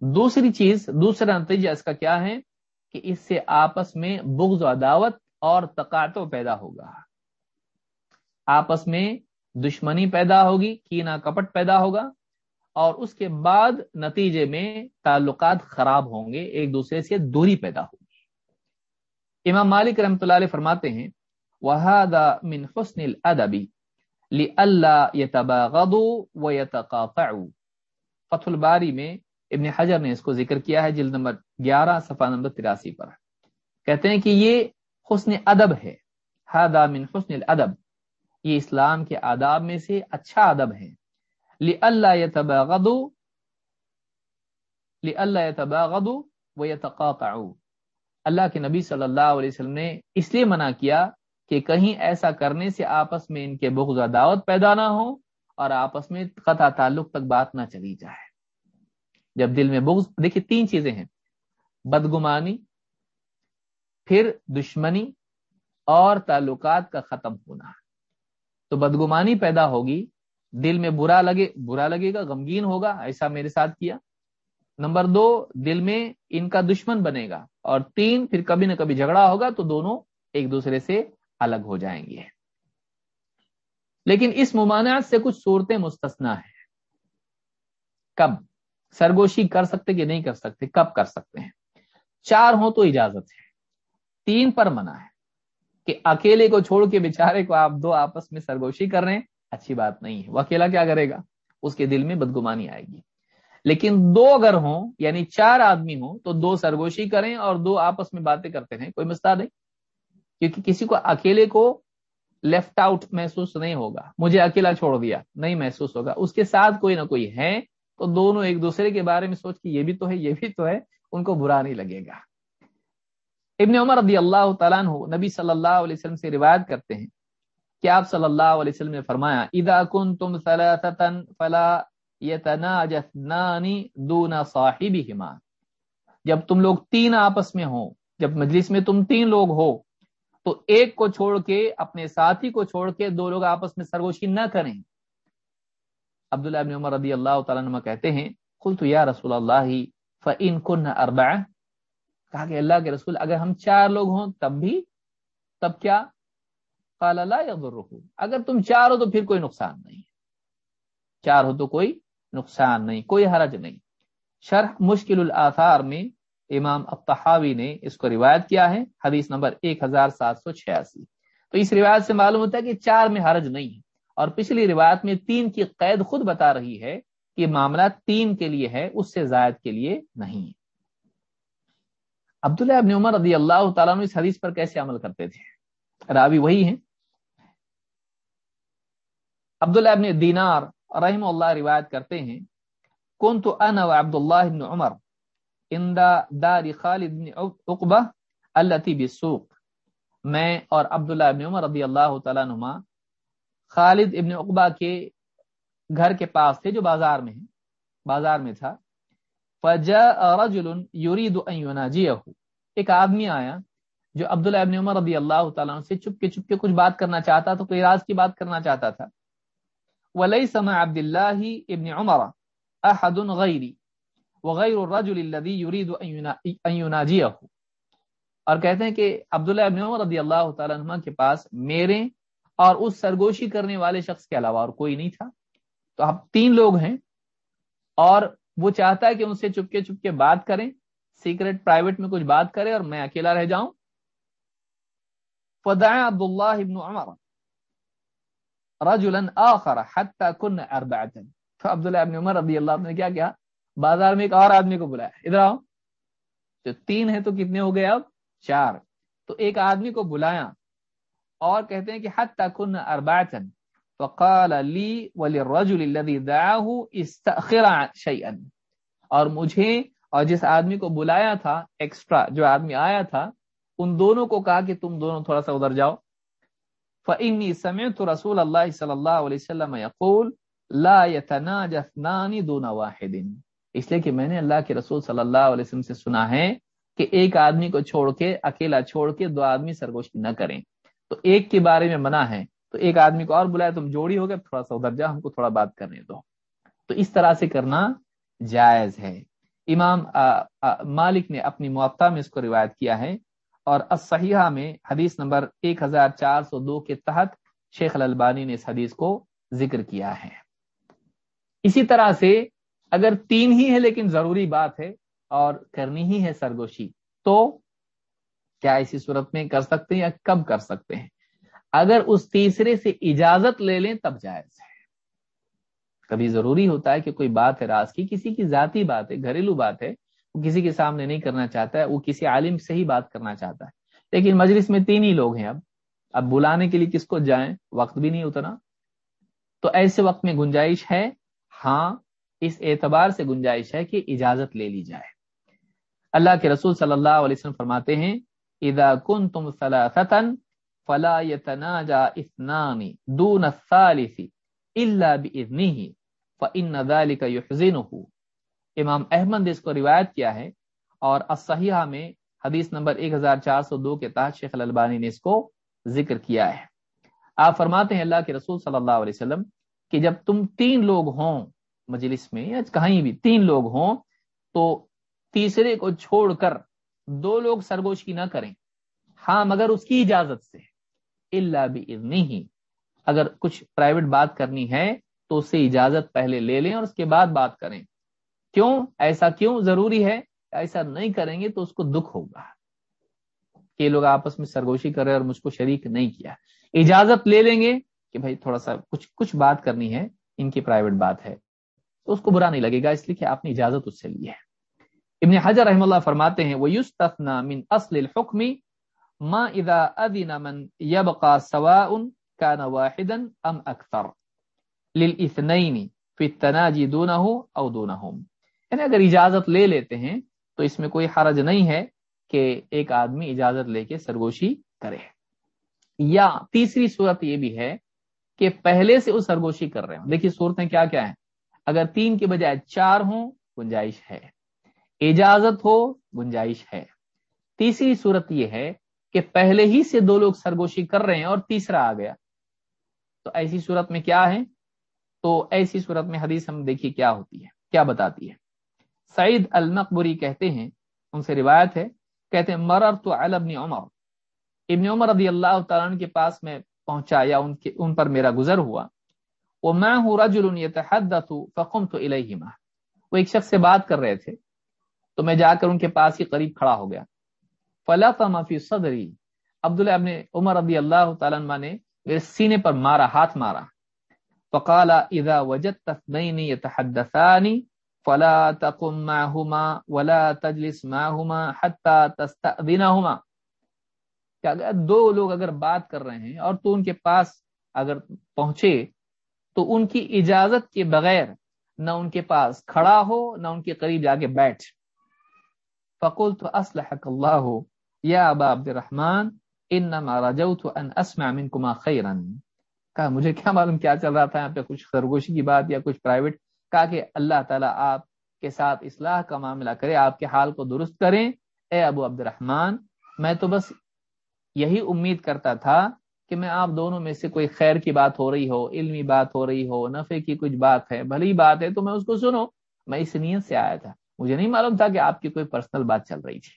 دوسری چیز، دوسرا نتیجہ اس کا کیا ہے کہ اس سے آپس میں بغض و عداوت اور تقاتو پیدا ہوگا۔ آپس میں دشمنی پیدا ہوگی کینا کپٹ پیدا ہوگا۔ اور اس کے بعد نتیجے میں تعلقات خراب ہوں گے، ایک دوسرے سے دوری پیدا ہوگی امام مالک رحمۃ اللہ علیہ فرماتے ہیں من حسن الادبی فتح الباری میں ابن حجر نے اس کو ذکر کیا ہے، جلد نمبر گیارہ، صفحہ نمبر تراسی پر۔ کہتے ہیں کہ یہ حسن ادب ہے۔ ہادا من حسن الادب یہ اسلام کے آداب میں سے اچھا ادب ہے۔ اللہ اللہ کے نبی صلی اللہ علیہ وسلم نے اس لیے منع کیا کہ کہیں ایسا کرنے سے آپس میں ان کے بغض دعوت پیدا نہ ہو اور آپس میں قطع تعلق تک بات نہ چلی جائے۔ جب دل میں بغض، دیکھیے تین چیزیں ہیں۔ بدگمانی، پھر دشمنی اور تعلقات کا ختم ہونا۔ تو بدگمانی پیدا ہوگی دل میں برا لگے برا لگے گا، غمگین ہوگا، ایسا میرے ساتھ کیا۔ نمبر دو، دل میں ان کا دشمن بنے گا۔ اور تین، پھر کبھی نہ کبھی جھگڑا ہوگا تو دونوں ایک دوسرے سے الگ ہو جائیں گے۔ لیکن اس ممانعت سے کچھ صورتیں مستثنا ہیں۔ کب؟ سرگوشی کر سکتے کہ نہیں کر سکتے؟ کب کر سکتے ہیں؟ چار ہوں تو اجازت ہے۔ تین پر منع ہے کہ اکیلے کو چھوڑ کے بیچارے کو آپ دو آپس میں سرگوشی کر رہے ہیں۔ اچھی بات نہیں ہے۔ وہ اکیلا کیا کرے گا؟ اس کے دل میں بدگمانی آئے گی۔ لیکن دو اگر ہوں یعنی چار آدمی ہوں، تو دو سرگوشی کریں اور دو آپس میں باتیں کرتے ہیں کوئی مسئلہ نہیں۔ کیونکہ کسی کو اکیلے کو لیفٹ آؤٹ محسوس نہیں ہوگا۔ مجھے اکیلا چھوڑ دیا، نہیں محسوس ہوگا۔ اس کے ساتھ کوئی نہ کوئی ہے تو دونوں ایک دوسرے کے بارے میں سوچ کے یہ بھی تو ہے، یہ بھی تو ہے، ان کو برا نہیں لگے گا۔ ابن عمر رضی اللہ تعالیٰ نبی صلی اللہ علیہ وسلم سے روایت کرتے ہیں۔ کہ آپ صلی اللہ علیہ وسلم نے فرمایا، اذا کنتم ثلاثتا فلا يتناجثنان دون صاحبهما جب تم لوگ تین آپس میں ہو جب مجلس میں تم تین لوگ ہو، تو ایک کو چھوڑ کے، اپنے ساتھی کو چھوڑ کے دو لوگ آپس میں سرگوشی نہ کریں۔ عبداللہ ابن عمر رضی اللہ تعالیٰ عنہ کہتے ہیں، قلت یا رسول اللہ، فَإِن كُنَّ أَرْبَعَ کہا کہ اللہ کے رسول، اگر ہم چار لوگ ہوں تب بھی، تب کیا؟ قال لا يضره. اگر تم چار ہو تو پھر کوئی نقصان نہیں. چار ہو تو کوئی نقصان نہیں، کوئی حرج نہیں. شرح مشکل الاثار میں امام الطحاوی نے اس کو روایت کیا ہے، حدیث نمبر 1786 تو اس روایت سے معلوم ہوتا ہے کہ چار میں حرج نہیں ہے۔ اور پچھلی روایت میں تین کی قید خود بتا رہی ہے کہ معاملہ تین کے لیے ہے، اس سے زائد کے لیے نہیں ہے۔ عبداللہ ابن عمر رضی اللہ تعالیٰ اس حدیث پر کیسے عمل کرتے تھے؟ راوی وہی ہیں۔ عبداللہ ابن دینار رحم اللہ روایت کرتے ہیں کون تو ان و عبداللہ ابن عمر اندا دار خالد بن عقبہ التی بسوق. میں اور عبداللہ ابن عمر رضی اللہ تعالیٰ نما خالد ابن عقبہ کے گھر کے پاس تھے، جو بازار میں ہیں، بازار میں تھا۔ فجاء رجل يريد ان يناجيه ایک آدمی آیا جو عبداللہ ابن عمر رضی اللہ تعالیٰ سے چپ کے چپ کے کچھ بات کرنا چاہتا تھا، کوئی راز کی بات کرنا چاہتا تھا۔ وليس مع عبد الله ابن عمر احد غيري وغير الرجل الذي يريد ان يناجيه۔ اور کہتے ہیں کہ عبداللہ ابن عمر رضی اللہ تعالیٰ عنہ کے پاس میرے اور اس سرگوشی کرنے والے شخص کے علاوہ اور کوئی نہیں تھا۔ تو اب تین لوگ ہیں اور وہ چاہتا ہے کہ ان سے چپکے چپکے بات کریں سیکرٹ پرائیویٹ میں کچھ بات کرے اور میں اکیلا رہ جاؤں۔ فدع عبداللہ ابن عمر۔ رجلا آخر حتى كنا اربعه تو عبداللہ ابن عمر رضی اللہ عنہ نے کیا کیا؟ بازار میں ایک اور آدمی کو بلایا. ادھر آؤ. تو تین ہے تو کتنے ہو گئے اب؟ چار. تو ایک آدمی کو بلایا اور کہتے ہیں کہ حتى كنا اربعه فقال لي وللرجل الذي دعاه استاخر شيئا. اور مجھے اور جس آدمی کو بلایا تھا ایکسٹرا جو آدمی آیا تھا، ان دونوں کو کہا کہ تم دونوں تھوڑا سا ادھر جاؤ. فإني سمعت رسول الله صلی اللہ علیہ وسلم يقول، لا يتناجثنان دون واحد۔ اس لیے کہ میں نے اللہ کے رسول صلی اللہ علیہ وسلم سے سنا ہے کہ ایک آدمی کو چھوڑ کے، اکیلا چھوڑ کے دو آدمی سرگوشی نہ کریں۔ تو ایک کے بارے میں منع ہے۔ تو ایک آدمی کو اور بلایا تم جوڑی ہو گیا تھوڑا سا ادھر جا، ہم کو تھوڑا بات کرنے دو۔ تو اس طرح سے کرنا جائز ہے۔ امام مالک نے اپنی معطا میں اس کو روایت کیا ہے۔ اور اسحیحہ میں حدیث نمبر ایک ہزار چار سو دو کے تحت شیخ الالبانی نے اس حدیث کو ذکر کیا ہے۔ اسی طرح سے اگر تین ہی ہے لیکن ضروری بات ہے اور کرنی ہی ہے سرگوشی، تو کیا اسی صورت میں کر سکتے ہیں یا کب کر سکتے ہیں؟ اگر اس تیسرے سے اجازت لے لیں تب جائز ہے۔ کبھی ضروری ہوتا ہے کہ کوئی بات ہے راز کی، کسی کی ذاتی بات ہے، گھریلو بات ہے وہ کسی کے سامنے نہیں کرنا چاہتا ہے، وہ کسی عالم سے ہی بات کرنا چاہتا ہے۔ لیکن مجلس میں تین ہی لوگ ہیں اب۔ اب بلانے کے لیے کس کو جائیں؟ وقت بھی نہیں اتنا تو ایسے وقت میں گنجائش ہے؟ ہاں اس اعتبار سے گنجائش ہے کہ اجازت لے لی جائے۔ اللہ کے رسول صلی اللہ علیہ وسلم فرماتے ہیں، اذا کنتم ثلاثه فلا يتناجى اثنان دون الثالث الا باذنه فان ذلك يحزنه امام احمد نے اس کو روایت کیا ہے اور الصحیحہ میں حدیث نمبر 1402 کے تحت شیخ الالبانی نے اس کو ذکر کیا ہے۔ آپ فرماتے ہیں اللہ کے رسول صلی اللہ علیہ وسلم کہ جب تم تین لوگ ہوں مجلس میں یا کہیں بھی تین لوگ ہوں تو تیسرے کو چھوڑ کر دو لوگ سرگوشی نہ کریں۔ ہاں مگر اس کی اجازت سے۔ اللہ بھی ہی اگر کچھ پرائیویٹ بات کرنی ہے تو اس سے اجازت پہلے لے لیں اور اس کے بعد بات کریں۔ کیوں ایسا کیوں ضروری ہے ایسا نہیں کریں گے تو اس کو دکھ ہوگا؟ کہ لوگ آپس میں سرگوشی کر رہے اور مجھ کو شریک نہیں کیا۔ اجازت لے لیں گے کہ بھائی تھوڑا سا کچھ کچھ بات کرنی ہے، ان کی پرائیویٹ بات ہے۔ تو اس کو برا نہیں لگے گا، اس لیے کہ آپ نے اجازت اس سے لی ہے۔ ابن حجر رحم اللہ فرماتے ہیں وہ یوستفنا من اصل الحکم ما اذا اذن من يبقى سواء كان واحدا ام اكثر للاثنين في التناجي دونه او دونهم۔ یعنی اگر اجازت لے لیتے ہیں تو اس میں کوئی حرج نہیں ہے کہ ایک آدمی اجازت لے کے سرگوشی کرے۔ یا تیسری صورت یہ بھی ہے کہ پہلے سے وہ سرگوشی کر رہے ہوں۔ دیکھیے صورتیں کیا کیا ہیں۔ اگر تین کے بجائے چار ہوں، گنجائش ہے۔ اجازت ہو، گنجائش ہے۔ تیسری صورت یہ ہے کہ پہلے ہی سے دو لوگ سرگوشی کر رہے ہیں اور تیسرا آ گیا۔ تو ایسی صورت میں کیا ہے؟ تو ایسی صورت میں حدیث ہم دیکھیے کیا ہوتی ہے، کیا بتاتی ہے۔ سعید المقبری کہتے ہیں، ان سے روایت ہے، کہتے ہیں مرر تو ابن عمر۔ ابن عمر رضی اللہ تعالیٰ کے پاس میں پہنچا یا ان کے ان پر میرا گزر ہوا۔ وہ میں ہوں رجل يتحدث فقمت اليهما وہ ایک شخص سے بات کر رہے تھے، تو میں جا کر ان کے پاس ہی قریب کھڑا ہو گیا۔ فلطم في صدری عبداللہ ابن عمر رضی اللہ تعالیٰ عنہ نے میرے سینے پر مارا، ہاتھ مارا۔ فقال اذا وجدت اثنين يتحدثان فلا تقم معهما ولا تجلس معهما حتى تستأذنهما۔ کہ اگر دو لوگ اگر بات کر رہے ہیں اور تو ان کے پاس اگر پہنچے، تو ان کی اجازت کے بغیر نہ ان کے پاس کھڑا ہو، نہ ان کے قریب جا کے بیٹھ۔ فقول تو اسلحق اللہ ہو یا ابا عبد الرحمان انما رجوت ان اسمع منكما خيرا۔ کہا، مجھے کیا معلوم کیا چل رہا تھا؟ یہاں پہ کچھ خرگوشی کی بات یا کچھ پرائیویٹ کہا کہ اللہ تعالیٰ آپ کے ساتھ اصلاح کا معاملہ کرے، آپ کے حال کو درست کریں۔ اے ابو عبد الرحمان میں تو بس یہی امید کرتا تھا کہ میں آپ دونوں میں سے کوئی خیر کی بات ہو رہی ہو، علمی بات ہو رہی ہو نفے کی کچھ بات ہے، بھلی بات ہے، تو میں اس کو سنو۔ میں اس نیت سے آیا تھا۔ مجھے نہیں معلوم تھا کہ آپ کی کوئی پرسنل بات چل رہی تھی۔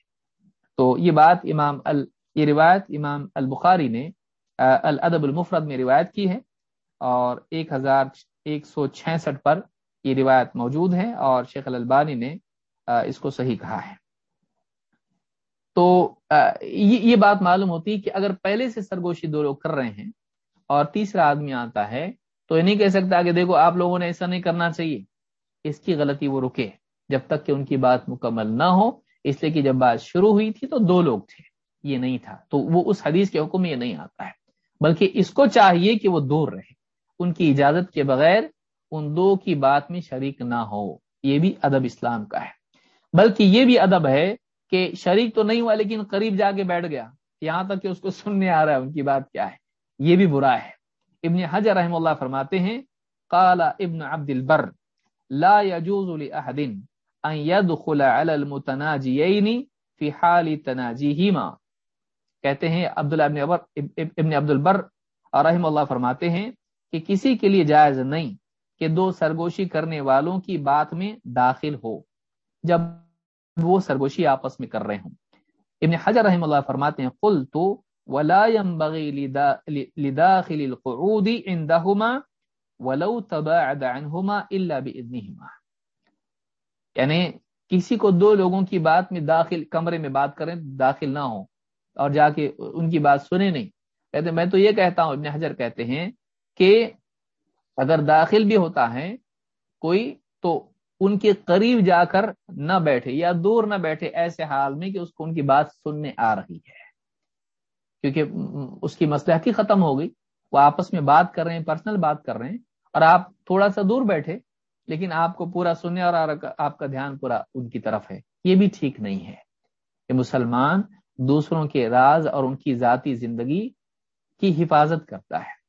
تو یہ بات امام ال، یہ روایت امام البخاری نے الادب المفرد میں روایت کی ہے اور ایک ہزار ایک سو چھسٹھ پر یہ روایت موجود ہے اور شیخ البانی نے اس کو صحیح کہا ہے۔ تو یہ بات معلوم ہوتی کہ اگر پہلے سے سرگوشی دو لوگ کر رہے ہیں اور تیسرا آدمی آتا ہے، تو یہ نہیں کہہ سکتا کہ دیکھو آپ لوگوں نے ایسا نہیں کرنا چاہیے۔ اس کی غلطی وہ رکے۔ جب تک کہ ان کی بات مکمل نہ ہو، اس لیے کہ جب بات شروع ہوئی تھی تو دو لوگ تھے۔ یہ نہیں تھا۔ تو وہ اس حدیث کے حکم میں یہ نہیں آتا ہے۔ بلکہ اس کو چاہیے کہ وہ دور رہے۔ ان کی اجازت کے بغیر ان دو کی بات میں شریک نہ ہو۔ یہ بھی ادب اسلام کا ہے۔ بلکہ یہ بھی ادب ہے کہ شریک تو نہیں ہوا لیکن قریب جا کے بیٹھ گیا۔ یہاں تک کہ اس کو سننے آ رہا ہے، ان کی بات کیا ہے؟ یہ بھی برا ہے۔ ابن حجر رحم اللہ فرماتے ہیں، قال ابن عبد البر، لا يجوز لاحد ان يدخل على المتناجيين في حال تناجيهما۔ کہتے ہیں عبداللہ ابن عبر، ابن عبد البر اور رحم اللہ فرماتے ہیں کہ کسی کے لیے جائز نہیں کہ دو سرگوشی کرنے والوں کی بات میں داخل ہو۔ جب وہ سرگوشی آپس میں کر رہے ہوں۔ ابن حجر رحم اللہ فرماتے ہیں قل تو ولا ينبغي لداخل القعود عندهما ولو تباعد عنهما الا باذنهما یعنی کسی کو دو لوگوں کی بات میں داخل، کمرے میں بات کریں داخل نہ ہو اور جا کے ان کی بات سنے نہیں۔ کہتے میں تو یہ کہتا ہوں، ابن حجر کہتے ہیں کہ اگر داخل بھی ہوتا ہے کوئی تو ان کے قریب جا کر نہ بیٹھے یا دور نہ بیٹھے ایسے حال میں کہ اس کو ان کی بات سننے آ رہی ہے۔ کیونکہ اس کی مسلحت ہی ختم ہو گئی۔ وہ آپس میں بات کر رہے ہیں پرسنل بات کر رہے ہیں اور آپ تھوڑا سا دور بیٹھے، لیکن آپ کو پورا سننے اور آپ کا دھیان پورا ان کی طرف ہے۔ یہ بھی ٹھیک نہیں ہے کہ مسلمان دوسروں کے راز اور ان کی ذاتی زندگی کی حفاظت کرتا ہے۔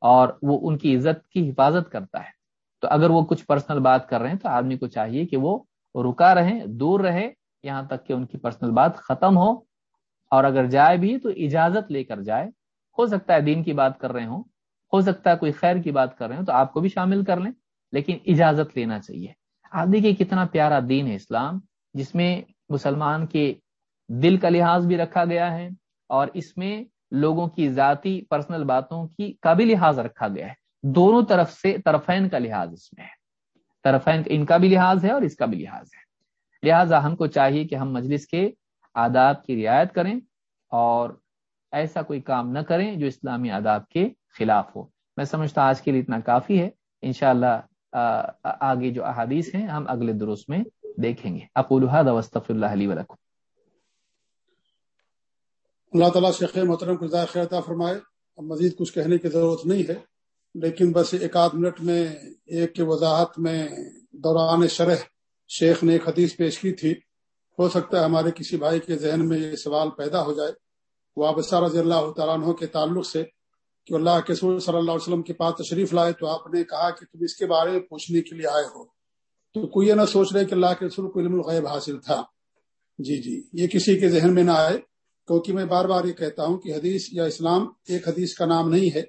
اور وہ ان کی عزت کی حفاظت کرتا ہے۔ تو اگر وہ کچھ پرسنل بات کر رہے ہیں تو آدمی کو چاہیے کہ وہ رکا رہے، دور رہے، یہاں تک کہ ان کی پرسنل بات ختم ہو۔ اور اگر جائے بھی تو اجازت لے کر جائے۔ ہو سکتا ہے دین کی بات کر رہے ہوں، ہو سکتا ہے کوئی خیر کی بات کر رہے ہوں تو آپ کو بھی شامل کر لیں، لیکن اجازت لینا چاہیے۔ آپ دیکھیے کتنا پیارا دین ہے اسلام، جس میں مسلمان کے دل کا لحاظ بھی رکھا گیا ہے اور اس میں لوگوں کی ذاتی پرسنل باتوں کی کا بھی لحاظ رکھا گیا ہے۔ دونوں طرف سے طرفین کا لحاظ اس میں ہے۔ طرفین ان کا بھی لحاظ ہے اور اس کا بھی لحاظ ہے۔ لہٰذا ہم کو چاہیے کہ ہم مجلس کے آداب کی رعایت کریں اور ایسا کوئی کام نہ کریں جو اسلامی آداب کے خلاف ہو۔ میں سمجھتا آج کے لیے اتنا کافی ہے۔ انشاءاللہ آگے جو احادیث ہیں، ہم اگلے درست میں دیکھیں گے۔ وصطف اللہ علیہ ولکم اللہ تعالیٰ شیخ محترم کو خیر فرمائے۔ اب مزید کچھ کہنے کی ضرورت نہیں ہے، لیکن بس ایک آدھ منٹ میں ایک کے وضاحت میں دوران شرح شیخ نے ایک حدیث پیش کی تھی۔ ہو سکتا ہے ہمارے کسی بھائی کے ذہن میں یہ سوال پیدا ہو جائے۔ وابستہ رضی اللہ تعالیٰ عنہ کے تعلق سے کہ اللہ کے سور صلی اللہ علیہ وسلم کے پاس تشریف لائے تو آپ نے کہا کہ تم اس کے بارے میں پوچھنے کے لیے آئے ہو۔ تو کوئی یہ نہ سوچ رہے کہ اللہ کے رسول کو علم الغیب حاصل تھا۔ جی جی یہ کسی کے ذہن میں نہ آئے۔ کیونکہ میں بار بار یہ کہتا ہوں کہ حدیث یا اسلام ایک حدیث کا نام نہیں ہے۔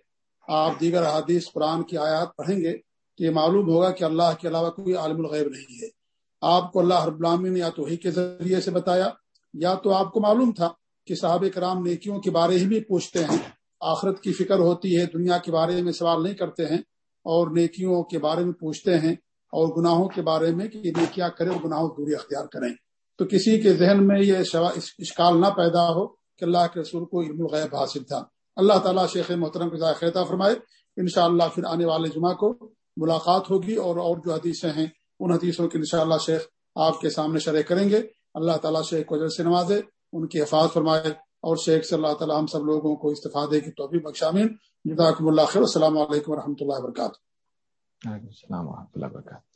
آپ دیگر حدیث قرآن کی آیات پڑھیں گے تو یہ معلوم ہوگا کہ اللہ کے علاوہ کوئی عالم الغیب نہیں ہے۔ آپ کو اللہ رب العالمین نے یا تو ہی کے ذریعے سے بتایا، یا تو آپ کو معلوم تھا کہ صحابہ کرام نیکیوں کے بارے ہی بھی پوچھتے ہیں۔ آخرت کی فکر ہوتی ہے، دنیا کے بارے میں سوال نہیں کرتے ہیں اور نیکیوں کے بارے میں پوچھتے ہیں اور گناہوں کے بارے میں کہ نیکیاں کریں اور گناہوں دوری اختیار کریں۔ تو کسی کے ذہن میں یہ اشکال نہ پیدا ہو کہ اللہ کے رسول کو علم الغیب حاصل تھا۔ اللہ تعالیٰ شیخ محترم کے ذائقہ فرمائے، انشاءاللہ پھر آنے والے جمعہ کو ملاقات ہوگی اور اور جو حدیثیں ہیں، ان حدیثوں کی انشاءاللہ شیخ آپ کے سامنے شرح کریں گے۔ اللہ تعالیٰ شیخ کو سے نوازے، ان کی حفاظت فرمائے اور شیخ صلی اللہ تعالیٰ ہم سب لوگوں کو استفادے کی توفیق بخشامین جداکم اللہ خیر، السلام علیکم و اللہ وبرکاتہ۔ السلام و رحمۃ اللہ وبرکاتہ۔